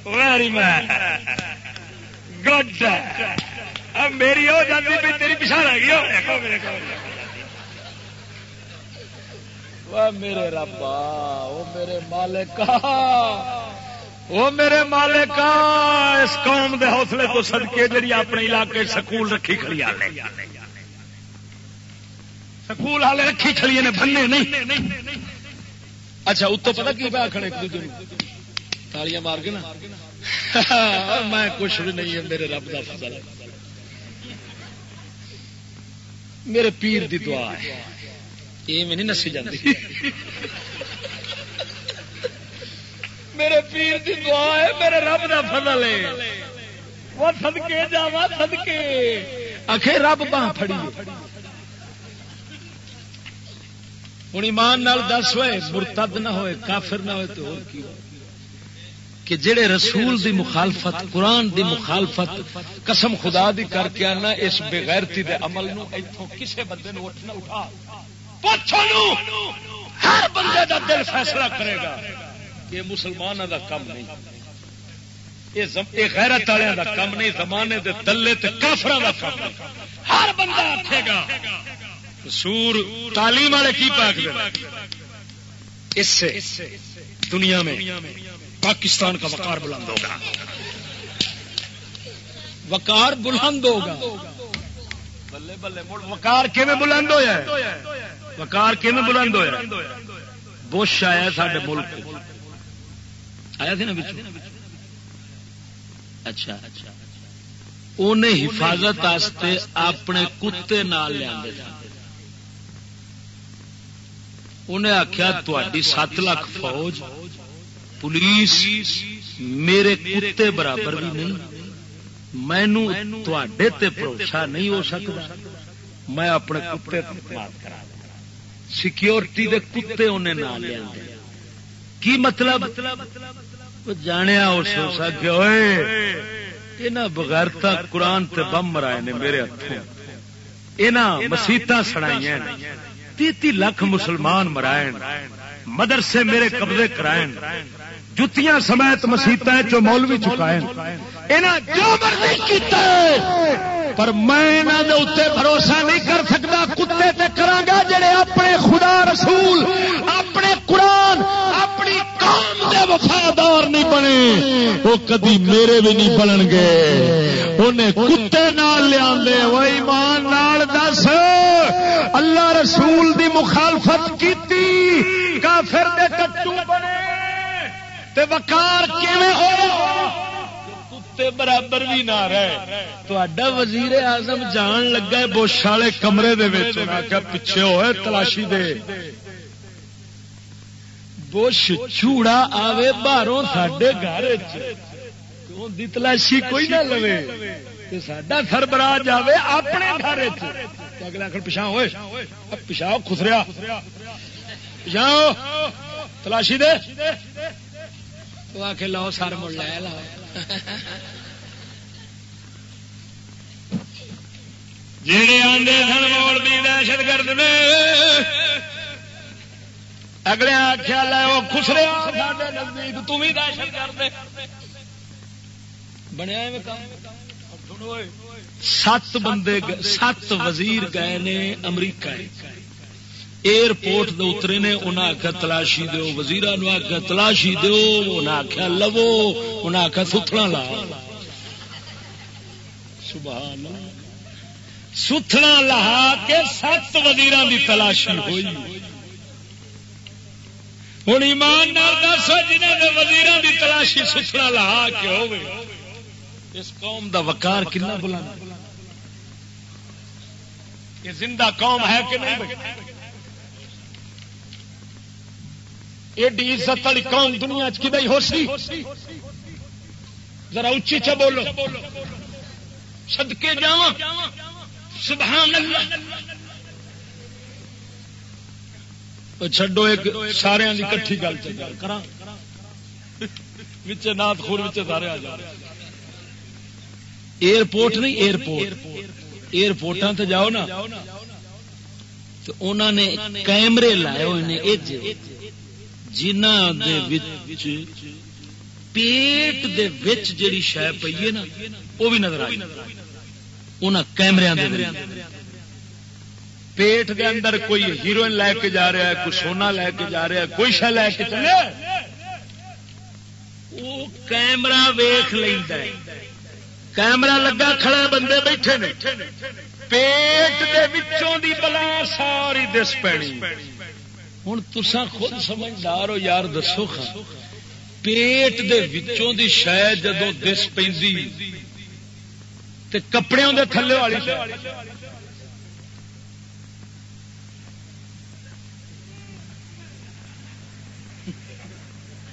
ویری گڈ اب میری ہو جاتی بھی تیری پچھا رہ گئی میرے ربا، وہ میرے مالک وہ میرے مالک اس قوم دے حوصلے تو سدکے جی اپنے علاقے سکول رکھی کھڑی والے سکول والے رکھی کھڑی نے بننے نہیں۔ اچھا اتو پتا کی پہ آخر ایک دوسرے تالیاں مار کے نا۔ میں کچھ بھی نہیں ہے، میرے رب کا فضل میرے پیر دی دعا ہے۔ یہ میں نہیں نسی جاتی میرے پیر دی دعا ہے، میرے رب دا فضل ہے۔ وہ سدکے جا سدکے آخے رب باہ فڑی ہوں ایمان نال دس ہوئے، مرتد نہ ہوئے، کافر نہ ہوئے تو اور کی کہ جڑے رسول دی مخالفت، قرآن دی مخالفت، قسم خدا دی کر کے آنا، اس بغیرتی دے عمل نو ایتھوں کسے بندے نو اٹھنا اٹھا۔ پوچھو ہر بندے دا دل فیصلہ کرے گا۔ یہ مسلمانوں دا کم نہیں۔ یہ غیرت والوں دا کم نہیں، زمانے دے دلے تے کافراں دا کم نہیں۔ ہر بندہ آکھے گا سور تعلیم والے کی پاک دے؟ اس سے دنیا میں پاکستان کا وقار بلند ہوگا۔ وقار بلند ہوگا۔ بلے بلے وقار کیون بلند ہوا وقار کیون بلند ہوا بش آیا سڈے ملک۔ آیا تھا نا اچھا انہیں حفاظت اپنے کتے نال لیا انہیں آخیا تھی سات لاکھ فوج پولیس میرے کتے برابر بھی نہیں۔ مینو تے بھروسہ نہیں ہو سکتا میں اپنے کتے سیکورٹی دے کتے انہیں نہ لیا کی مطلب؟ جانیا اس ہو یہاں بغیرتا قرآن تے بم مرائے نے میرے ہاتھوں یہاں مسیت سڑائی تی لاکھ مسلمان مرائے مدرسے میرے قبضے کرائے جتیاں سمیت مسیطا چو مولوی چکائے جو مرضی پر میں بھروسہ نہیں کر سکتا کتے تے کرانگا جڑے اپنے خدا رسول، اپنے قرآن، اپنی قوم دے وفادار نہیں بنے۔ وہ کدی میرے بھی نہیں بنن گے۔ انہیں کتے نال لیا وہ ایمان نال دس۔ اللہ رسول دی مخالفت کی کافر دے کٹو بنے۔ تے وقار کیویں وکار کتے برابر بھی نہ رہے۔ تو وزیر اعظم جان لگا بش والے کمرے دے پیچھے ہوئے تلاشی دے۔ بش چوڑا آوے باہروں سڈے گھر تلاشی کوئی نہ لو سڈا سربراہ جائے اپنے گھر اگلے آخر پچھا ہوئے۔ پچھا خسریا۔ پچھا تلاشی دے۔ تو آ کے لو سر مڑ لے لو جڑے آدھے سن موڑ بھی دہشت گرد نے اگلے آخیا لے وہ خسرے نزدیک تم بھی دہشت گرد بنیا سات بندے سات وزیر گئے نے امریکہ ایئرپورٹ دے اترے نے انہیں آخیا تلاشی دیو دو وزیر آخیا تلاشی دو انہیں آخیا لو انہیں آخیا ستھڑا لا۔ سبحان ستھڑا لا کے سات وزیر کی تلاشی ہوئی۔ ہوں ایمان دس جنہیں وزیر کی تلاشی ستھڑا لا کے ہو اس قوم دا وکار کنا بلند۔ یہ زندہ قوم ہے کہ نہیں ایڈی عزت والی قوم دنیا چی ہو سی؟ ذرا اچھی چ بولو۔ سدکے جا سبحان اللہ۔ چڈو ایک سارے کی کٹھی گل کرا نات خور سارے آ جا ایئرپورٹ نہیں، ایئرپورٹ۔ ایئرپورٹان سے جاؤ نا۔ تو انہوں نے کیمرے لائے ہوئے جنہ پیٹ دے وچ جڑی شہ پی ہے نا وہ بھی نظر آئی انہاں کیمرے پیٹ دے اندر کوئی ہیروئن لے کے جا رہا ہے کوئی سونا لے کے جا رہا ہے کوئی شہ لے کے چلے وہ کیمرہ ویخ لینا کیمرہ لگا کھڑا بندے بیٹھے نے پیٹ دے وچوں دی بلا ساری دس پینی ہوں تسا خود سمجھدار ہو، یار دسو پیٹ دے وچوں دی شاید جدو دس پہ کپڑے دے تھلے والی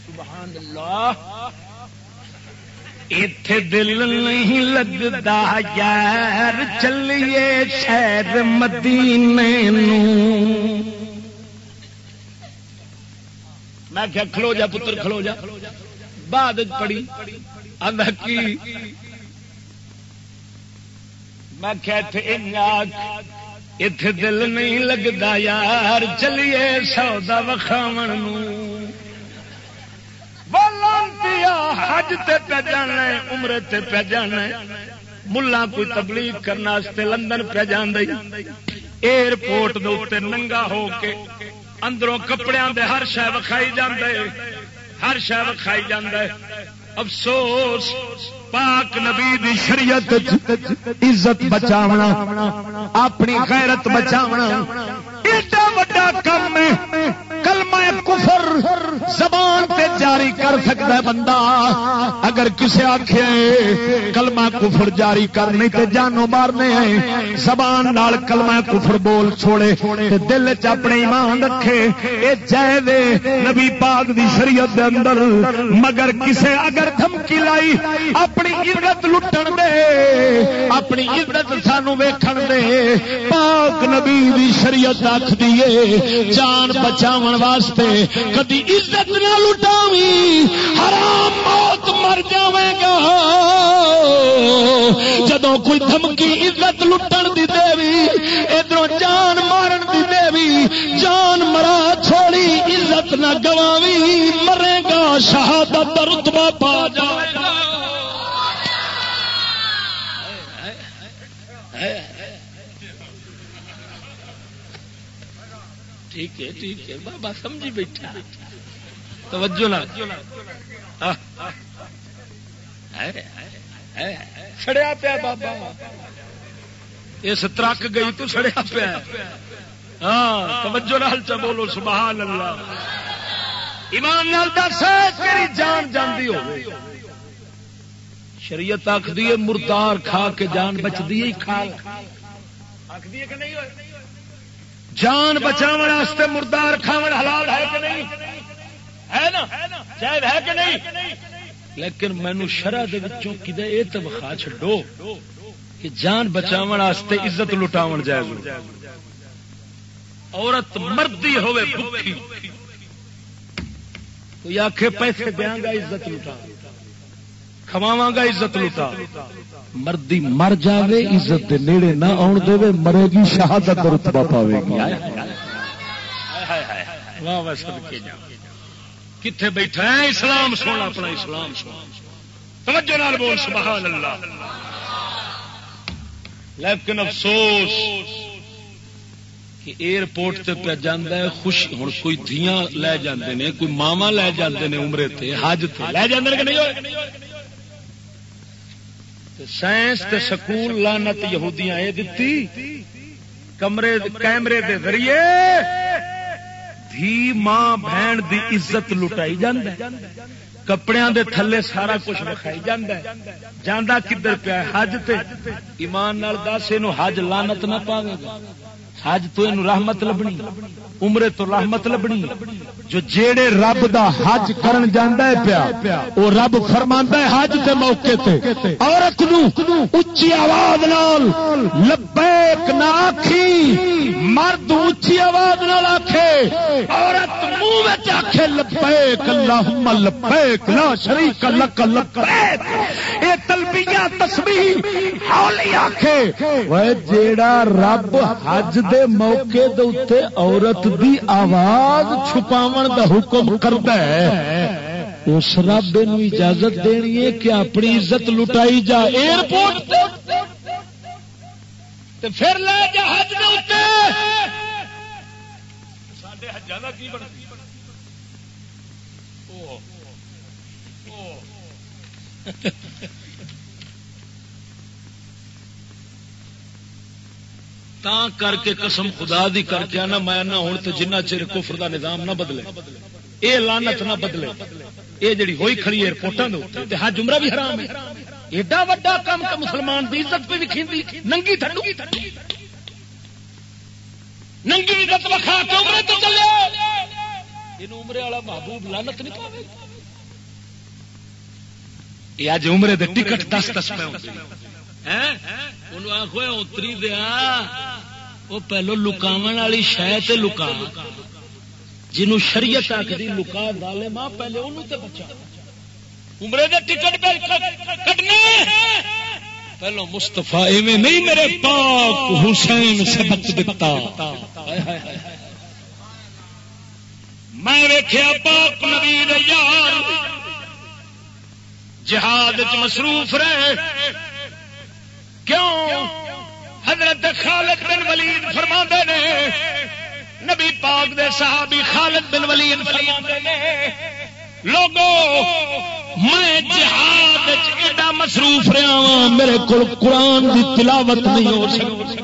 سبحان اللہ۔ اتے دل نہیں لگتا یار چلیے شہر مدینے نو میں کیا کھلو جا پتر، کھلو جا۔ بعد پڑی کی؟ میں اتے دل نہیں لگتا یار، چلیے سودا وکھاو حج تے پہ جانا عمر تے پہ جانا ملا کوئی تبلیغ کرنے لندن پہ جان ایئرپورٹ دے ننگا ہو کے اندروں کپڑیاں دے ہر شہ وکھائی جاندے، ہر شہ وکھائی جاندے۔ افسوس، پاک نبی دی شریعت عزت بچاونا، اپنی غیرت بچاونا۔ ایڈا وڈا کم ہے، کلمہ کفر، زبان تے جاری کر سکتا ہے بندہ؟ اگر کسے آخیا کلمہ کفر جاری کرنی تے جانو مارنے ہیں۔ زبان نال کلمہ کفر بول چھوڑے تے دل چ اپنے ایمان رکھے۔ اے جائے دے نبی پاک دی شریعت دے اندر۔ مگر کسے اگر دھمکی لائی، اپنی عزت لٹن دے۔ اپنی عزت سانو ویکھن دے۔ پاک نبی دی شریعت آخ دیے جان بچاون واسطے۔ کدی عزت نہ لٹاوی، حرام موت مر جاوے گا۔ جدو کوئی دھمکی عزت لٹن دی دیوی ادھر جان مارن دی دیوی، جان مرا چھوڑی عزت نہ گواوی، مرے گا، شہادت رتبہ پا جائے گا۔ ٹھیک ہے ٹھیک ہے، بابا سمجھی بیٹھا۔ توجہ نہ سڑیا پیا بابا۔ اس ترک گئی تو سڑیا پیا۔ ہاں توجہ نال چ بولو سبحان اللہ۔ ایمان نال دس تیری جان جاندی ہو شریعت آخری مردار کھا کے جان بچتی ہے کھا۔ آخری ہے کہ نہیں ہوئے؟ جان بچاو واسطے مردار کھاون حلال ہے کہ نہیں؟ ہے نا شاید ہے کہ نہیں لیکن مینو شرح کدے یہ تو بخا چڈو کہ جان بچاو واسطے عزت لٹاو جائے عورت مردی ہوے بھوکی کوئی آخ پیسے دیا گا عزت لٹا کھواوا گا عزت لٹا مردی مر جاوے عزت دے نیڑے نہ آن دے مرے گی شہادت رتبہ پاوے گی واہ واہ سب کے جاؤ کتنے بیٹھا ہے؟ اسلام سونا، اپنا اسلام سونا۔ توجہ نال بول سبحان اللہ لیکن افسوس کہ ایئرپورٹ تے پہ جانا ہے، خوش ہوں کوئی دھیاں لے جاندے نے، کوئی ماوا لے جاندے نے عمرے تے، حج تے۔ لے جاندے نے کہ نہیں سائنس تے سکول لانت یہودیاں یہ دتی، کمرے، کیمرے دے ذریعے۔ دھی ماں بہن دی عزت لٹائی جاندے کپڑے دے تھلے سارا کچھ وکھائی جاندے جاندہ کدھر پیا حج تے۔ ایمان نال دس یہ حج لانت نہ پاوے گا۔ حج تو یہ رحمت لبنی، عمرے تو رحمت لبنی، جو جیڑے رب دا حج کرن جاندا ہے پیا، او رب فرماندا ہے حج دے موقع تے۔ عورت نو اونچی آواز نال، لبیک نہ آکھی، مرد اونچی آواز نال آکھے، عورت منہ وچ آکھے، لبیک، اللہم لبیک، لا شریک، لک لبیک اے تلبیہ، تسبیح ہولی آکھے۔ وہ جیڑا رب حج دے دے موقع دے اوتے عورت دی آواز چھپاون دا حکم کرتا ہے، اس رب نو اجازت دینی ہے کہ اپنی عزت لٹائی جا ایئرپورٹ پھر لے جا حج حجا کی بن تا کر کے قسم خدا دی کر کے آنا، میں نہ ہوں تو جنہ چر کفر دا نظام نہ بدلے۔ اے لانت نہ بدلے۔ اے جڑی ہوئی کھڑی ایئرپورٹوں کے ہاں جمرہ بھی حرام ہے۔ ایڈا وڈا کام کا مسلمان دی عزت پہ بھی ننگی تھنڈو ننگی عزت وکھا کے عمرے تو چلے۔ یہ عمرے والا محبوب لانت نہیں پاوے۔ یہ اج عمرے دے ٹکٹ دس دس پہ آخو اتری دیا وہ پہلو لکاو والی شہ لکا۔ جنوں شریعت آخری لکا ڈالے ماں، پہلے انہوں تے بچا۔ عمرے دے ٹکٹ کٹنے پہلو مستفا ایویں نہیں میرے پاک حسین سبق دتا میں ویخیا پاک نبی یار۔ جہاد مصروف رہے۔ کیوں حضرت خالد بن ولید فرما نے؟ نبی پاک دے صحابی خالد بن ولید فرما نے، لوگو، میں جہاد ایڈا مصروف رہا ہوں میرے کو قرآن دی تلاوت نہیں ہو سکتی۔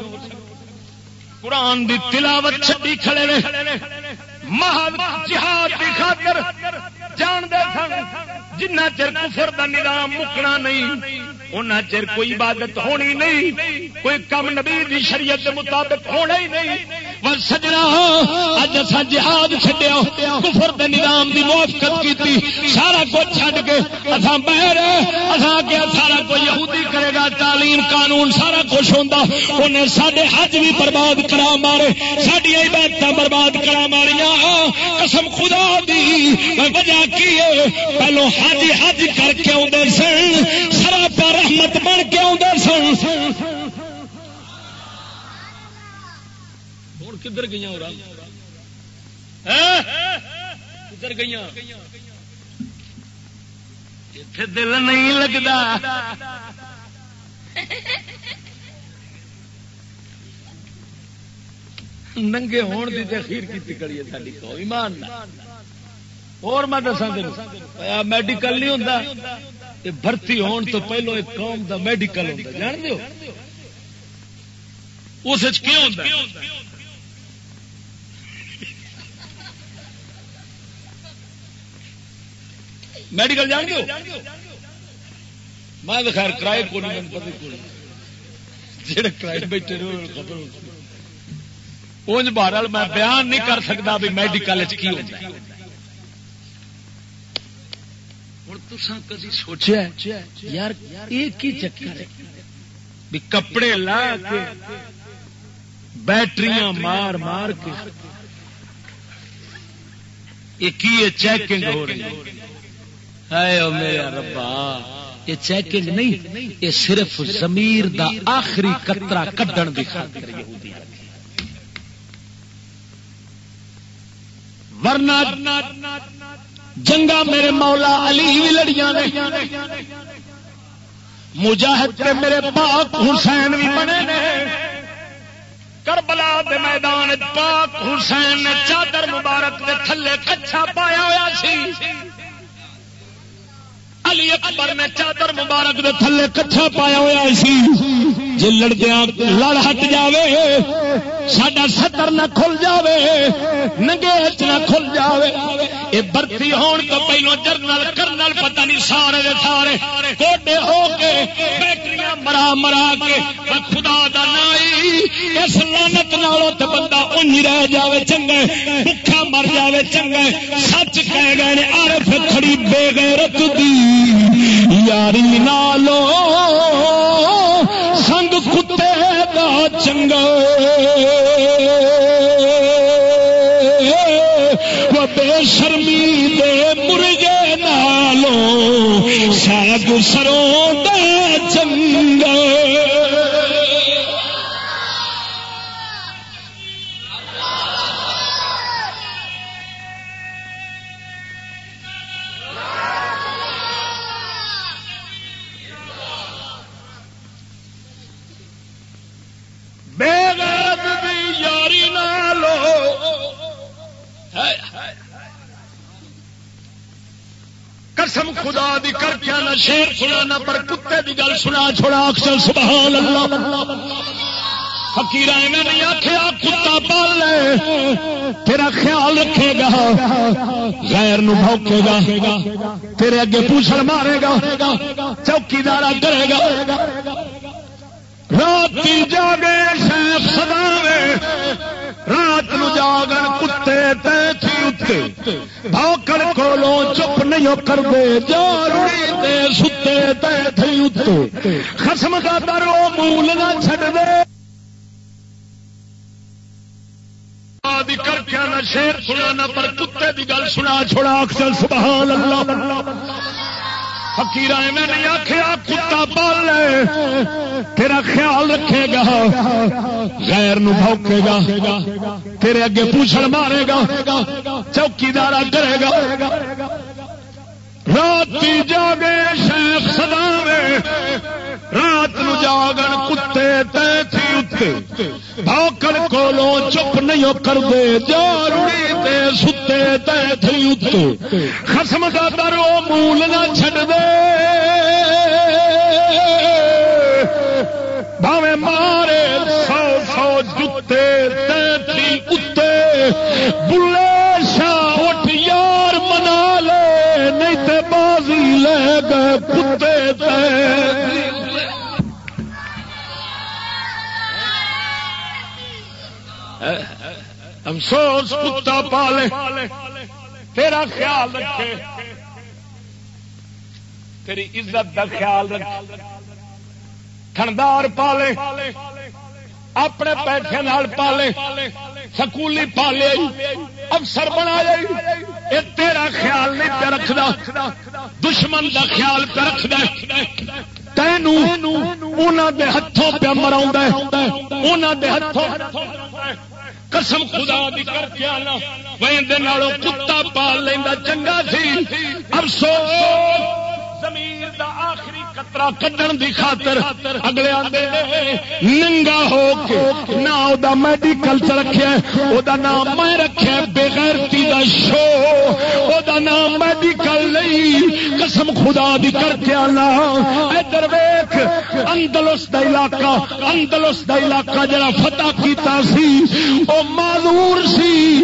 قرآن دی تلاوت چھٹی کھڑے رہے محل جہاد کی خاطر جانتے سن۔ جنہ چر کفر دا نظام مکنا نہیں ان چر کوئی عبادت ہونی نہیں، کوئی کم نبی دی شریعت دے مطابق ہونا ہی نہیں۔ بس سجنا اج اصا جہاد چڈیا کفر دے نظام دی موافقت کی سارا کچھ چھڈ کے اصا بہر اصا کیا سارا کوئی یہودی کرے گا، تعلیم قانون سارا کچھ ہوتا انہیں سارے حج بھی برباد کرا مارے سڈیا عبادت برباد کرا ماریا قسم خدا دی وجہ کی ہے؟ پہلو حج حج کر کے آدھے سن، سراپا رحمت بن کے آدھے سن۔ کدھر گئی اور کدھر گئی دل نہیں لگتا ننگے ہون کی تخیر کی کڑی ہے ساری کو ایمان اور میں دسا تین میڈیکل نہیں ہوتا بھرتی ہون تو پہلو ایک قوم دا میڈیکل ہوتا جان دو اس کی ہوتا میڈیکل جان گے میں خیر کرائے کو نہیں پتا جہے کرائے بیٹھے خبر انج بہرحال میں بیان نہیں کر سکتا بھی میڈیکل کی ہوتا ہوں تسا کدی سوچا یار یہ کی چکر ہے؟ بھی کپڑے لا کے، بیٹریاں مار مار کے۔ یہ کی چیکنگ ہو رہی ہے؟ اے او میرا ربا، یہ چیکنگ نہیں، یہ صرف زمیر دا آخری کترا کڈن کی خاطر ورنہ جنگا میرے مولا علی بھی لڑیاں نے، مجاہد کے میرے پاک حسین بھی بنے نے۔ کربلا دے میدان پاک حسین نے چادر مبارک دے تھلے کچھا پایا ہوا سی۔ علی اکبر نے چادر مبارک دے تھلے کچھا پایا ہوا سی۔ جی لڑدیا لڑ ہٹ جاوے سڈا ستر نہ کھل جاوے نگے نہ کھل جاوے۔ یہ برتی ہون تو پہلو جرنل، کرنل پتہ نہیں سارے دے سارے۔ کوڈے ہو کے، بیٹریاں مرا مرا کے۔ خدا دا نائی اس لانت نالوں تے بندہ انج رہ جاوے چنگے بھکھا مر جاوے چنگے۔ سچ کہہ گئے عارف کھڑی بے غیرت دی۔ یاری نالو چنگا وہ بے شرمی دے مرغے نالوں سا گسروں دا چنگا لو۔ قسم خدا دی کر کے نہ شیر سنا پر کتے دی گل سنا، چھوڑا اکثر، سبحان اللہ۔ فکیر نہیں آخیا کتا پال لے، تیرا خیال رکھے گا، غیر نو بھوکے گا، تیرے اگے پوچھڑ مارے گا چوکیدار کرے گا۔ رات جاگے شیخ سدا رات نو جاگن کتے تے بھوکڑ کولو چپ نہیں کر دے جاڑی تے ستے تے تھی خسم کا درو مول نہ چھڈ دے کر کے نہ شیر سنا پر کتے دی گل سنا چھوڑا اکثر سبحان اللہ۔ فکیر نہیں آخیا، کتا پال تیرا خیال رکھے گا، غیر نو بھوکے گا، تیرے اگے پوچھڑ مارے گا چوکیدار کرے گا رات جاگے شیخ سدا رات نو جاگن کتے تے اتنے بھوکڑ کولو چپ نہیں کر دے جاروڑی تے ستے تے تھی اتنے خسم کا درو مول نہ چھڈ دے بھاوے مارے سو سو جتے تے تھی اتنے بلے افسوس، کتا پالے۔ تیرا خیال رکھے۔ تیری عزت کا خیال رکھے تھندار پالے۔ اپنے پیسے نال پالے۔ سکولی پالے۔ افسر بنا یہ تیرا خیال نہیں پہ رکھتا دشمن کا خیال پہ رکھد تینوں دے ہاتھوں پہ مرا ہاتھوں قسم خدا دی کر کے آنا وہ کتا پال لینا چنگا سی۔ افسوس! زمین دا آخری قطرہ کڈن دی خاطر اگلے آدھے ننگا ہو کے نہ او میڈیکل چ رکھے او دا نام میں رکھے بغیرتی دا شو او دا نام میڈیکل نہیں قسم خدا دی کر کے آنا۔ ادھر ویخ اندلس دا علاقہ، اندلس دا علاقہ جڑا فتح کیتا سی، او معذور سی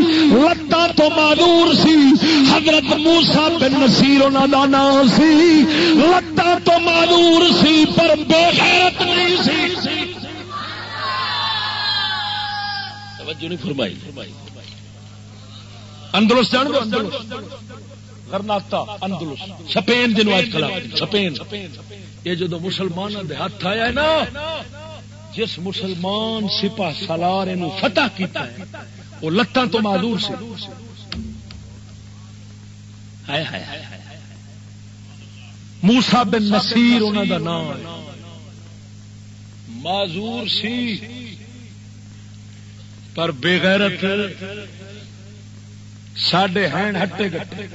لتا تو معذور سی۔ حضرت موسا بن نصیر انہوں دا نام سی۔ لتا تو معذور سی، پر بے غیرت نہیں سی۔ توجہ نہیں فرمائی۔ اندلس جان دو اندلس۔ کرناتا اندلس۔ سپین جنو سپین یہ جدو مسلمان دے ہاتھ آیا ہے نا، جس مسلمان سپاہ سالار فتح کیتا ہے وہ لتان تو معذور سے موسا بن نصیر انہوں دا نام معذور سی۔ پر بےغیرت سڈے ہیں ہٹے گٹے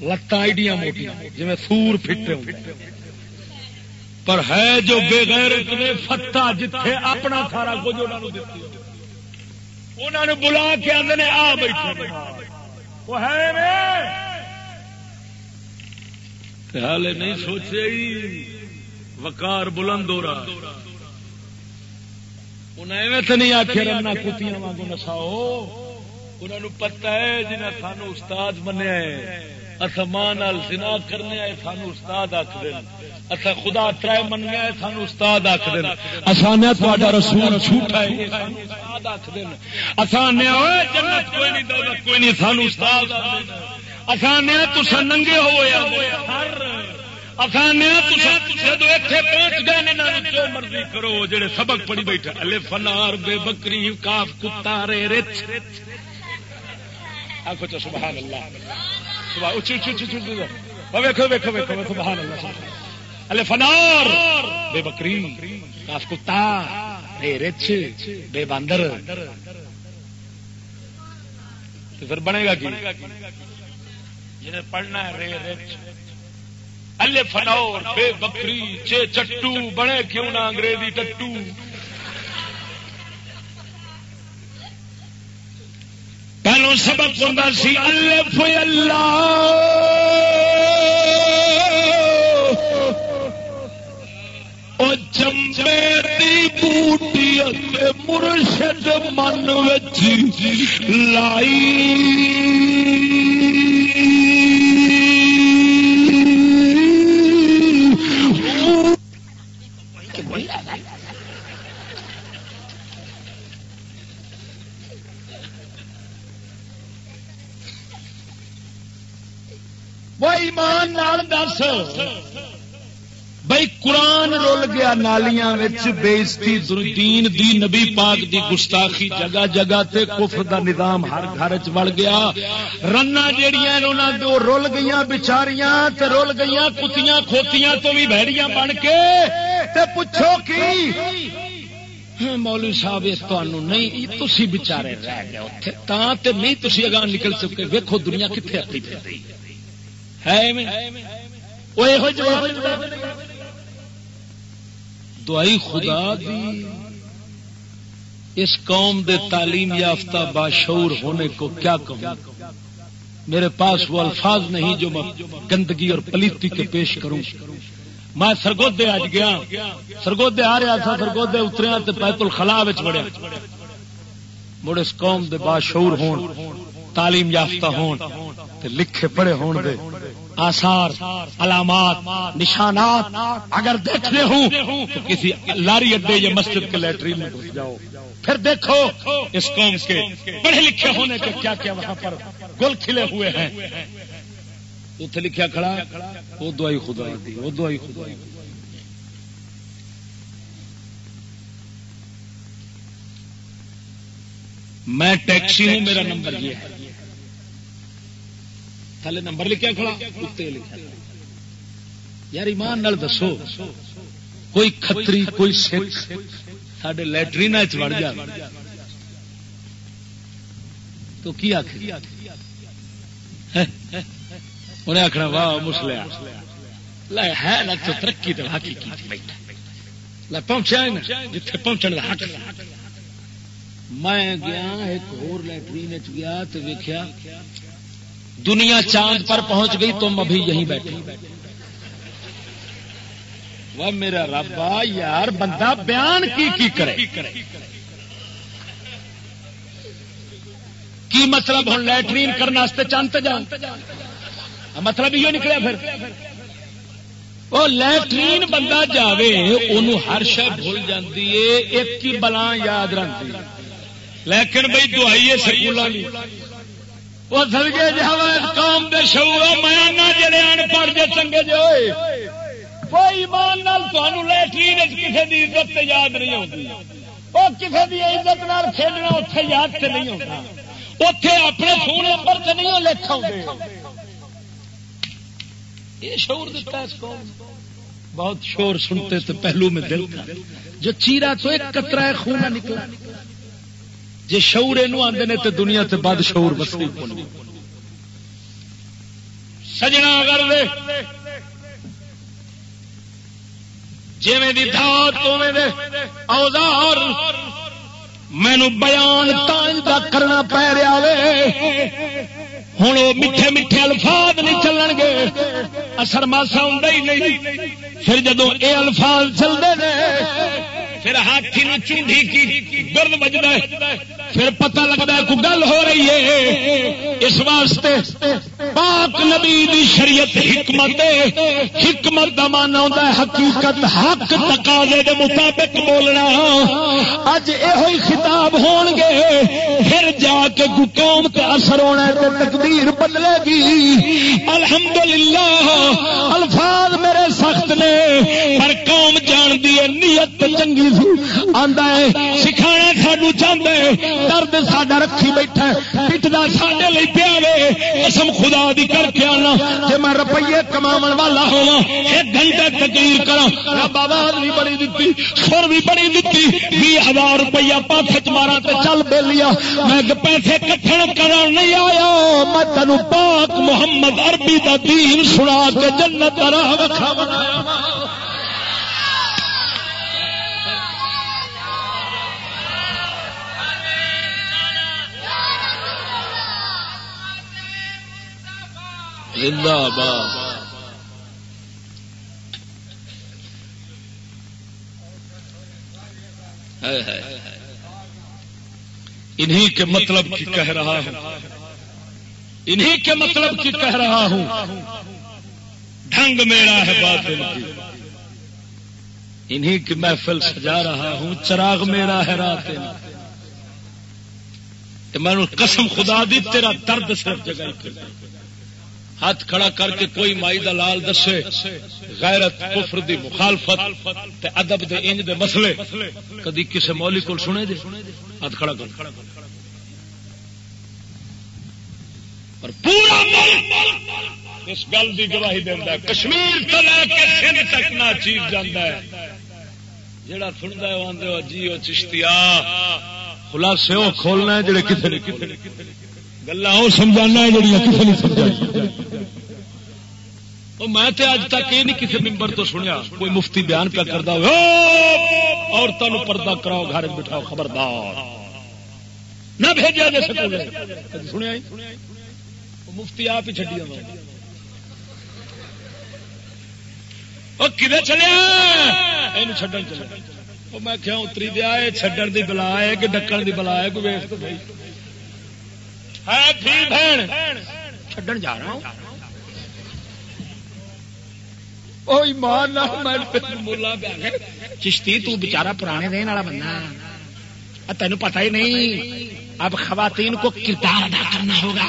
لتاں ایڈیاں موٹیاں جی سور فٹے پر ہے جو بےغیرت نے فتح جتھے اپنا سارا کچھ انہوں نے انہوں بلا کے آدھے آ بیٹھے وہ ہے حال نہیں سوچے ہی۔ وکار بلند ہو رہا انہیں ایویں تو نہیں آخر رنا کتیاں واگو نساؤ۔ انہوں پتہ ہے جنہیں سانو استاد منیا اصا ماں سنا کرنے سانو استاد آخ دین اصا خدا تر منیا سانو استاد آخ دین رسول جھوٹا ہے استاد آخ دین کوئی نہیں سانو استاد آخ تسا ننگے ہوئے جدو اتنے پہنچ گئے جو مرضی کرو، جڑے سبق پڑھی بیٹھا۔ الے فنار بے بکری، کاف، کتا، رے رچ آخو سبحان اللہ۔ اچھی اچھی اچھی ویکو ویکو ویکو اللہ الے فنار بے بکری کاف کتا رے رچ بے باندر پھر بنے گا کی جنہیں پڑھنا ہے رے رچ الے فنور بے بکری چے چٹو بنے کیوں نہ انگریزی ٹٹو پہلو سبق ہوتا سی الف اللہ۔ او چمبے دی بوٹی مرشد من وچ لائی۔ وہ ایمان نال دس بھائی قرآن رول گیا نالیاں بےزتی دین دی نبی پاک دی گستاخی، جگہ جگہ تے کفر دا نظام ہر گھر چ وڑ گیا۔ رنا جیڑیاں رول گئیاں بیچاریاں تے رول گئیاں کتیاں کھوتیاں تو بھی بھڑیاں بن کے۔ تے پوچھو کی؟ ہاں، مولوی صاحب اس تمہیں نہیں تھی بچارے رہ گئے اتنے تا تے نہیں تھی اگاں نکل چکے ویکھو دنیا کتنے اپنی پھر ہے دعائی خدا دی۔ اس قوم دے تعلیم یافتہ باشعور ہونے کو کیا کہوں؟ میرے پاس وہ الفاظ نہیں جو میں گندگی اور پلیتی کے پیش کروں۔ میں سرگودے آج گیا۔ سرگودے آ رہا تھا، سرگودے اتریا تو پیت الخلا بڑے مڑ اس قوم دے باشعور ہون، تعلیم یافتہ ہون تے لکھے پڑھے ہون دے۔ آثار، علامات، نشانات اگر دیکھنے ہوں تو کسی لاری اڈے یا مسجد کے لیٹرین میں گھس جاؤ۔ پھر دیکھو اس قوم کے پڑھے لکھے ہونے کے کیا کیا وہاں پر گل کھلے ہوئے ہیں۔ اتنے لکھا کھڑا، وہ دعائی خدا دی، وہ دعائی خدا میں ٹیکسی ہوں، میرا نمبر یہ ہے۔ تھلے نمبر لکھا کھڑا اتنے لکھا یار، ایمان نال دسو، کوئی کھتری، کوئی سکھ سڈے لٹرین چڑ جا تو کی آخ انہیں آخنا واہ مسلیا۔ ہے نا تو ترقی تو حقی کی پہنچا جتنے پہنچنے کا حق۔ میں گیا، ایک اور لٹرین گیا تو ویکیا دنیا چاند پر پہنچ گئی تم ابھی یہیں بیٹھے وہ میرا ربا یار، بندہ بیان کی کی کرے؟ کی مطلب ہوں لٹرین کرنے چاند جان مطلب یہ نکلے پھر۔ وہ لٹرین بندہ جاوے ان ہر شہ بھول جاتی ہے، ایک ہی بلا یاد رکھتی لیکن بھائی دعائیے سکولوں وہ سرگے جا قوم دے شعور میں جڑے ان پڑھ جے چنگے جو کوئی ایمان نال لٹرین کسی کی عزت یاد نہیں ہوتی کسی عزت نال کھیلنا اتنے یاد نہیں اپنے سونے پر نہیں لکھا یہ شعور دیتا اس بہت شور سنتے پہلو میں دل جو چیرا تو ایک قطرہ خون نکلا۔ جی شعور یہ آتے ہیں تو دنیا سے بد شعور بستی سجنا کر دے۔ جی اوزار مینو بیان تانجا کرنا پی رہا ہوں وہ میٹھے میٹھے الفاظ نہیں چلن گے۔ اثر ماسا ہوں ہی نہیں۔ پھر جدو یہ الفاظ چلتے ہیں پھر ہاتھی نو چونڈی کی گرد بجتا ہے۔ پھر پتہ لگتا ہے کوئی گل ہو رہی ہے۔ اس واسطے پاک نبی دی شریعت حکمت حکمت کا مان آتا ہے حقیقت، حق تقاضے دے مطابق بولنا۔ اج یہ خطاب ہون گے۔ پھر جا کے قوم تے اثر ہونا ہے تقدیر بدلے گی۔ الحمدللہ، الفاظ میرے سخت نے، پر قوم جان دی نیت چنگی سکھانا سانو چاہتا ہے، درد ساڈا رکھی بیٹھا پٹنا سڈے لی پیا قسم خدا دی کر کے آنا۔ جی میں روپیے کما والا ہوا ایک گھنٹے تقریر کرا آواز بھی بڑی دیتی سر بھی بڑی دیتی بھی ہزار روپیہ پاس مارا تو چل بے لیا میں پیسے کٹن کر نہیں آیا۔ میں تینوں پاک محمد عربی کا دین سنا کے جنت راہ رکھا بنایا۔ زندہ باد انہی کے مطلب کی کہہ رہا ہوں۔ انہی کے مطلب کی کہہ رہا ہوں۔ ڈھنگ میرا ہے بات انہی کی محفل سجا رہا ہوں، چراغ میرا ہے رات میں قسم خدا دی، تیرا درد صرف جگہ ہاتھ کھڑا کر کے کوئی مائی دا لال دسے، غیرت، کفر دی مخالفت تے ادب دے انج دے مسئلے۔ کدی کسے مولی کو سنے جے؟ ہاتھ کھڑا کر۔ اور پورا اس گل دی گواہی دینا کشمیر تو لے کے سندھ تک نہ چیز جانا ہے۔ جڑا سنتا ہے وہ آدھے جی وہ چشتیا خلاصے وہ کھولنا ہے جڑے کتنے گلا وہ سمجھانا ہے جڑی کسی نہیں سمجھا میں اج تک یہ نہیں کسی ممبر تو سنیا، کوئی مفتی بیان پہ کرتا عورتوں پردہ کراؤ، گھر بٹھاؤ، خبردار۔ نہ بھیجا جی سکول سنیا مفتی آپ ہی چڈی کدے چلے چڈن چلے وہ میں کیا اتری دیا یہ چڈن کی بلا ہے کہ ڈکن کی بلا ہے؟ کوئی چڈن جا رہا ہوں۔ چشتی، تو بچارا پرانے دن والا بندہ۔ تین پتا ہی نہیں۔ اب خواتین کو کردار ادا کرنا ہوگا۔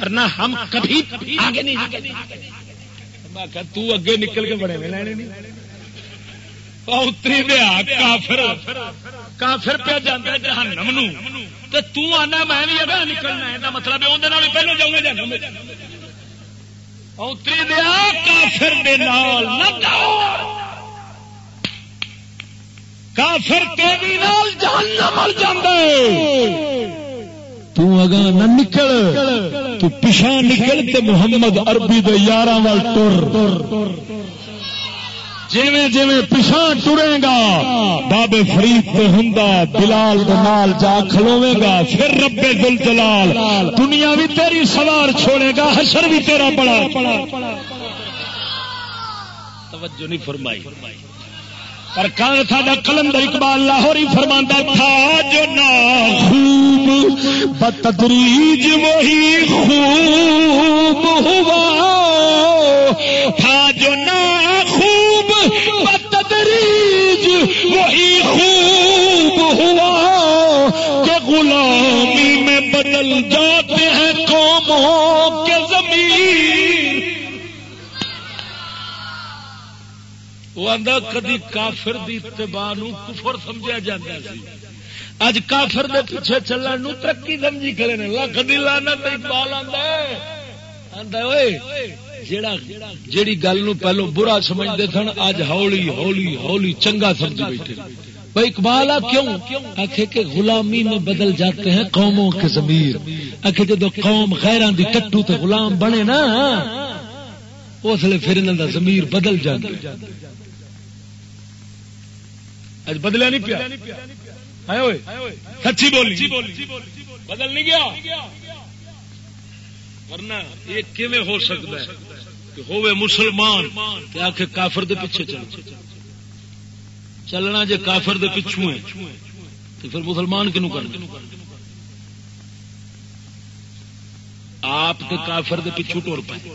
ورنہ ہم کبھی آگے نہیں تو اگے نکل کے بڑے میں لینے نہیں۔ اتری دیا کافر۔ کافر پہ جانا جہنم تو تنا میں بھی اگا نکلنا ہے۔ مطلب اندر پہلو جاؤں گا جہنم اتری دیا کافر دے نال کافر تیری نال جہنم مل جاندے تگا نہ نکل، تو پچھا نکل تے محمد عربی دے یار وال تر۔ جیویں جیویں پچھا ٹرے گا بابے فرید تے ہوں بلال نال جا کھلوے گا، پھر ربے دل جلال دنیا بھی تیری سوار چھوڑے گا، حشر بھی تیرا بڑا۔ توجہ نہیں فرمائی۔ پر کل سا کلندر اقبال لاہور ہی فرما تھا جو نا خوب بتدریج وہی خوب ہوا۔ تھا جو نا خوب بتدریج وہی خوب ہوا۔ کہ غلامی میں بدل جاتے وہ آدھا کدی کافر دی اتباع کفر سمجھا جاتا سی۔ اج کافر دے پیچھے چلن نو ترقی سمجھی کھڑے نے۔ لاکھ دی لعنت اقبال آندا ہے۔ آندا اوئے۔ جیڑا جیڑی گل نو پہلو برا سمجھدے سن اج ہولی ہولی ہولی چنگا سمجھ بیٹھے۔ بھائی اقبال کیوں؟ آخے کہ غلامی میں بدل جاتے ہیں قوموں کے ضمیر۔ آخے جدو قوم غیران دی ٹٹو تے غلام بنے نا، اس لیے پھر انہوں دا ضمیر بدل جاتے اج بدلیا نہیں پیا۔ سچی بولی۔ بدل نہیں گیا۔ ورنہ یہ کیویں ہو سکتا ہے کہ ہوے مسلمان آ کے کافر دے پیچھے چل چلنا جے کافر دے پچھو ہے تو پھر مسلمان کنو کر آپ کے کافر دے پچھو ٹور پائے۔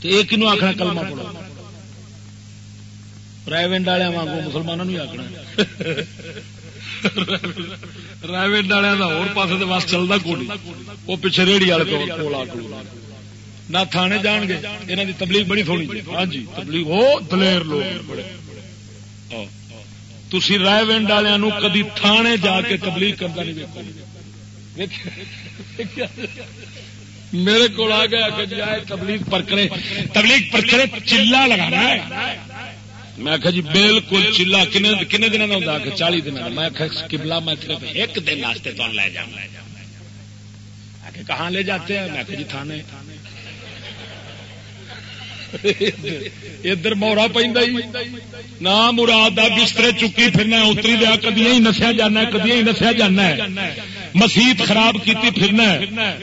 تو یہ کنو آخنا کلمہ پڑھو۔ رائےونڈ والے واگو مسلمانوں ہی آخنا رائےونڈ والے کا ہو پاس بس چلتا کون وہ پیچھے ریڑی والے کول آ نہ تھانے جان گے یہاں کی تبلیغ بڑی تھوڑی ہاں جی تبلیغ ہو دلیر لوگ تھی رائے ونڈ والوں کدی تھانے جا کے تبلیغ کرتا نہیں میرے کو آ گیا کہ جائے تبلیغ پرکرے تبلیغ پرکرے چلا لگانا ہے میں آخا جی بالکل چلا کن دن کا ہوتا چالی دن کا میں کبلا میں صرف ایک دن واسطے تو لے جا کہاں لے جاتے ہیں؟ میں آخا جی تھانے۔ ادھر مورا پہ نہ مراد بسترے چکی پھرنا اتری دیا کدی ہی نسیا جانا کدی ہی نسیا جانا ہے۔ مسیت خراب کی پھرنا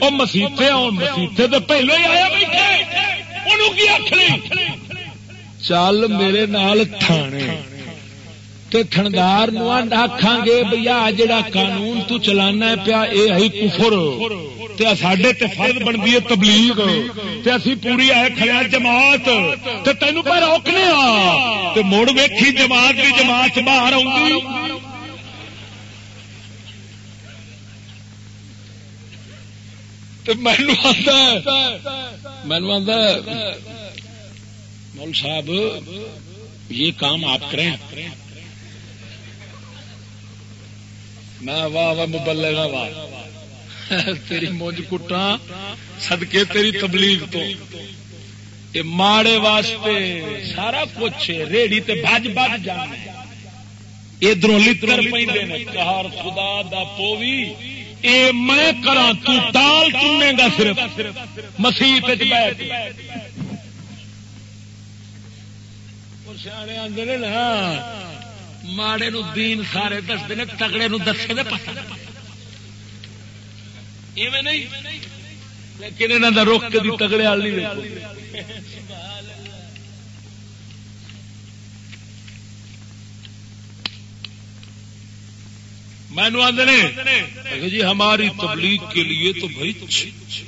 وہ مسیتے مسیتے تو پہلے ہی آیا چل میرے نال تھانے تھندار آخان گے بھیا جڑا قانون تو چلانا پیا یہ کفر سڈے فرد بنتی ہے تبلیغ اسی پوری آئے کھڑے جماعت تین پہ روکنے آ مڑ ویکھی جماعت کی جماعت باہر آؤں مینو آتا مینو آتا مول صاحب، یہ کام آپ کریں۔ میں واہ واہ مبلے گا ہاں واہ۔ تیری مونج کٹا سدکے تیری تبلیغ تو۔ یہ ماڑے واسطے سارا کچھ ریڑی تے بج بج جانا ادھر لکر پہ کہار خدا دا پوی اے میں کرا تو دال چنے گا صرف۔ مسیح بیٹھ۔ سیانے آدھے نا، ماڑے نو دین سارے دستے نے، تگڑے نو دسے دے پتا نہیں، لیکن انہوں کا رخ کدی تگڑے وال نہیں مینو آدھے جی ہماری تبلیغ کے لیے تو بھائی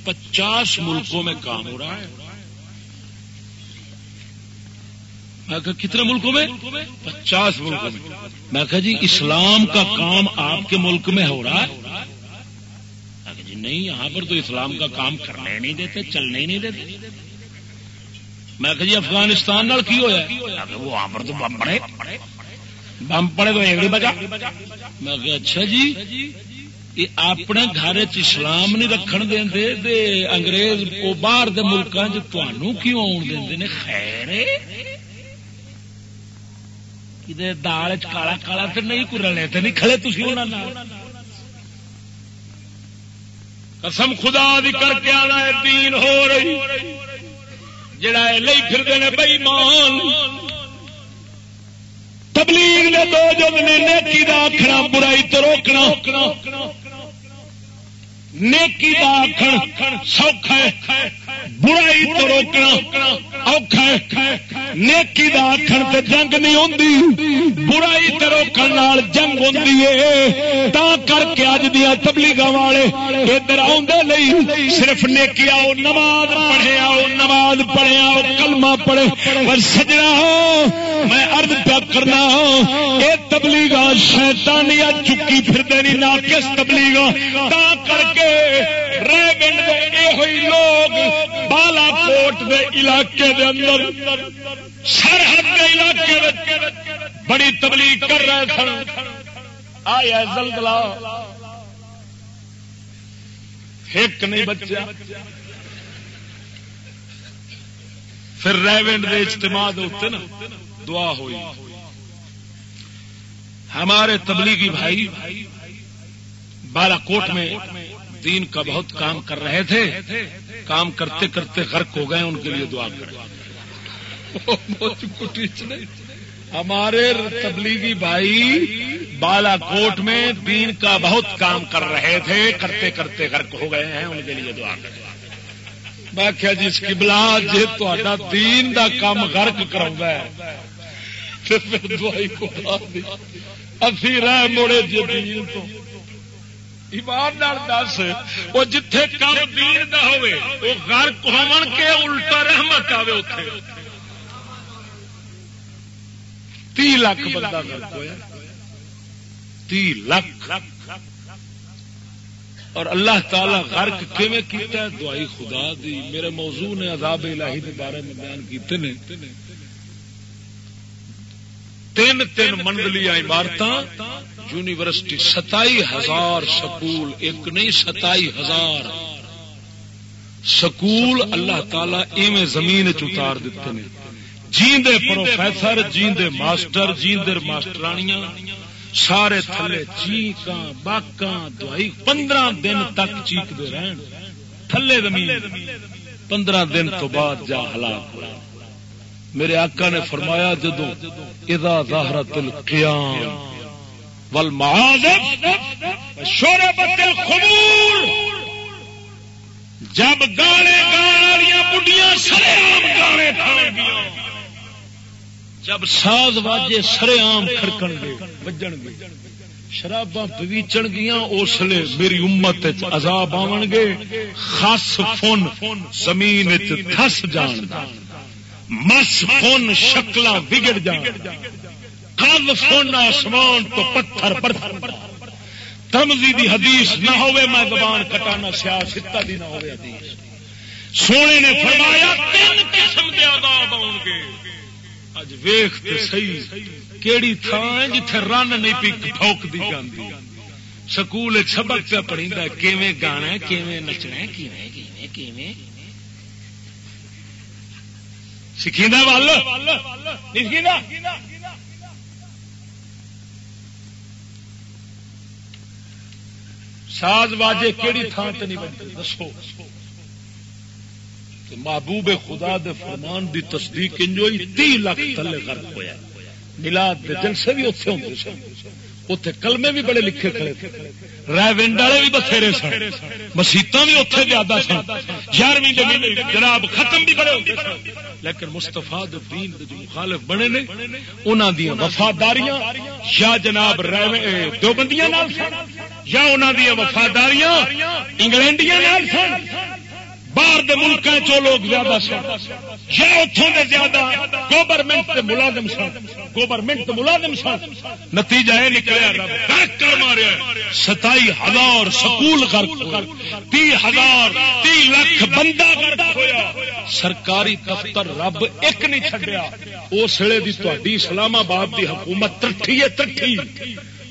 پچاس ملکوں میں کام ہو رہا ہے۔ میں کہا، کتنے ملکوں میں؟ پچاس ملکوں میں۔ میں کہا جی اسلام کا کام آپ کے ملک میں ہو رہا ہے؟ جی نہیں، یہاں پر تو اسلام کا کام کرنے نہیں دیتے، چلنے ہی نہیں دیتے۔ میں کہا جی افغانستان کی ہوا وہاں پر تو بم پڑے۔ بم پڑے تو ایک بجا میں کہ اچھا جی اپنے گھر اسلام نہیں رکھن دے انگریز باہر ملکوں چ کیوں آن دے خیر کدے دال کالا کالا تو نہیں کرنے تو نہیں کھڑے تھی قسم خدا دی کر کے آنا ہے، دین ہو رہی۔ جڑا ہے لئی پھر بئی مان تبلیغ نے دو جب نے نیکی دا آخنا برائی تو روکنا۔ نیکی دا آخر سوکھا برائی تو روکنا۔ اوکھا نیکی دا آخر تے جنگ نہیں ہوندی برائی تو روکن جنگ ہوندی ہے تا کر کے اج دیا تبلیغ والے ادھر آدھے نہیں صرف نیکی آؤ نماز پڑھے آؤ نماز پڑھے آؤ کلمہ پڑھے پر سجنا میں ارد پیا کرنا یہ تبلیغ شیطانیاں چکی پھر دینی نہ کس تبلیغ تا کر کے ہوئی لوگ بالا کوٹ دے علاقے دے اندر، سرحد کے علاقے بڑی تبلیغ کر رہے سن۔ آیا زلزلہ۔ ایک نہیں بچا پھر ریونڈ دے اجتماع ہوتے نا دعا ہوئی۔ ہمارے تبلیغی بھائی بالا کوٹ میں دین کا بہت کام کر رہے تھے، کام کرتے کرتے غرق ہو گئے، ان کے لیے دعا کریں۔ ہمارے تبلیغی بھائی بالا کوٹ میں دین کا بہت کام کر رہے تھے، کرتے کرتے غرق ہو گئے ہیں، ان کے لیے دعا کریں۔ میں کیا جس کی بلا جی تا دین دا کام غرق کرا دعائی کو ابھی رہ موڑے جی دین تو۔ ایمان دس، وہ جتھے کم دین نہ ہوئے، وہ غرق ہون کے الٹا رحمت آئے اتے تی لاکھ بندہ غرق ہوا تی لاکھ۔ اور اللہ تعالی غرق کیویں کیتا ہے؟ دعائی خدا دی۔ میرے موضوع نے عذاب الہی کے بارے میں بیان کیتے نے۔ تین تین منزلیاں عمارت یونیورسٹی ستائی ہزار سکول، ایک نہیں، ستائی ہزار سکول اللہ تعالی ایویں زمین چتار دیتے ہیں جیندے پروفیسر، جیندے ماسٹر، جیندے ماسٹرانیاں، سارے تھلے چیکاں، باکاں، دوائی پندرہ دن تک چیکتے رہن۔ تھلے زمین، پندرہ دن تو بعد جا ہلاک ہوا میرے آقا نے فرمایا جدو ادا ظاہرت القیام شور بتل خبور جب گانے گاڑیاں بڑھیاں سرے آم گانے جب ساز واجے سرے آم کھڑکن گے، بجن گے، شراباں بویچن گیا اس لیے میری امت عذاب آن گے، خاص فون زمین تھس جان گے مس فون شکلا بگڑ جان۔ کل فون آسمان تو پتھر پتھر تمزی دی حدیث نہ ہوئے میں زبان کٹانا سیاست دی نہ ہوئے حدیث۔ سونے نے فرمایا، تین قسم کے عذاب آؤ گے۔ اج ویخ تے صحیح، کیڑی تھان جتھے رن نہیں پی ٹھوک دی جاندی۔ سکول سبق پہ پڑھی کیویں گانا ہے، کیویں نچنا ہے، کیویں کیویں کیویں۔ سکھیندا ول نہیں سکھیندا؟ ساز واجے کہڑی تھان سے نہیں بنتے دسو۔ محبوب خدا دے فرمان دی تصدیق انجوئی تی لاکھ تھلے غرق ہویا۔ ملاد دے جلسے بھی اتنے ہوتے سن۔ اتے کلمے بھی بڑے لکھے کھڑے تھے ریونڈ والے بھی بتھیرے سن مسیت بھی اتنے زیادہ سن یارویں جناب ختم بھی بڑے ہوتے سن لیکن مستفا دین جو مخالف بنے نے انہوں دیا وفاداریاں یا جناب دوبندیاں یا انہوں دیا وفاداریاں انگلینڈیاں سن باہر ملک چو لوگ زیادہ سن؟ یا اتوں کے زیادہ گورنمنٹ کے ملازم سن؟ گورنمنٹ ملازم سن؟ نتیجہ یہ نکلیا کر ماریا ستائی ہزار سکول تی ہزار، تی لاکھ بندہ سرکاری دفتر رب ایک نہیں چڈیا اس ویلے کی تھی اسلام آباد کی حکومت ترٹھی ہے، ترٹھی۔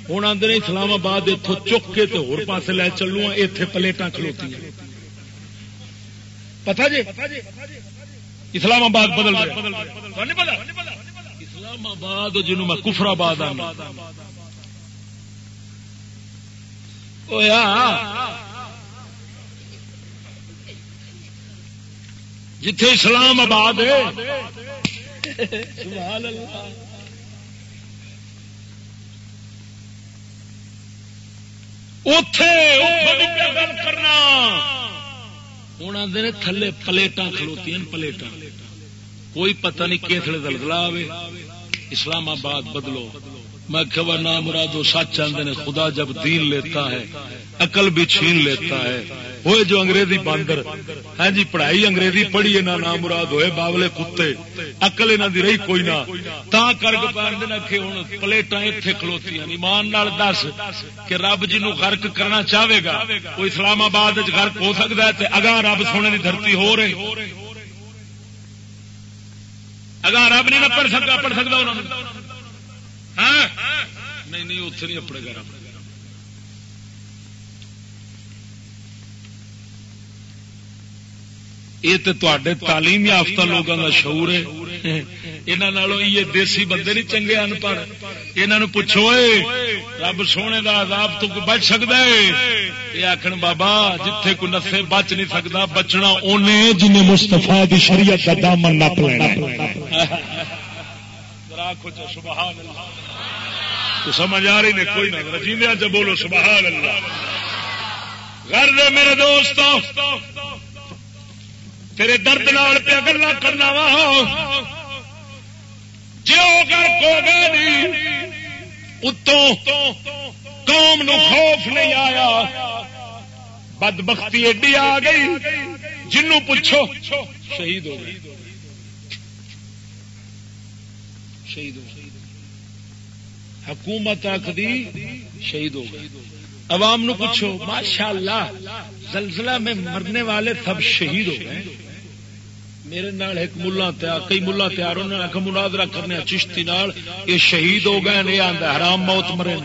ہوں آدھے اسلام آباد اتوں چک کے تو ہو پاس لے چلو اتنے پلیٹاں کھلوتی ہیں پتا جی؟ اسلام آباد بدل اسلام آباد جنوب میں کفر آباد جتھے اسلام آباد اتے کرنا۔ ہوں آدھے تھلے پلیٹاں کھلوتی ہیں پلیٹاں کوئی پتہ نہیں کیسے دلدلا آئے اسلام آباد بدلو میں کہ نام مرادو، سچ آدھے خدا جب دین لیتا ہے، عقل بھی چھین لیتا ہے۔ ہوئے جو انگریزی باندر۔ ہاں جی پڑھائی انگریزی پڑھی نہ نام مراد ہوئے باولے کتے۔ اقل یہاں دی رہی کوئی نہ۔ تا کر کے پڑھ کہ ہوں پلیٹا اتنے کھلوتی ایمان نال دس کہ رب جنو غرق کرنا چاہے گا، وہ اسلام آباد غرق ہو سکتا ہے اگاں رب سونے کی دھرتی ہو رہے اگاں رب نہیں نہ پڑھ سکتا پڑھ سکتا ہاں؟ ہاں؟ نہیں نہیں اتنے نہیں، اپنے گھر یہ تو تعلیم یافتہ لوگوں کا شعور ہے۔ یہ دیسی بندے نہیں چنگے ان پڑھ یہ پوچھو رب سونے کا عذاب تو بچ سکتا ہے؟ یہ آخر بابا، جتھے کوئی نسے بچ نہیں سکتا بچنا انہیں جن مستفا کی شریعت کا دامن نپ لینا سبحان اللہ۔ تو سمجھ آ رہی نے کوئی نہ رجیندیا چ بولو سبحان اللہ۔ گھر دے میرے دوست تیرے درد نال پہ گلا کرنا وا۔ جو گھر کو گئے اتوں قوم نو خوف نہیں آیا۔ بد بختی ایڈی آ گئی، جنوں پوچھو، شہید ہو گئی شہید ہو حکومت آخری شہید ہو گئی عوام نو پوچھو ماشاء اللہ زلزلہ میں مرنے والے سب شہید ہو گئے۔ میرے نال ایک ملا تیار، کئی ملا تیار انہوں نے مناظرہ کرنے چشتی نال یہ شہید ہو گئے نہیں آتا حرام موت مرے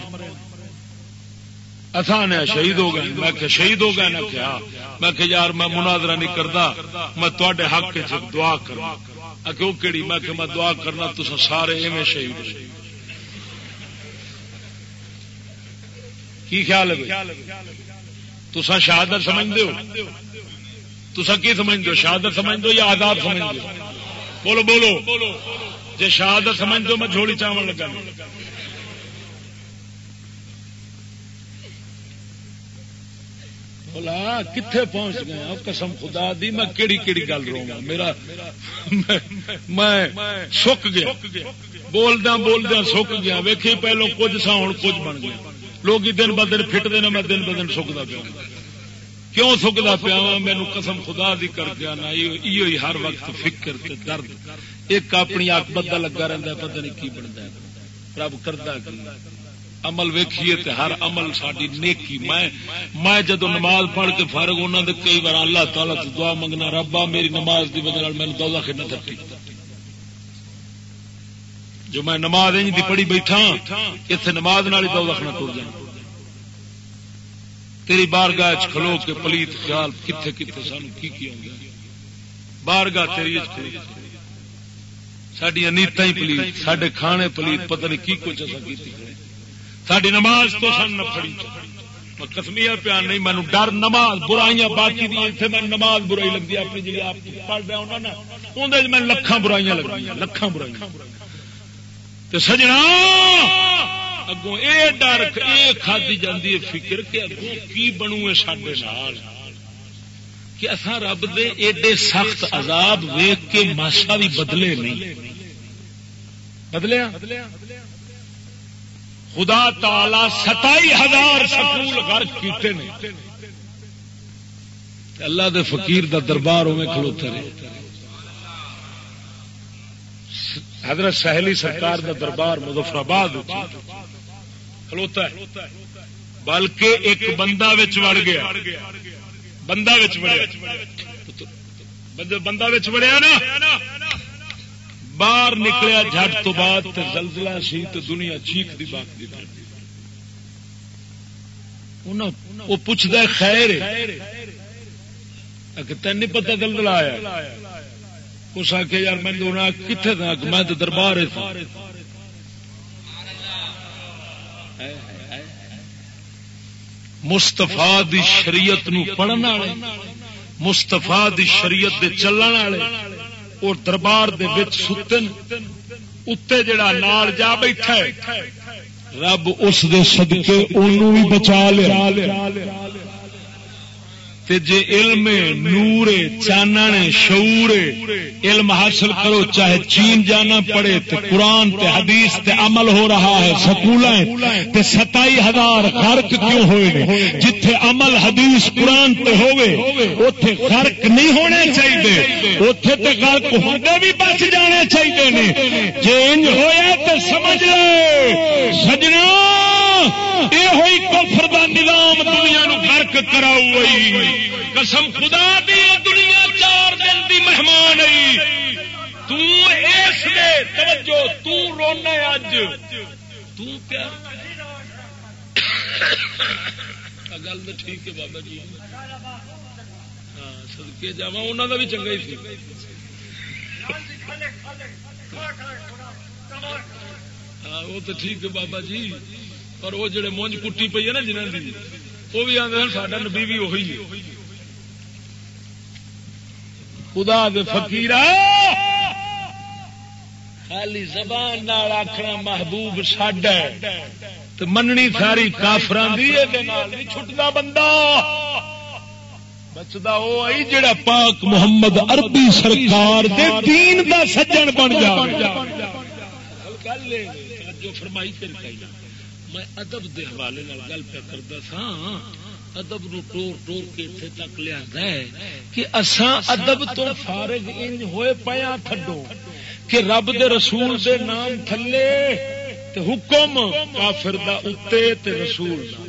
آسان ہے شہید ہو گئے میں کہ شہید ہو ہاں۔ گئے؟ نہ کیا میں کہ یار، میں مناظرہ نہیں کرتا میں تے حق دعا کروں۔ کیوں کہڑی میں کہ میں دعا کرنا تو سارے ایویں شہید ہو کی خیال ہے تو شہادت سمجھتے ہو؟ تسا کی سمجھ دو شہادت سمجھ دو یا آزاد سمجھ دو بولو بولو۔ جی شہادت سمجھ دو میں جھوڑی چاول لگا بولا کتنے پہنچ گئے؟ قسم خدا دی، میں کیڑی کیڑی گل رہا میرا، میں سک گیا۔ بولدا بولدا سک گیا۔ ویکھی پہلو کچھ سا ہوں کچھ بن گیا۔ لوگ دن ب دن فٹتے ہیں، میں دن ب دن سکتا پیا کیوں سکتا پیا مینو قسم خدا دی کر کے آنا یہ ہر وقت فکر تے درد۔ ایک اپنی آک بدا لگا رہتا پتہ نہیں کی بنتا رب کرتا عمل ویکھیے تے ہر عمل ساری نیکی۔ میں میں جدو نماز پڑھ کے فارغ انہوں نے کئی بار اللہ تعالیٰ دعا منگنا ربا میری نماز کی وجہ میں دولہ خدمت نہ تھٹی جو میں نماز دی پڑھی بیٹھا اتنے نماز نال دولہ نہ ٹر جانا۔ تیری بارگاہ کھلو کے پلیت خیال کتنے کتنے سان کی بارگاہ تیری سڈیا نیتا ہی پلیت سڈے کھانے پلیت، پتہ نہیں کی کچھ ایسا کی ساری نماز تو سن نہ پڑی کسمیا پیار نہیں مینو ڈر، نماز برائیاں باقی اتنے میں نماز برائی لگتی اپنی جی آپ پڑھ رہا ہوں اندر میں لکھان برائیاں لگ لکھان برائیاں۔ سجنا! اگوں اے ڈر یہ کھدی جاتی ہے فکر کہ اگوں کی بنو سڈے کہ اصا رب دے ایڈے سخت عذاب ویگ کے ماسا بھی بدلے نہیں۔ بدلیا؟ خدا تعالی ستائی ہزار سکول غرق کیتے نے۔ اللہ دے فقیر دا دربار اوے کھلوتا رہے۔ حضرت سہلی سرکار دا دربار مظفر آباد کھلوتا ہے۔ بلکہ ایک بندہ وڑ گیا۔ بندہ وڑیا۔ بندہ وڑیا نا۔ باہر نکلیا جٹ تو بعد زلزلہ سی تو دنیا چیخ دی بات وہ پوچھتا خیر تین نہیں پتا زلزلہ آیا۔ اس آخیا یار میں کتنے تھا میں تو دربار مستفا دی شریعت نو پڑھن والے مستفا دی شریعت دے چلن والے، اور دربار دے وچ ستن اتنے جڑا نال جا بیٹھا ہے، رب اس دے صدقے انہوں بھی بچا لیا۔ تے جے علم نور چانن شعور علم حاصل کرو چاہے چین جانا پڑے تے قرآن تے حدیث تے عمل ہو رہا ہے سکول تے ستائی ہزار غرق کیوں ہوئے جتھے عمل حدیث قرآن تے ہوئے اوتھے غرق نہیں ہونے چاہیے۔ اوتھے تے غرق ہوندے بھی بچ جانے چاہیے نے۔ جے انج ہویا تے سمجھ لے۔ سجنا یہ ہوئی کفر دا نظام دنیا نو غرق کراؤ قسم خدا دی دنیا چار دن دی مہمان آئی۔ تس دے، توجہ تونا اج گل تو ٹھیک ہے بابا جی۔ ہاں سدکے جا انہوں کا بھی چنگا ہی ہاں وہ تو ٹھیک ہے بابا جی۔ پر وہ جڑے مونج کٹی پی ہے نا جنہوں کی وہ بھی آدھے ساڈا نبی بھی وہی ہے۔ خدا دے فقیر خالی زبان نال آخنا محبوب ساڈا تو مننی ساری کافران چھٹتا بندہ۔ بچتا وہ آئی جڑا پاک محمد عربی سرکار دے دین دا سجن بن جا گل جو فرمائی پھر کہیں میں ادب دے حوالے گل پہ کرتا سا۔ ادب نو ٹور ٹور کے اتنے تک لیا ہے کہ اساں ادب تو فارغ ان ہوئے پیا تھڈو کہ رب دے رسول دے نام تھلے تے حکم کافر دا اتے تے رسول دا۔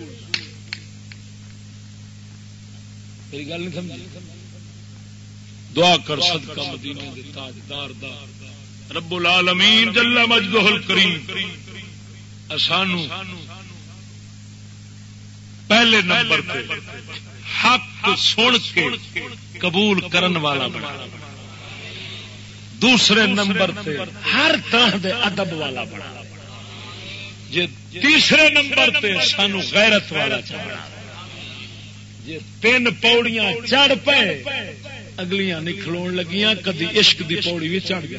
میری گل نہیں سمجھی؟ دعا کر صدقہ مدینے دے تاجدار دا۔ رب العالمین جل مجدہ الکریم۔ سانو پہلے نمبر پہ حق سن کے قبول کرن والا بنا۔ دوسرے نمبر پہ ہر طرح دے ادب والا بنا۔ جی تیسرے نمبر پہ سانو غیرت والا چڑھا جی تین پوڑیاں چڑھ پے، اگلیاں نکلو لگیاں، کدی عشق دی پوڑی بھی چڑھ گیا۔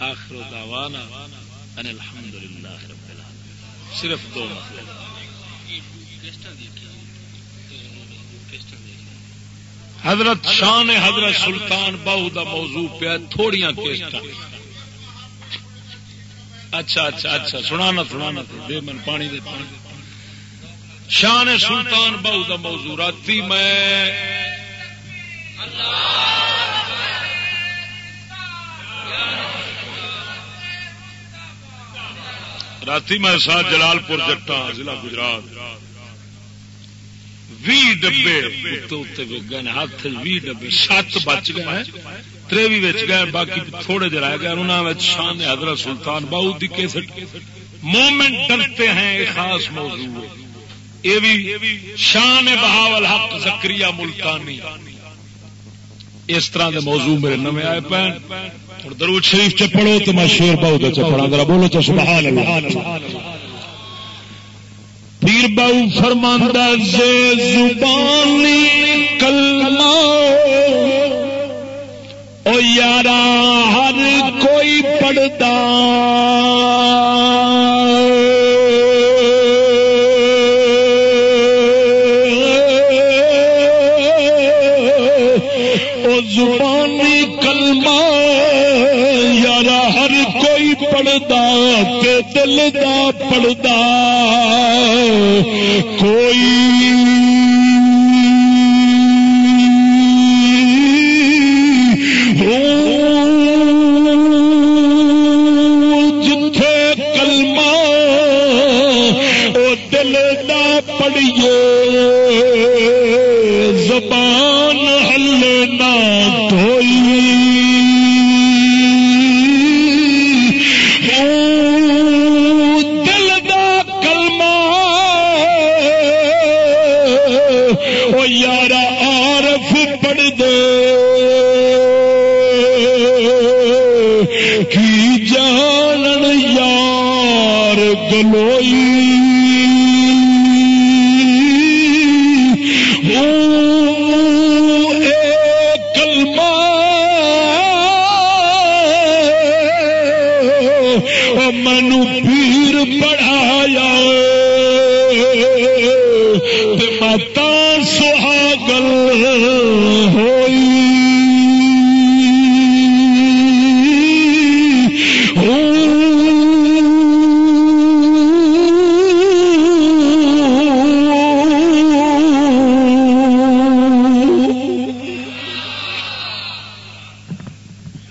آخر دعوانا ان الحمد للہ رب العالمین۔ صرف دو مطلب حضرت شان حضرت سلطان باہو دا موضوع پہ تھوڑیاں کیسٹ اچھا اچھا اچھا سنانا سنانا دے من پانی دے پانی۔ شان سلطان باہو دا موضوع، راتی میں اللہ رات میں ساتھ جلال پور جٹا، ضلع گجرات۔ بھی ڈبے گئے ہاتھ بھی ڈبے، سات بچ گئے تریوی بچ گئے، باقی تھوڑے جہ رہ گئے انہوں شان حضرت سلطان باؤ دی کیسٹ۔ مومنٹ ڈرتے ہیں ایک خاص موضوع یہ بھی شان بہاول حق زکری ملتانی۔ اس طرح دے موضوع میرے نمے آئے پین اور درود شریف چ پڑھو تو میں شیر بہت پڑھا ذرا بولو تو سبحان اللہ۔ پیر باؤ فرماندہ سے زبانی کلمہ او یارا ہر کوئی پڑھتا پڑھتا دل دا پڑدا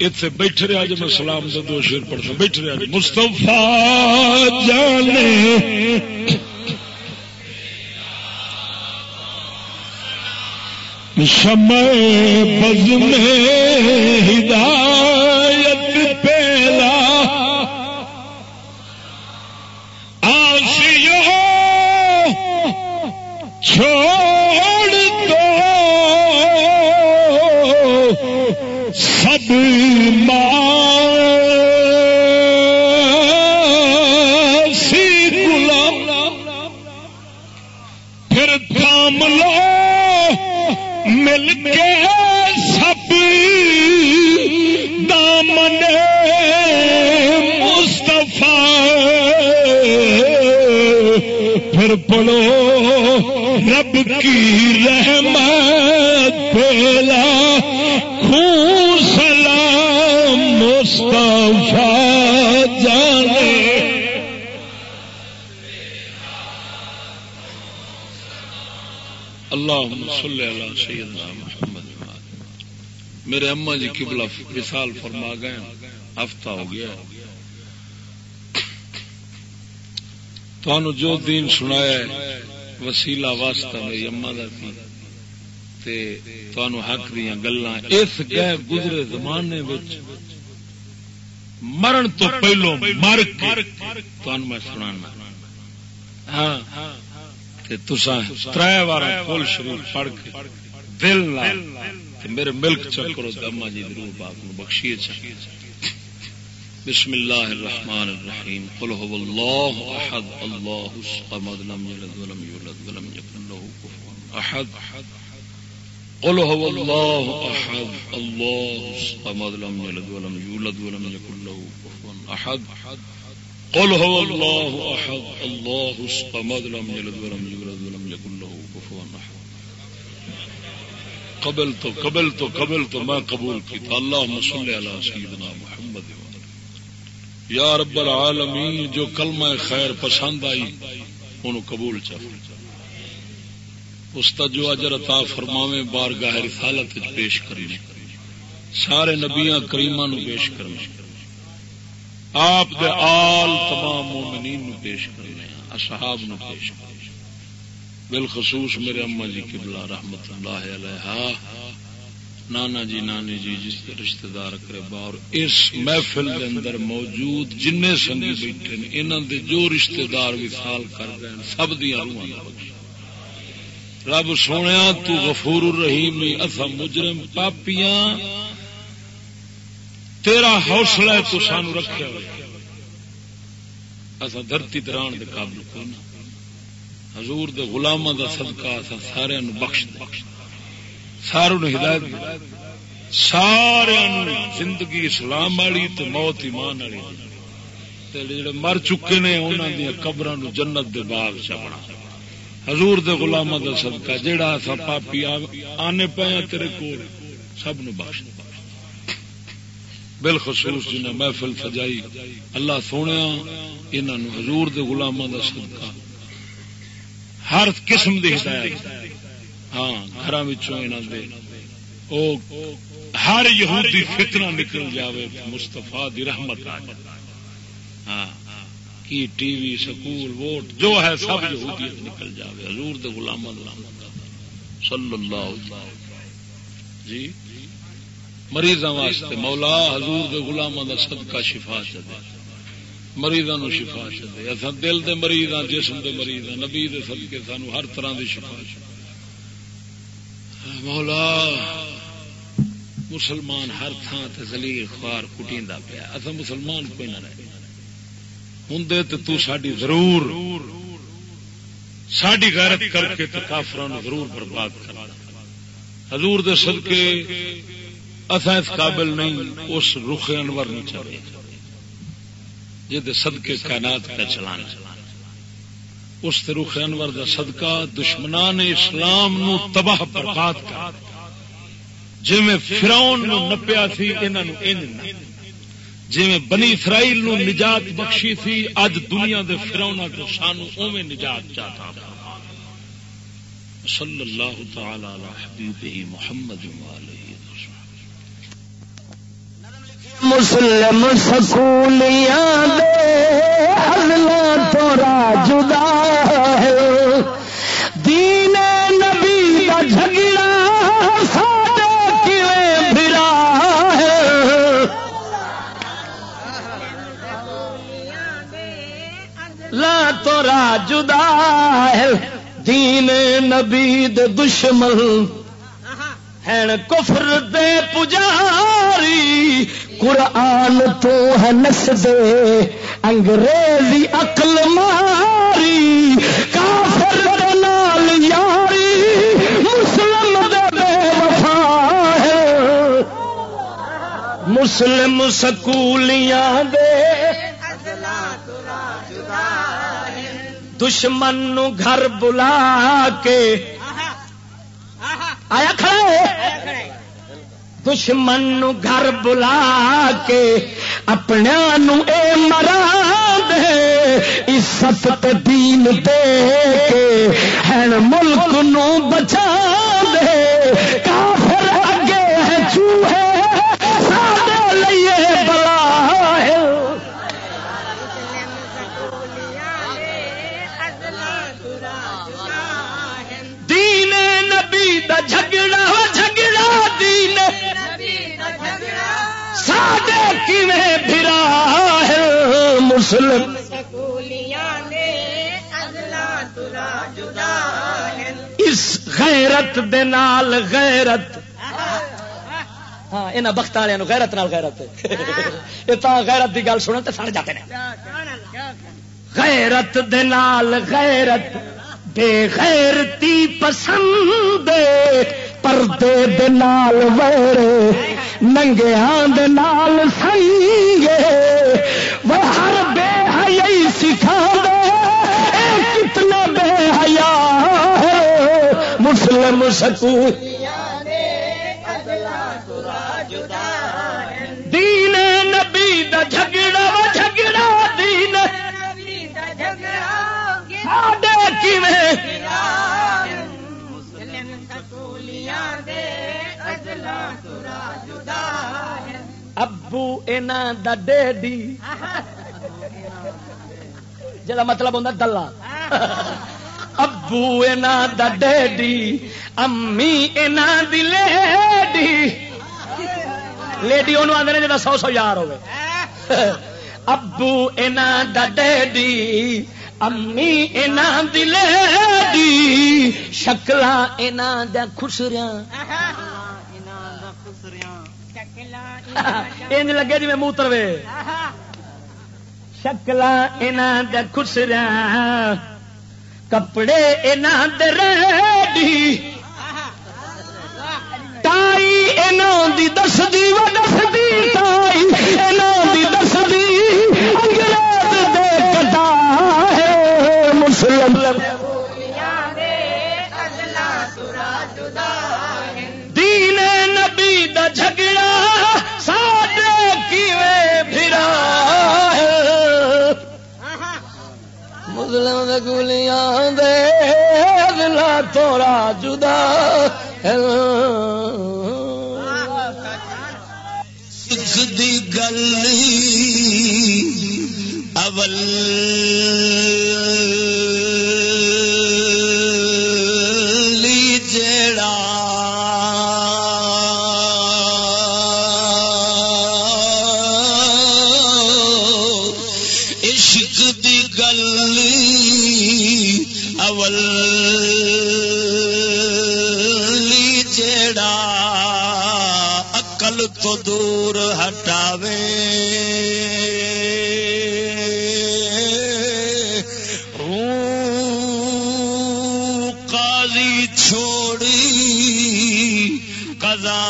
اتنے بیٹھ رہا جی میں سلام سے دو شیر پڑھتا بیٹھ رہا جی مستفا جانے۔ شمع بز میں ہدایت۔ پڑھو رب کی رحمت پھیلا خون سلام مصطفیٰ جانے۔ اللہ صلی اللہ میرے اما جی قبلہ وصال فرما گئے ہفتہ ہو گیا تو جو دین سنایا وسیلا واسطہ میری اما کا حق دیا گلا اس گئے گزرے زمانے مرن تو پہلو مر میں سنا ہاں تر بار فل شریف پڑھ کے دل میرے ملک چکرو اما جی روح باپ بخشیے بسم الله الرحمن الرحيم قل هو الله احد، الله الصمد، لم يلد ولم يولد ولم يكن له كفوا احد۔ قل هو الله احد، الله الصمد، لم يلد ولم يولد ولم يكن له كفوا احد۔ قل هو الله احد، الله الصمد، لم يلد ولم يولد ولم يكن له كفوا احد قبلت قبلت قبلت ما قبول كيت اللهم صل على سيدنا محمد یا رب العالمین، جو کلمہ خیر پسند آئی انہوں قبول چاہ اس کا جو اجر عطا فرماویں بارگاہ رسالت پیش کرنے۔ سارے نبیاں کریمہ نو پیش کرنے۔ آپ دے آل تمام مومنین نو پیش کرنے۔ اصحاب نو پیش کرنے۔ بالخصوص میرے اما جی قبلہ، رحمت اللہ علیہ نانا جی نانی جی جس کے رشتے دار کربا اور اس محفل کے اندر موجود جن سنگی بیٹھے انہوں دے جو رشتے دار وصال کر گئے سب دیا رب سونے تو غفور الرحیم اصا مجرم پاپیاں، تیرا حوصلہ تو سانو رکھا اصا دھرتی دران دے قابل کونا ہاں؟ حضور دے غلامہ دا صدقہ اصا سارے بخش بخش ساروں ہدایت سارا زندگی اسلام والی تو موت ایمان والی جڑے مر چکے نے انہوں دیا قبر جنت دے باغ چپنا حضور دے غلام کا صدقہ جہاں اصا پاپی آنے پے تیرے کو سب نو بخش بالخصوص جنہیں محفل سجائی، اللہ سونے ہاں، انہوں حضور دے غلاموں کا صدقہ ہر قسم کی ہدایت۔ ہاں گھر ہر یہودی فتنہ نکل جاوے مستفا دی رحمت آ ہاں کی ٹی وی، سکول، ووٹ، جو ہے سب یہودی نکل جاوے۔ حضور دے غلام صلی اللہ علیہ جی؟ مریضوں واسطے، مولا حضور دے غلاموں کا صدقہ شفا چ دے۔ مریضوں نو شفا چ دے اصا دل دے مریض ہاں جسم دے مریض ہاں نبی دے صدقے سانو ہر طرح دی شفا چ مولا، مسلمان ہر تھان تے زلیل خوار کٹیندا پیا۔ اصا مسلمان کوئی نہ رہے۔ ہوں تو ساری ضرور ساری غیرت کر کے تے کافران ضرور برباد کر حضور دے صدقے اصا اس قابل نہیں، اس رخ انور نہیں چلے جی صدقے کائنات کا چلان۔ اس رخ انور دا صدقہ دشمنان اسلام نو تباہ برباد کر۔ جی میں فراؤن نپیا سی انہوں جی بنی اسرائیل نو نجات بخشی تھی اج دنیا دے فراؤنا کو سانو اوے نجات چاہتا۔ صلی اللہ تعالی علی حبیبہ محمد علیہ مسلم سکولیاں دے حضلہ تورا جدا ہے۔ دین نبی کا جھگڑا ساڈے کیویں بھرا ہے۔ لا تورا جدا ہے۔ دین نبی دے دشمن ہیں۔ کفر دے پجاری قرآن تو ہے نس دے، انگریزی عقل ماری، کافر نال یاری، مسلم دے بے وفا ہے۔ مسلم سکولیاں دے۔ دشمن نو گھر بلا کے۔ آیا کھڑے دشمن نو گھر بلا کے اپنے نو اے مرا دے، عزت تے دین دے کے ہن ملک نو بچا دے۔ کافر اگے ہے، چوہے سادے سادے کیویں بھرا ہے مسلم؟ اس غیرت دے نال غیرت۔ ہاں یہاں بخت والوں غیرت نال غیرت۔ یہ تو غیرت دی گل سنن تے سڑ جاتے ہیں غیرت دے نال غیرت، بے غیرتی پسند پردے دے نال ویرے ننگیاں دے نال سنگے۔ وہ ہر بے حیائی سکھا دے اے کتنا بے حیا ہے۔ مسلم سکون۔ دین نبی دا جھگڑا جھگڑا دین۔ ساڈے کیویں؟ ابو اینا دا ڈیڈی۔ جا مطلب ہوں دلہ۔ ابو اینا دا ڈیڈی، امی اینا دی لیڈی۔ لیڈی انہوں آدھے جا سو سو یار ہوئے ابو اینا دا ڈیڈی امی اینا دی لیڈی شکلا اینا دا خسریاں۔ انج لگے جی میں موتروے شکل انہوں خسرا کپڑے انہوں دے ریڈی۔ تائی انہوں دی دس دی و دس دی تائی انہوں دی دس وسلم. دین نبی دا جھگڑا ساڈے کیویں پھرا مسلم گلیاں دے اگلا تورا جدا دی گل اول۔ دور ہٹاوے۔ قاضی چھوڑی قضا۔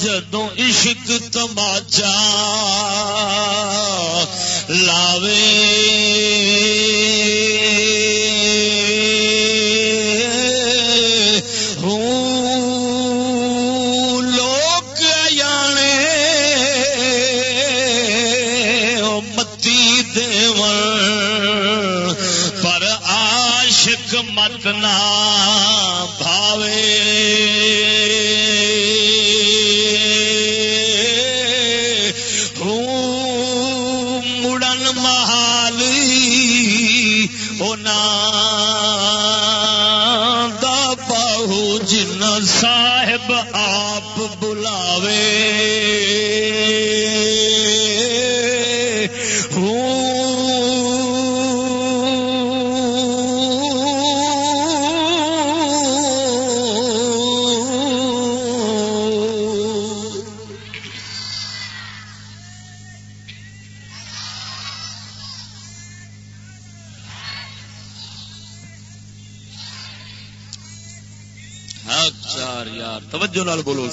جدو عشق تماچا۔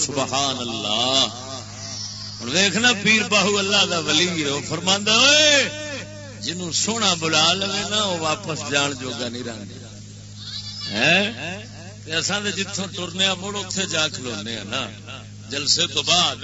سبحان اللہ ہوں دیکھنا پیر باہو اللہ دا ولی وہ فرما جنوں سونا بلا لو نا وہ واپس جان جوگا نہیں رہتا اصل جتوں ٹرنے مڑ اتے جا کھلونے نا، جلسے تو بعد